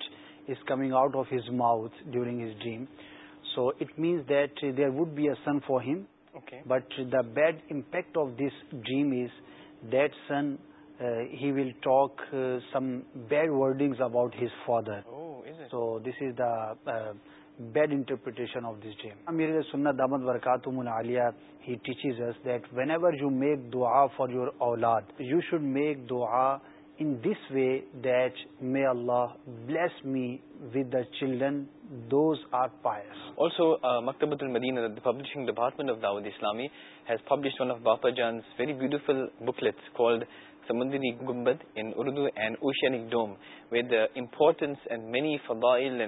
is coming out of his mouth during his dream, so it means that there would be a son for him. Okay. But the bad impact of this dream is that son he will talk some bad wordings about his father so this is the bad interpretation of this dream میرے گھر سنت دامد ورکاتوں عالیہ he teachers that whenever you make دو آ for your اولاد you should make دو آ مکتب المدینشن department of Dawat Islami very beautiful book let's سمندری Gumbad in Urdu and oceanic dome with importance مین فبائل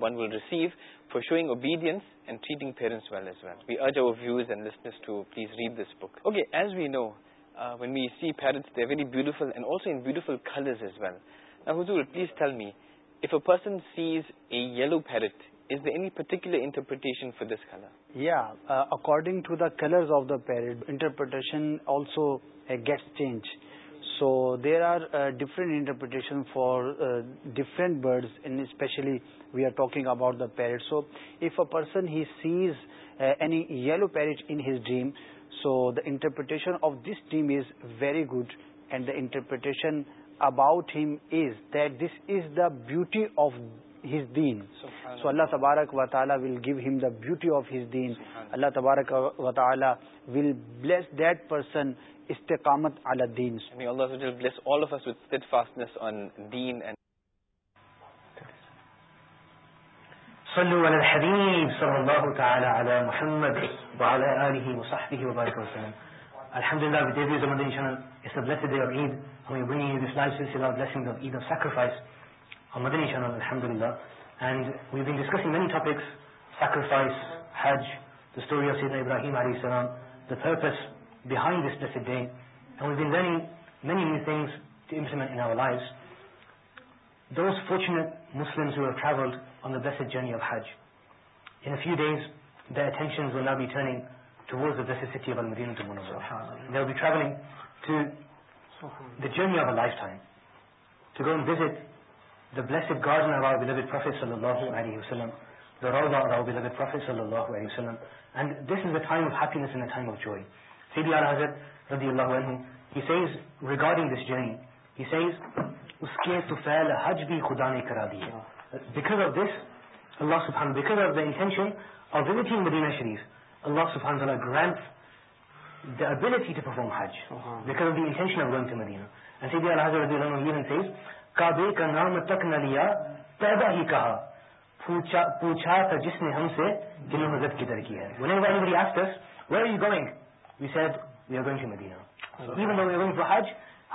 one will receive for showing obedience treating parents we urge our viewers and listeners to please read this book okay as we know Uh, when we see parrots, they're very beautiful and also in beautiful colors as well. Now Huzur, please tell me, if a person sees a yellow parrot, is there any particular interpretation for this color? Yeah, uh, according to the colors of the parrot, interpretation also uh, gets changed. So there are different interpretations for different birds, and especially we are talking about the parrot. So if a person, he sees any yellow parrot in his dream, so the interpretation of this dream is very good and the interpretation about him is that this is the beauty of his دین so اللہ تبارک و تعالیٰ will give him the beauty of his دین اللہ تبارک و تعالیٰ ول بلیس دیٹ پرسن استقامت علی استحکامت صلوا على الحبيب صلى الله تعالى على محمد وعلى اله وصحبه وبارك وسلم الحمد لله في ديفيز رمضان ان شاء الله استبلت دي عيد we bring this nice silsila of blessings of Eid of sacrifice on Madani channel, alhamdulillah. And we've been discussing many topics, sacrifice, hajj, the story of Sayyidina Ibrahim alayhi salam, the purpose behind this blessed day. And we've been learning many new things to implement in our lives. This fort مسلمڈ ویزٹرگارڈنگ this journey He says, اس کے تفیل حج بھی خدا نے کرا دیا Because of this, Allah subhanahu wa because of the intention of visiting Medina Sharif, Allah subhanahu wa ta'ala grants the ability to perform hajj uh -huh. because of the intention of going to Medina. And Sayyidi al Azza wa Jalla even says, قَبِي كَ نَعْمَ تَقْنَ لِيَا تَعْبَ هِي كَهَا پوچھا تا جس نے ہم سے جنہوں حضرت کی ترکی ہے Whenever anybody asked us, where are you going? We said, we are going to Medina. So even though we are going for hajj,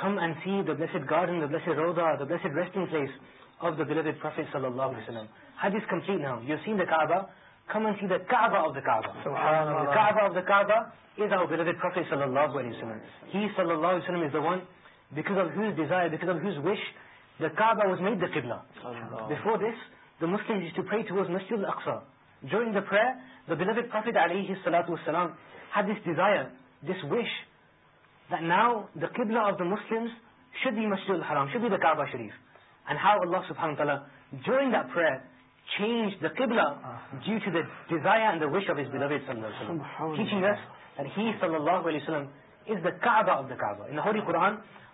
come and see the blessed garden, the blessed roda, the blessed resting place of the beloved Prophet sallallahu alayhi wa sallam. Hadith is complete now. You've seen the Kaaba, come and see the Kaaba of the Kaaba. The Kaaba of the Kaaba is our beloved Prophet sallallahu alayhi wa sallam. He sallallahu alayhi wa sallam is the one because of whose desire, because of whose wish, the Kaaba was made the Qibla. Before this, the Muslims used to pray towards Masjid al-Aqsa. During the prayer, the beloved Prophet alayhi salatu wa had this desire, this wish, now کبلا شریف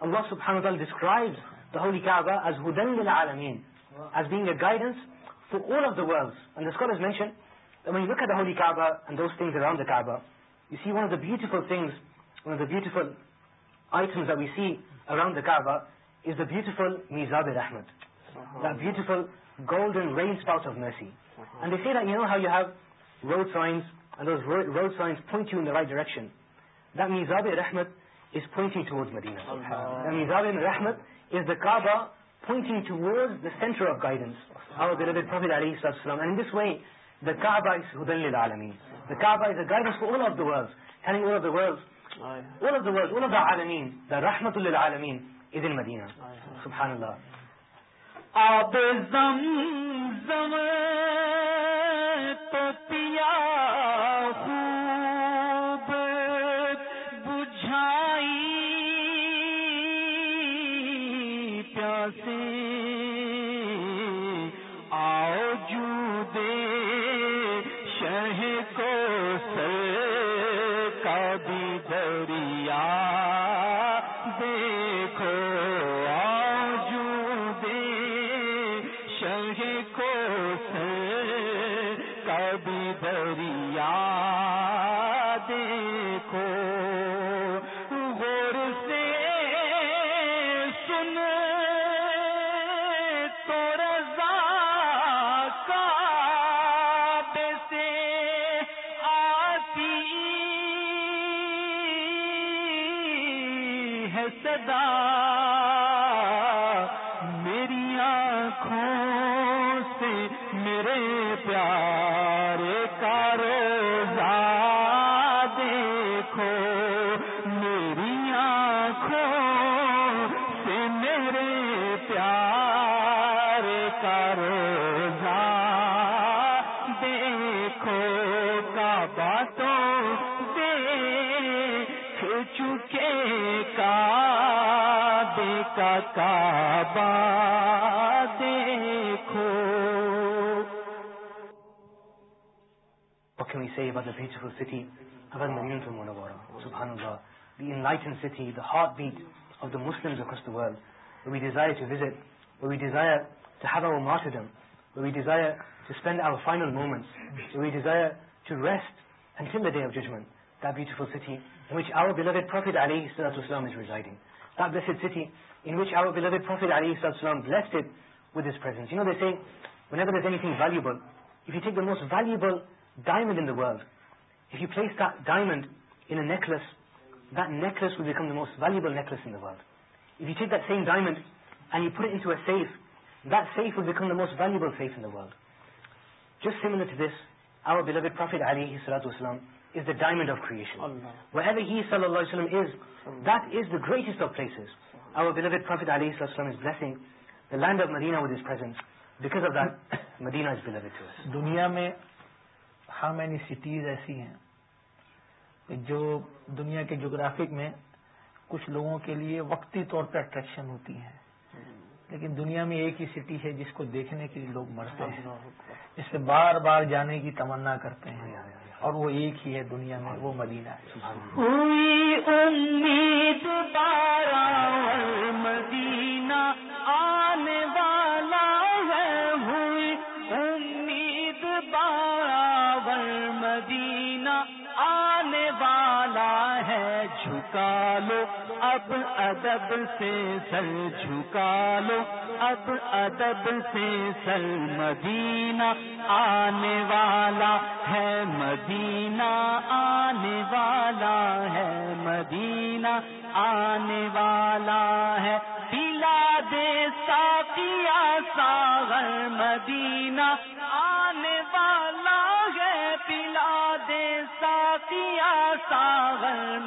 داش آفاس beautiful me زابر رحمد the beautiful gold rings of مرسیڈیشن رحمت is مدینس عالمین دا رحمت اللہ دا علمی مدینہ سبحان اللہ ہارٹ بیٹ آف داس داڈ we desire we desire to spend our final moments most valuable diamond the diamond uncles دیکلس was become the most valuable necklace diamond become دسٹ ویلف سیمرسلاتوسل is is the of of alayhi that, our beloved beloved Prophet blessing land Medina Medina with his presence. Because to us. دنیا میں how many cities ایسی ہیں جو دنیا کے جغرافک میں کچھ لوگوں کے لیے وقتی طور pe اٹریکشن ہوتی ہیں لیکن دنیا میں ایک ہی سٹی ہے جس کو دیکھنے کے لیے لوگ مرتے ہیں جس سے بار بار جانے کی تمنا کرتے ہیں اور وہ ایک ہی ہے دنیا میں وہ مدینہ ہوئی امید بارہ مدینہ آنے والا ہے ہوئی امید بارہ مدینہ آنے والا ہے جھکا لو اب ادب سے سر جھکا لو اب ادب سے سر مدینہ آنے والا ہے مدینہ آنے والا ہے مدینہ آنے والا ہے پلا دے ساتیا ساغر مدینہ سیا سا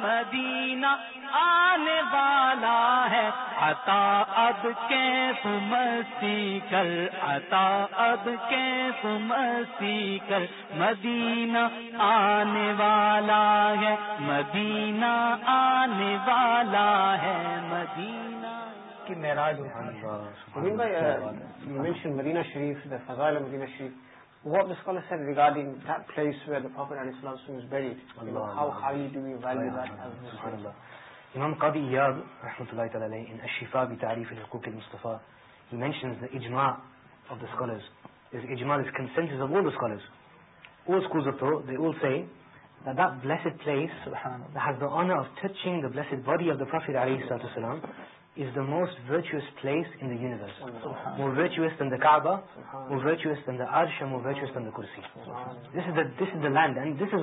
مدینہ آنے والا ہے عطا اب عطا اب کی تم کر مدینہ آنے والا ہے مدینہ آنے والا ہے مدینہ مدینہ شریف مدینہ شریف What the scholar said regarding that place where the Prophet ﷺ was buried, you know, how highly do we value that as Muslims? Imam Qadi Iyad, rahmatullahi ta'ala alayhi, in Ash-Shifa bi Ta'rif al-Hukuk al-Mustafa, he mentions the ijma of the scholars. This ijma is consensus of all the scholars. All schools of thought, they all say that that blessed place that has the honor of touching the blessed body of the Prophet alayhi salatu wasalam most virtuous place انس مورچوئس موچوئس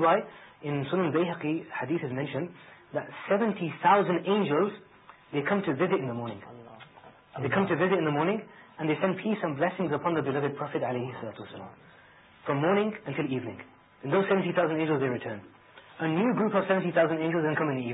why ان سن حقیقی new group انگ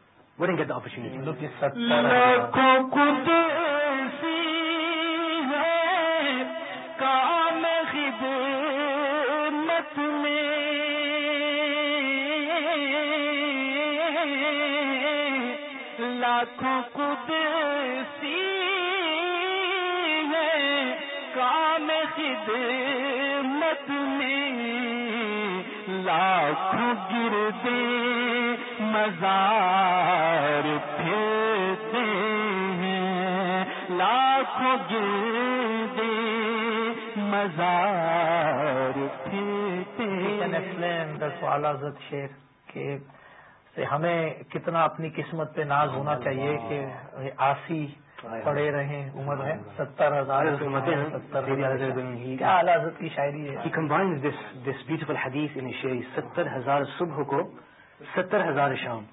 آپ شک لاکھ قدی ہے مت مہ لاکھوں کو ہے کام ہی دے مت گردے مزار لاکھوں مزار کے سے ہمیں کتنا اپنی قسمت پہ ناز ہونا چاہیے کہ آسی پڑے رہے عمر ہے ستر ہزار کیا کی شاعری ہے ستر ہزار صبح کو ستر ہزار شام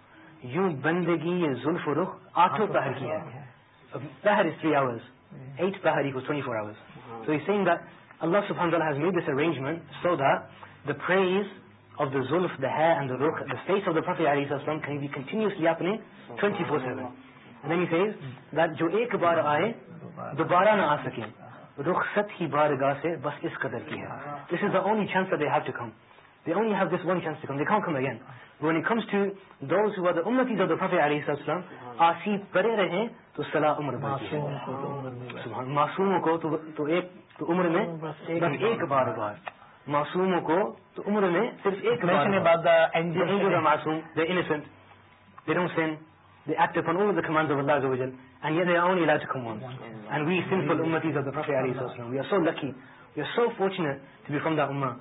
یوں بندگی یہ زلف و رخ آٹھوں پہر کی ہے پہر از تھری آورز ایٹ پہر ایک ٹوئنٹی فور آورز تو اس سنگ اللہ سبحان اللہ made this arrangement so the the praise of the زلف دا ہے and the Rukh the face of دا فتح علی اسلام کہیں بھی کنٹینیوسلی آپ نے ٹوئنٹی فور سیون نہیں فیز دیٹ جو ایک بار آئے دوبارہ نہ آ سکے رخ ست ہی بار گاہ سے بس اس قدر کی ہے this is the only chance they have to come they only have this one chance to come, they can't come again. But when it comes to those who are the Ummatis of the Prophet ﷺ, Aasi pare rahe to salah umr baati. Masoom ko to ek to umr mein, but ek baar baar. Masoom ko to umr mein, sirf ek baar baar. But the angels are masoom, they're innocent, they don't sin, they act upon all the commands of Allah Zawajal, and yet they are only allowed to come once. And we sinful Ummatis of the Prophet ﷺ, we are so lucky, we are so fortunate to be from that Ummah.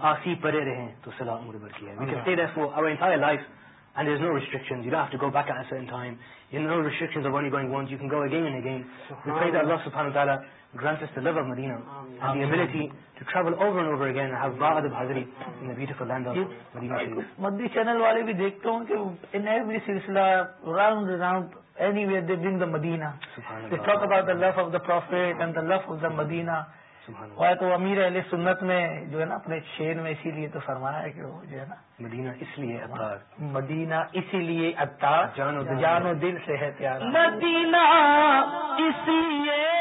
آسی پڑے رہیں تو سلام مربر کیا we can stay there for our entire life and there's no restrictions you don't have to go back at a certain time you have no restrictions of only going once you can go again and again we pray that Allah subhanahu wa ta'ala grant us the love of Medina and the ability to travel over and over again and have Ba'ad al-Hazri in the beautiful land of Medina Madhi channel wale bhi dekhto hon ke in every silsila round round anywhere they bring the Medina they talk about the love of the Prophet and the love of the Medina تو امیر اہل سنت نے جو ہے نا اپنے شیر میں اسی لیے تو فرمایا ہے کہ وہ جو ہے نا مدینہ اس لیے مدینہ اسی لیے اتار جان و دل سے ہے پیار مدینہ اس لیے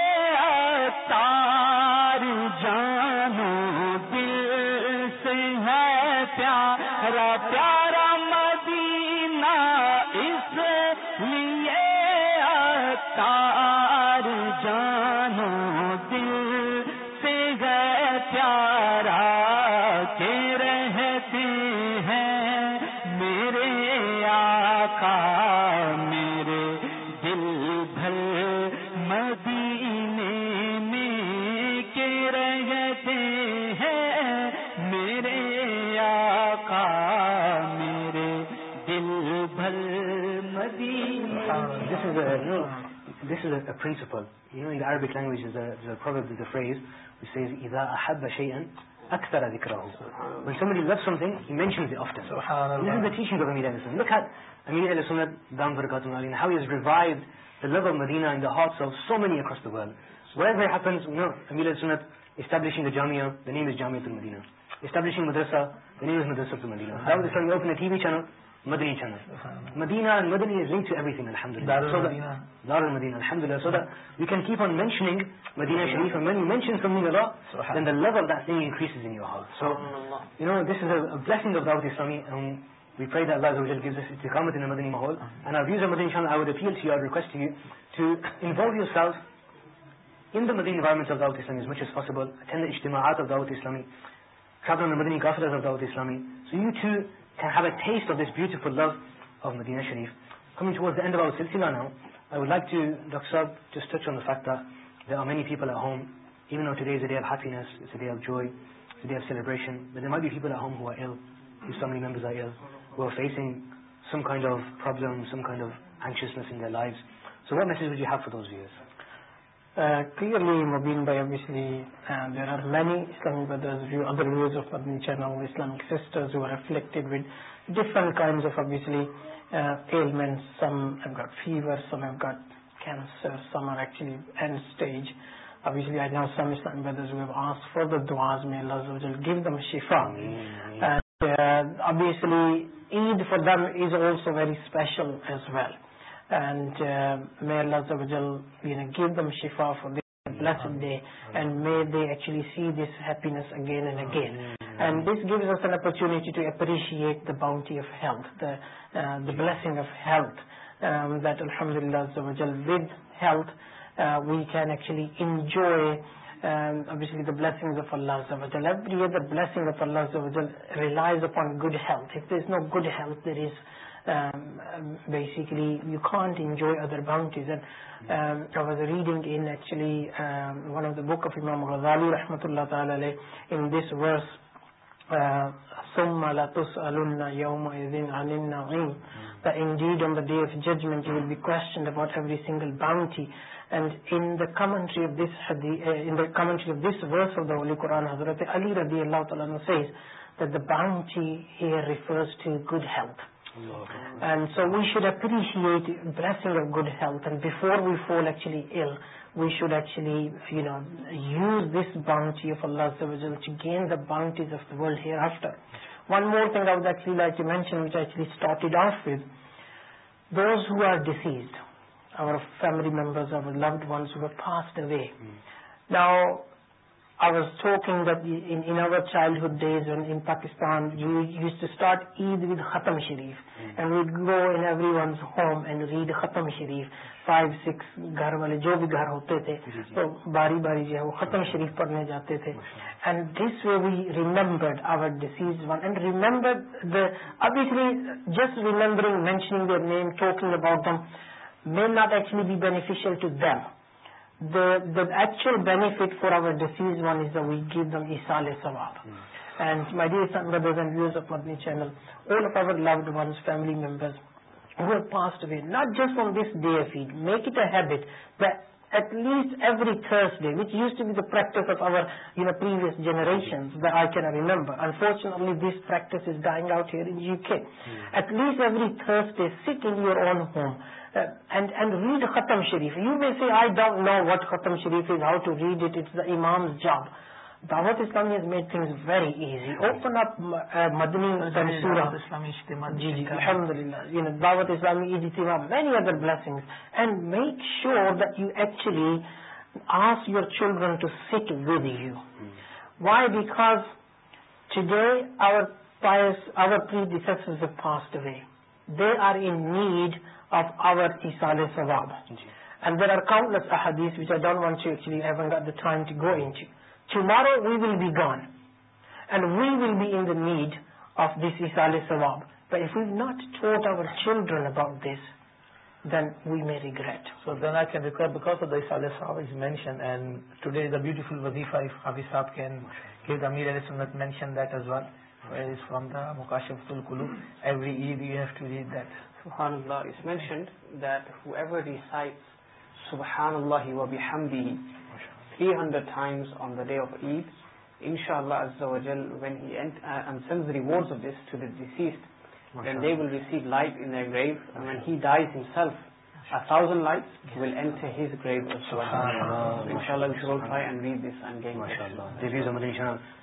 this is a, a principle. You know, in the Arabic language, there's a, there's a proverb, there's a phrase which says, إذا أحب شيئا أكثر ذكره. When somebody loves something, he mentions it often. This is the teaching of Amir al-Sunnah. Look at Amir al-Sunnah, down for the how he has revived the love of Medina in the hearts of so many across the world. Whatever happens, you know, Amir al-Sunnah establishing the Jamia, the name is Jamia al Medina. Establishing Madrasa, the name is Madrasa al Medina. Now, this is when you open a TV channel, Madani channel Medina and Madani is linked to everything alhamdulillah Dar al-Madina alhamdulillah so that we can keep on mentioning Medina Sharif and when you mention something Allah then the level of that thing increases in your heart so you know this is a, a blessing of Dawud Islami and we pray that Allah gives us istiqamat in the Madani Mahal and our views of Madani channel I would appeal to you I would request to you to involve yourself in the Madani environment of Dawud Islami as much as possible attend the ijtima'at of Dawud Islami travel on the Madani kafiras of Dawud Islami so you too love of ندی شریف دن سلسلہ نا many پیپلسریشنڈ of ہینشیئسنیس life clearly موبین by ابسلی there are many Islamic brothers ویو other ways of ابنیچر نو اسلامک سسٹرز ور ایفلیکٹ وفرنٹ کا فیل مین some F get fever some F گٹسر شاڈ obviously aid for them is also very special as well گفاف they see this ہیپینے opportunity appreciate boundary ویچوئے upon گڈھز no good there is بیسکلیو can't enjoy حضرت علی ربی اللہ تعالیٰ so we should actually he at بنگ of good health before we fall actually ایل we should actually you know use this boundary gain the boundaries of دلڈ here after one more thing I to mention which ایچارٹڈ of with those who are deceased او family members او لبڈ one super fast way نا I was choking our childhood days and in Pakistan you use to start add with ختم شریف and you go in everyone home and read ختم شریف five six گھر والے جو بھی گھر ہوتے تھے تو باری باری جو ہے وہ ختم شریف hmm. پڑھنے جاتے تھے and this will be remembered our deceased one and remember ابھی just remembering mentioning their name choking about them may not actually be beneficial to them the actual bet for our deceased one is the we give the سوال and my dear channel او our loved ones family member who passed way not just on this D A field make it a habit the at least every Thursday which use to be practice of our you نیویئس generations I can I remember unfortunately this practice is going out U K at least every Thursday set انم read ختم شریف you may I don't know what ختم شریف is how to read اٹام جاب دعوت اسلامی very easy open up Madani الحمد للہ یو نز دعوت اسلامی many other blessing and make sure do actually ask your children to sit with you why because today our fast way they are in need of our be gone and we will be in need of this beautiful wazifa, if children about this then we Amir regret sunnat mention mention as well, three hundred times on the life and ہیلفنڈ life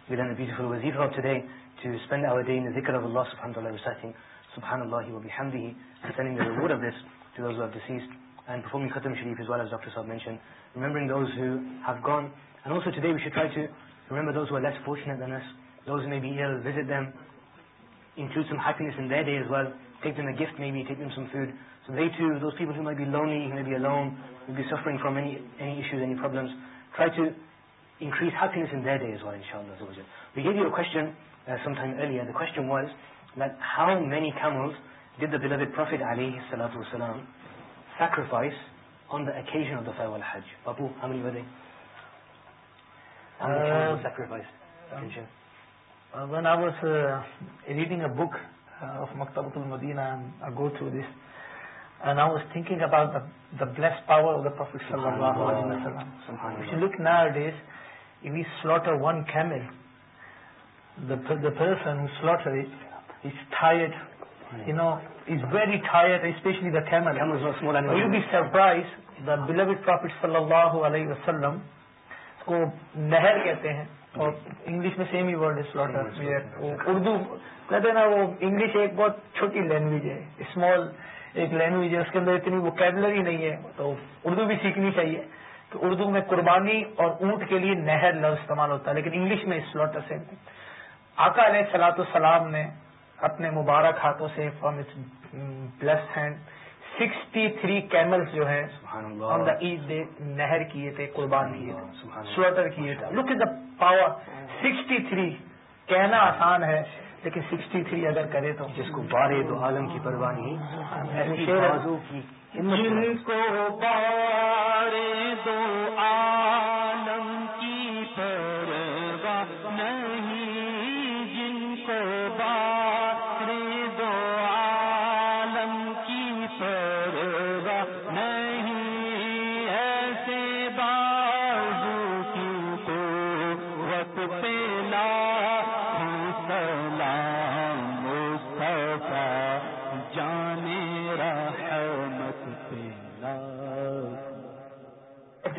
گریو اللہ to spend our day in the zikr of Allah subhanahu wa ta'ala reciting subhanallah wa bihamdihi and sending the reward of this to those who have deceased and performing khatam sharif as well as Dr. Saab mentioned remembering those who have gone and also today we should try to remember those who are less fortunate than us those who may be ill visit them include some happiness in their day as well take them a gift maybe take them some food so they too those people who might be lonely who may be alone who be suffering from any any issues any problems try to increase happiness in their day as well inshallah we gave you a question book مکتاب مدینگ power the, the person who slaughtered it is tired, you know, is very tired, especially the camel. Camels are small animals. You'll be surprised the beloved Prophet sallallahu alayhi wa sallam کو نہر کہتے ہیں اور English میں same ہی word ہے slaughter Urdu کہتے ہیں نا وہ انگلش ایک بہت چھوٹی لینگویج ہے اسمال ایک لینگویج ہے اس کے اندر اتنی وکیبلری نہیں ہے تو اردو بھی سیکھنی چاہیے تو اردو میں قربانی اور اونٹ کے لیے نہر لفظ استعمال ہوتا ہے لیکن انگلش میں سلوٹر سے آقا علیہ سلاۃ السلام نے اپنے مبارک ہاتھوں سے from its plus hand sixty three camel جو ہے عید نہر کیے تھے قربان کیے تھے سویٹر کیے تھے look is the power sixty three کہنا آسان ہے لیکن سکسٹی تھری اگر کرے تو جس کو بارے تو عالم کی پروانی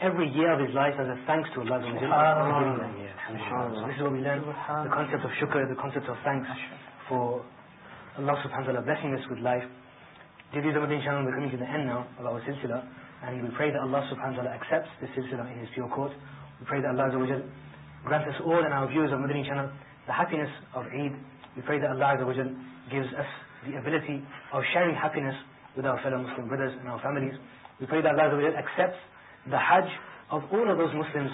ایریز لائف ٹو اللہ فوراس گئیزن اللہ اسلہ سنگن دا ہف ایڈ وی فری دلہ گیوز ایس دیٹی اور بردرس وی فری دلہ دا ہف ادس مسلمس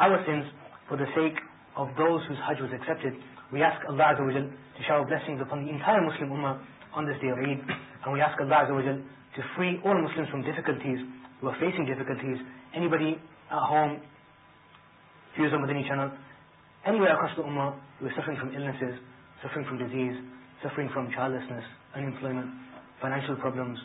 او sense for the sex was axed we یاسک to بل موسلیم آن دے ویسک اللہ to free all Muslims from difficulties to are فیفیلٹیز ای بڑی ہوں فیوز میں ویئر خرچ suffering from illness suffering from disease suffering from چائے لسنےس unemployment financial problems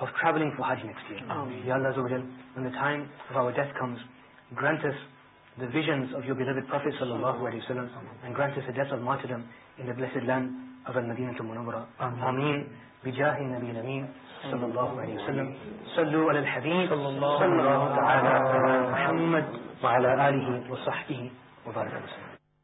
of traveling for Hajj next year. Amen. Ya Allah Azawajal, when the time of our death comes, grant us the visions of your beloved Prophet Sallallahu Alaihi Wasallam and grant us the death of martyrdom in the blessed land of al madinah al munawwara Ameen. Bijahi Nabi Al-Ameen Sallallahu Alaihi Wasallam. Sallu ala al-Habib Sallallahu Ta'ala Muhammad wa ala alihi wa sahbihi wa barakatuh.